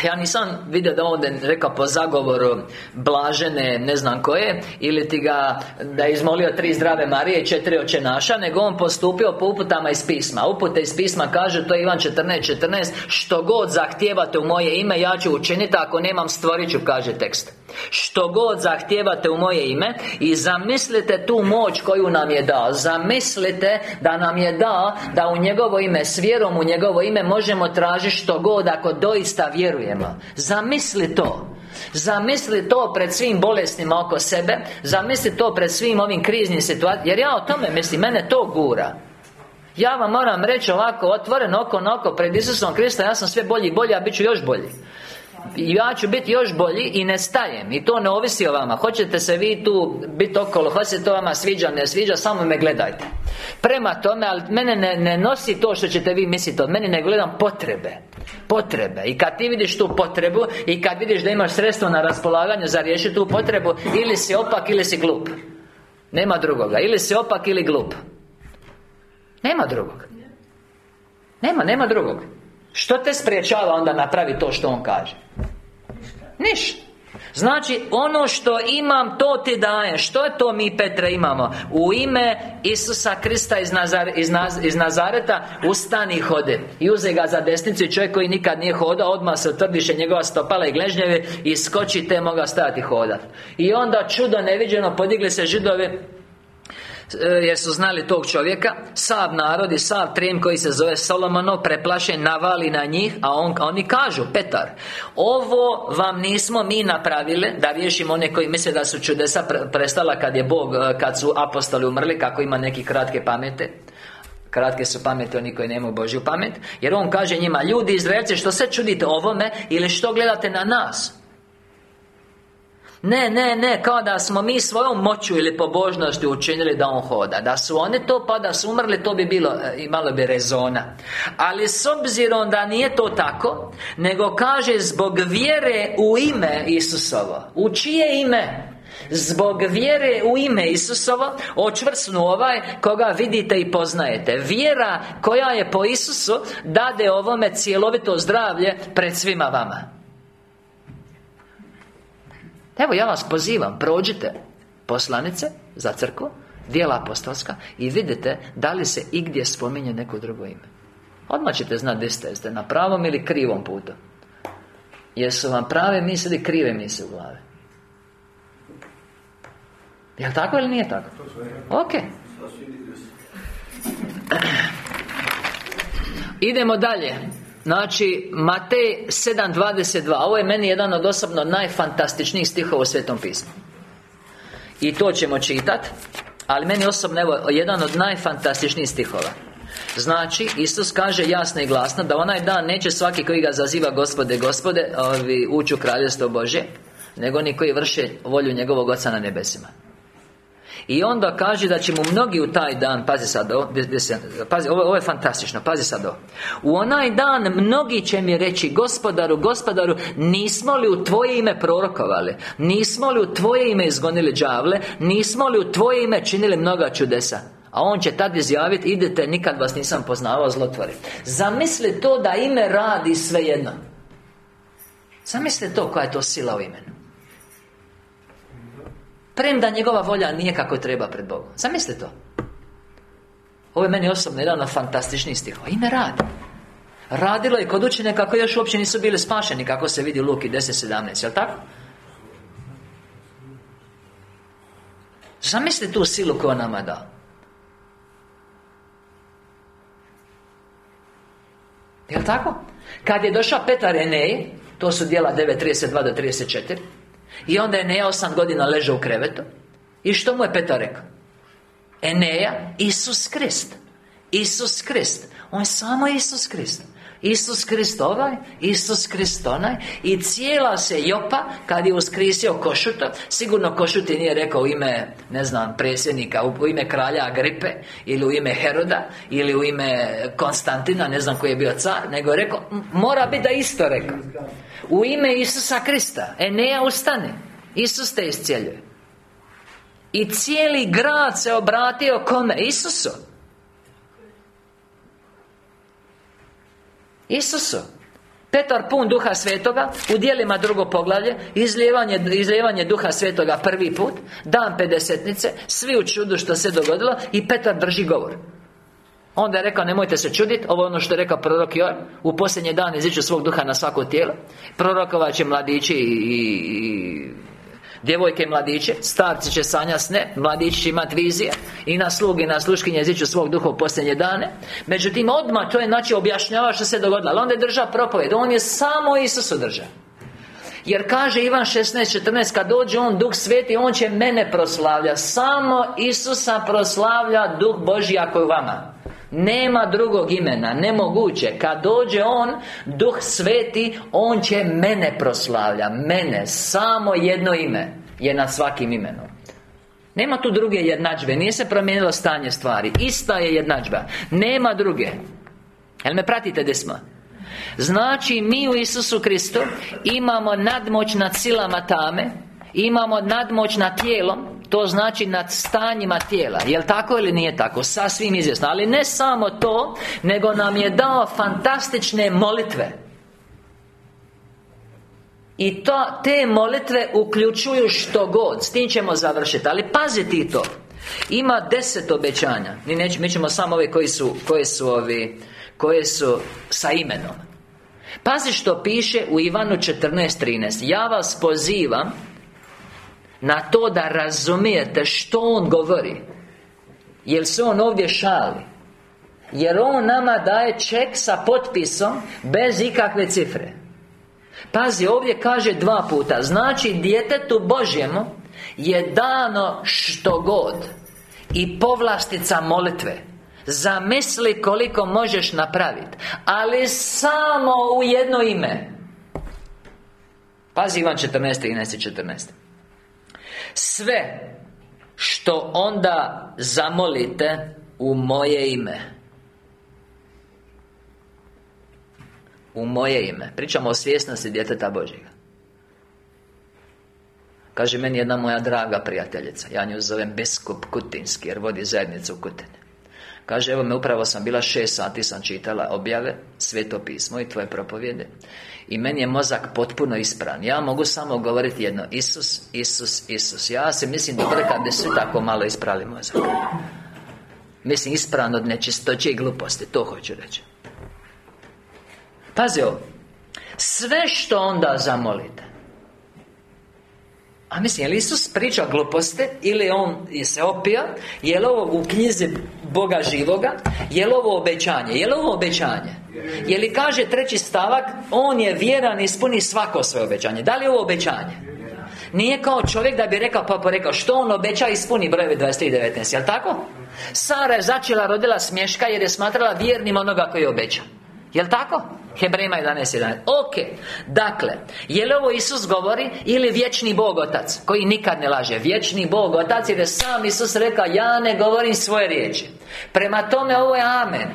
ja nisam vidio da ovdje rekao po zagovoru Blažene, ne znam koje Ili ti ga da je izmolio tri zdrave Marije i četiri očenaša Nego on postupio po uputama iz pisma. Upute iz pisma kaže, to je Ivan 14.14 14, Što god zahtijevate u moje ime, ja ću učiniti Ako nemam stvorit ću, kaže tekst. Što god zahtijevate u moje ime I zamislite tu moć koju nam je dao Zamislite da nam je dao Da u njegovo ime, s vjerom u njegovo ime Možemo tražiti što god ako doista vjerujemo Zamisli to. Zamisli to pred svim bolestima oko sebe. Zamisli to pred svim ovim kriznim situacijama. Jer ja o tome mislim, mene to gura. Ja vam moram reći ovako, otvoreno oko na oko pred Isusom Kristom Ja sam sve bolji i bolji, a bit ću još bolji ja ću biti još bolji i ne stajem I to ne ovisi o vama. Hoćete se vi tu biti okolo Hoćete to vama sviđa, ne sviđa Samo me gledajte. Prema tome, ali mene ne, ne nosi to što ćete vi misliti od mene Ne gledam potrebe. Potrebe. I kad ti vidiš tu potrebu I kad vidiš da imaš sredstvo na raspolaganju Za riješiti tu potrebu Ili si opak ili si glup. Nema drugoga. Ili si opak ili glup. Nema drugog. Nema, nema drugog Što te spriječava onda napravi to što on kaže? Ništa Znači, ono što imam, to ti dajem Što je to mi, Petre, imamo? U ime Isusa Krista iz, Nazar, iz, iz Nazareta Ustani i hode I uze ga za desnicu čovjek koji nikad nije hodao Odmah se utvrdiše njegova stopala i gležnjeve I skoči te moga stajati hodat I onda čudo neviđeno Podigli se židovi jer su znali tog čovjeka. Sav narod i sav trim koji se zove Solomono Preplašen navali na njih A on, oni kažu, Petar Ovo vam nismo mi napravili. Da riješimo one koji misle da su čudesa prestala Kad je Bog, e, kad su apostoli umrli Kako ima neki kratke pamete. Kratke su pameti oni koji nemaju Božju pamet. Jer on kaže njima Ljudi Izraelci što se čudite ovome Ili što gledate na nas ne, ne, ne, kao da smo mi svojom moću ili pobožnošću učinili da on hoda. Da su oni to pa da su umrli, to bi bilo, e, imalo bi rezona. Ali s obzirom da nije to tako Nego kaže zbog vjere u ime Isusovo. U čije ime? Zbog vjere u ime Isusovo. Očvrsnu ovaj Koga vidite i poznajete. Vjera koja je po Isusu Dade ovome cjelovito zdravlje Pred svima vama Evo ja vas pozivam, prođite poslanice za crkvu Dijela apostolska I vidite da li se igdje spominje neko drugo ime. Odmah ćete znati gdje ste Jeste na pravom ili krivom putu. Jesu vam prave misli ili krive misli u glavi? Jel' tako ili nije tako? Ok. Idemo dalje Znači, Matej 7.22 Ovo je meni jedan od osobno najfantastičnijih stihova u Svetom pismu. I to ćemo čitati Ali meni osobno, evo, jedan od najfantastičnijih stihova. Znači, Isus kaže jasno i glasno Da onaj dan neće svaki koji ga zaziva Gospode, Gospode Ovi ući u kraljevstvo Bože Nego oni koji vrše volju njegovog Oca na nebesima i onda kaže da će mu mnogi u taj dan Pazi sad ovo Pazi, ovo, ovo je fantastično Pazi sad ovo. U onaj dan mnogi će mi reći Gospodaru, gospodaru Nismo li u Tvoje ime prorokovali? Nismo li u Tvoje ime izgonili đavle? Nismo li u Tvoje ime činili mnoga čudesa? A on će tad izjaviti Idete, nikad vas nisam poznavao zlotvori. Zamisli to da ime radi svejedno. Zamisli to koja je to sila u imenu Premda njegova volja nije kako treba pred Bogom. Zamislite to. Ovo je meni osobno jedan od fantastičnih stihova. I ne radi. Radilo je kod učene kako još uopće nisu bili spašeni Kako se vidi Luki 10.17 Jel' tako? Zamislite tu silu koju nama da Jel' tako? Kad je došao Petar Enej To su dijela 9.32 do 34 i onda je Eneja osam godina ležao u krevetu. I što mu je Petar rekao? Eneja, Isus Krist Isus Krist. On je samo Isus Krist. Isus Krist ovaj, Isus Krist onaj. I cijela se Jopa Kad je uskrisio Košuta. Sigurno Košuti nije rekao u ime Ne znam, predsjednika U ime kralja Agripe Ili u ime Heroda Ili u ime Konstantina Ne znam koji je bio car Nego je rekao Mora biti da isto rekao U ime Isusa Krista Eneja ustane Isus te iscijeljuje. I cijeli grad se obratio kome? Isusu. Isusu. Petar pun duha svetoga U dijelima drugo poglavlje izlijevanje, izlijevanje duha svetoga prvi put Dan pedesetnice Svi u čudu što se dogodilo I Petar drži govor Onda je rekao, nemojte se čuditi Ovo je ono što je rekao prorok Joan U posljednje dane iziću svog duha na svako tijelo. Prorokovat će mladići i, i Djevojke i mladiće. Starci će sanja sne Mladići će imati vizije. I na slugi na sluškinje jeziću svog duha u posljednje dane. Međutim, odmah to je znači objašnjava što se dogodilo. Ali onda je držao propoved On je samo Isus održao jer kaže Ivan 16.14 Kad dođe On Duh Sveti On će mene proslavlja Samo Isusa proslavlja Duh Božji ako je vama nema drugog imena, nemoguće. Kad dođe On, Duh Sveti On će mene proslavlja. Mene, samo jedno ime Je nad svakim imenom Nema tu druge jednadžbe. Nije se promijenilo stanje stvari. Ista je jednadžba. Nema druge. Jel me pratite gdje smo? Znači, mi u Isusu Kristu Imamo nadmoć nad silama tame Imamo nadmoć nad tijelom To znači nad stanjima tijela Jel tako ili nije tako? Sasvim izvjesno. Ali ne samo to Nego nam je dao fantastične molitve. I to, te molitve uključuju što god. S tim ćemo završiti. Ali pazi ti to. Ima deset obećanja. Mi, neće, mi ćemo samo ove koji su, koji su ovi Koje su sa imenom. Pazi što piše u Ivanu 14.13 Ja vas pozivam Na to da razumijete što on govori. Jer se on ovdje šali? Jer on nama daje ček sa potpisom Bez ikakve cifre. Pazi, ovdje kaže dva puta. Znači, djetetu Božjemu Je dano što god I povlastica molitve. Zamisli koliko možeš napraviti. Ali samo u jedno ime. Pazi Ivan 14, 13 i 14 Sve Što onda zamolite U moje ime. U moje ime. Pričamo o svjesnosti djeteta Božjega. Kaže meni jedna moja draga prijateljica Ja nju zovem Biskup Kutinski Jer vodi zajednicu Kutine Kaže, evo me upravo sam bila šest sati sam čitala objave Sveto pismo i tvoje propovjede. I meni je mozak potpuno ispran. Ja mogu samo govoriti jedno Isus, Isus, Isus. Ja se mislim da kad bi svi tako malo isprali mozak. Mislim ispran od nečistoće i gluposti To hoću reći. Pazi ovo. Sve što onda zamolite a mislim, je li Isus priča gluposti Ili On je se opija Je li ovo u knjizi Boga živoga? Je li ovo obećanje? Je li ovo obećanje? Je li kaže treći stavak On je vjeran i ispuni svako svoje obećanje? Da li je ovo obećanje? Nije kao čovjek da bi rekao pa rekao Što on obeća ispuni brojevi 23 i 19 Jel' tako? Sara je začela rodila smješka Jer je smatrala vjernim onoga koji je obeća. Jel' tako? Hebrejima 11.11 Ok Dakle Je li ovo Isus govori Ili vječni Bog Otac Koji nikad ne laže? Vječni Bog Otac Jer je sam Isus rekao Ja ne govorim svoje riječi. Prema tome ovo je Amen.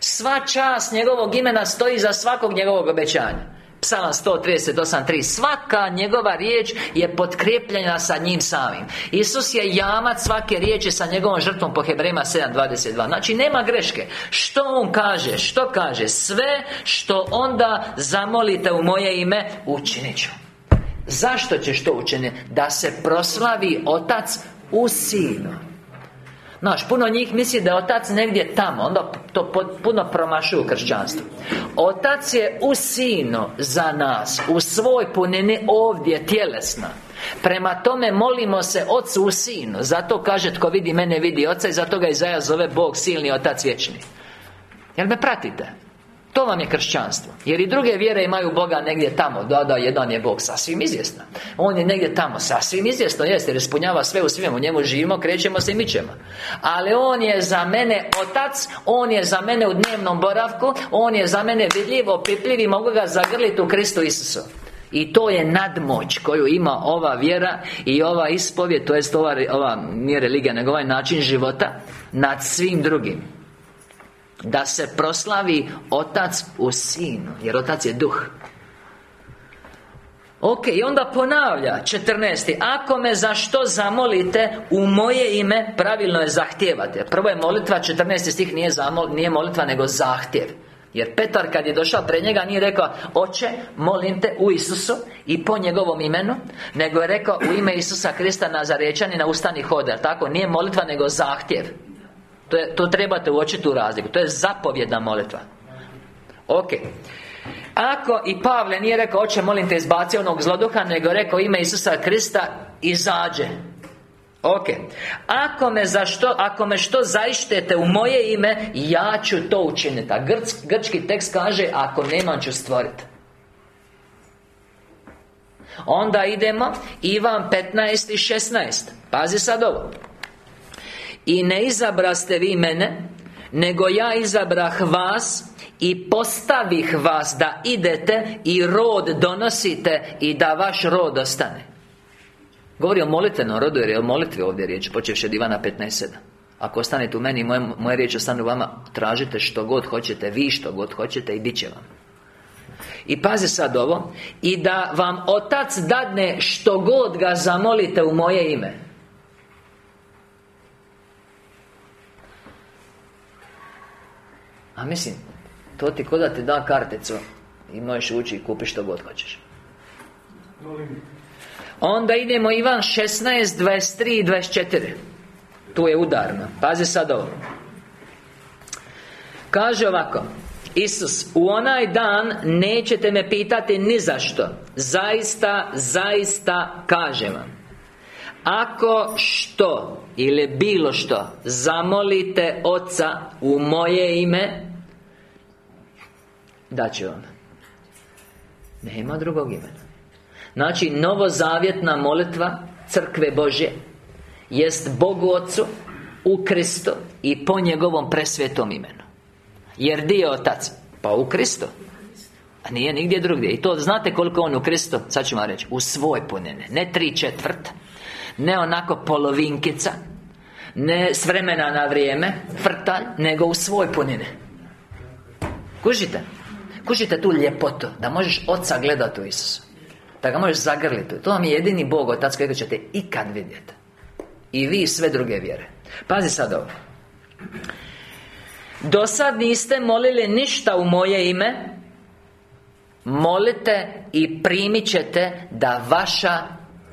Sva čast njegovog imena stoji za svakog njegovog obećanja Psalam 138.3 Svaka njegova riječ je potkrepljena sa njim samim Isus je jamac svake riječi sa njegovom žrtvom po Hebrema 7.22 Znači nema greške Što On kaže? Što kaže? Sve što onda zamolite u moje ime Učinit ću Zašto ćeš to učiniti? Da se proslavi Otac u Sinu Znaš, puno njih misli da je Otac negdje tamo Onda to puno promašuju u kršćanstvu. Otac je u Sinu za nas U svoj punini ovdje tjelesna. Prema tome molimo se Ocu u Sinu Zato kaže tko vidi mene vidi Oca I zato ga Izaja zove Bog silni Otac vječni. Jel me pratite? To vam je kršćanstvo. Jer i druge vjere imaju Boga negdje tamo. Da, da, jedan je Bog Sasvim izvjesno On je negdje tamo Sasvim izvjesno Jest jer ispunjava sve u svemu. Njemu živimo, krećemo se i mićemo Ali On je za mene Otac On je za mene u dnevnom boravku On je za mene vidljivo, pipljiv I mogu ga zagrliti u Kristu Isusu. I to je nadmoć koju ima ova vjera I ova ispovjed To jest ova, ova nije religija Nego ovaj način života Nad svim drugim da se proslavi Otac u Sinu Jer Otac je Duh. Ok, i onda ponavlja 14. Ako me za što zamolite U moje ime Pravilno je zahtijevate. Prvo je molitva, 14. stih nije, zamol, nije molitva nego zahtjev. Jer Petar kad je došao pred njega nije rekao Oče, molim te u Isusu I po njegovom imenu Nego je rekao u ime Isusa Krista na ustani hode Tako, nije molitva nego zahtjev to, je, to trebate uočiti u razliku. To je zapovjedna molitva. Ok. Ako i Pavle nije rekao Oče, molim te izbaci onog zloduha Nego rekao ime Isusa Krista Izađe. Ok. Ako me, za što, ako me što zaištete u moje ime Ja ću to učiniti. A grčki tekst kaže Ako nemam ću stvoriti. Onda idemo Ivan 15 i 16 Pazi sad ovo i ne izabraste vi mene Nego ja izabrah vas I postavih vas da idete I rod donosite I da vaš rod ostane. Govori o molitvenom rodu Jer je o molitvi ovdje riječ Počevši od Ivana 15.7 Ako ostanete u meni moje, moje riječi ostanu vama Tražite što god hoćete Vi što god hoćete I bit će vam. I pazi sad ovo I da vam Otac dadne što god ga zamolite u moje ime A mislim, to ti ko da ti da karticu I možeš ući i kupiš što god hoćeš. Onda idemo Ivan 16, 23 i 24 Tu je udarno Pazi sad ovo. Kaže ovako Isus, u onaj dan nećete me pitati ni zašto Zaista, zaista kažem vam. Ako što ili bilo što Zamolite Oca u moje ime će vam Nema drugog imena. Znači, novozavjetna molitva Crkve Božje Jest Bogu Otcu U Kristu I po njegovom presvetom imenu. Jer di je Otac? Pa u Kristu. A nije nigdje drugdje. I to znate koliko on u Kristu Sad ću vam reći U svoj punine Ne tri četvrta Ne onako polovinkica Ne s vremena na vrijeme Frtalj Nego u svoj punine Kužite Kužite tu ljepotu Da možeš oca gledati u Isusu Da ga možeš zagrliti To vam je jedini Bog Otac kojeg ćete ikad vidjeti I vi sve druge vjere. Pazi sad ovo. Do sad niste molili ništa u moje ime Molite i primit ćete Da vaša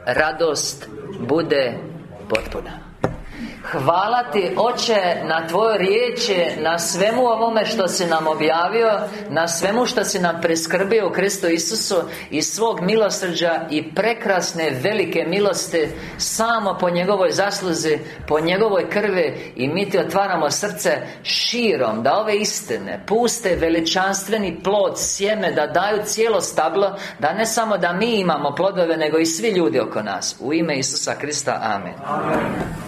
radost bude potpuna Hvala ti Oče na Tvojoj riječi Na svemu ovome što si nam objavio Na svemu što si nam preskrbio u Kristu Isusu I svog milosrđa I prekrasne velike milosti Samo po njegovoj zasluzi Po njegovoj krvi I mi ti otvaramo srce širom Da ove istine Puste veličanstveni plod Sjeme Da daju cijelo stablo Da ne samo da mi imamo plodove Nego i svi ljudi oko nas U ime Isusa Krista Amen. Amen.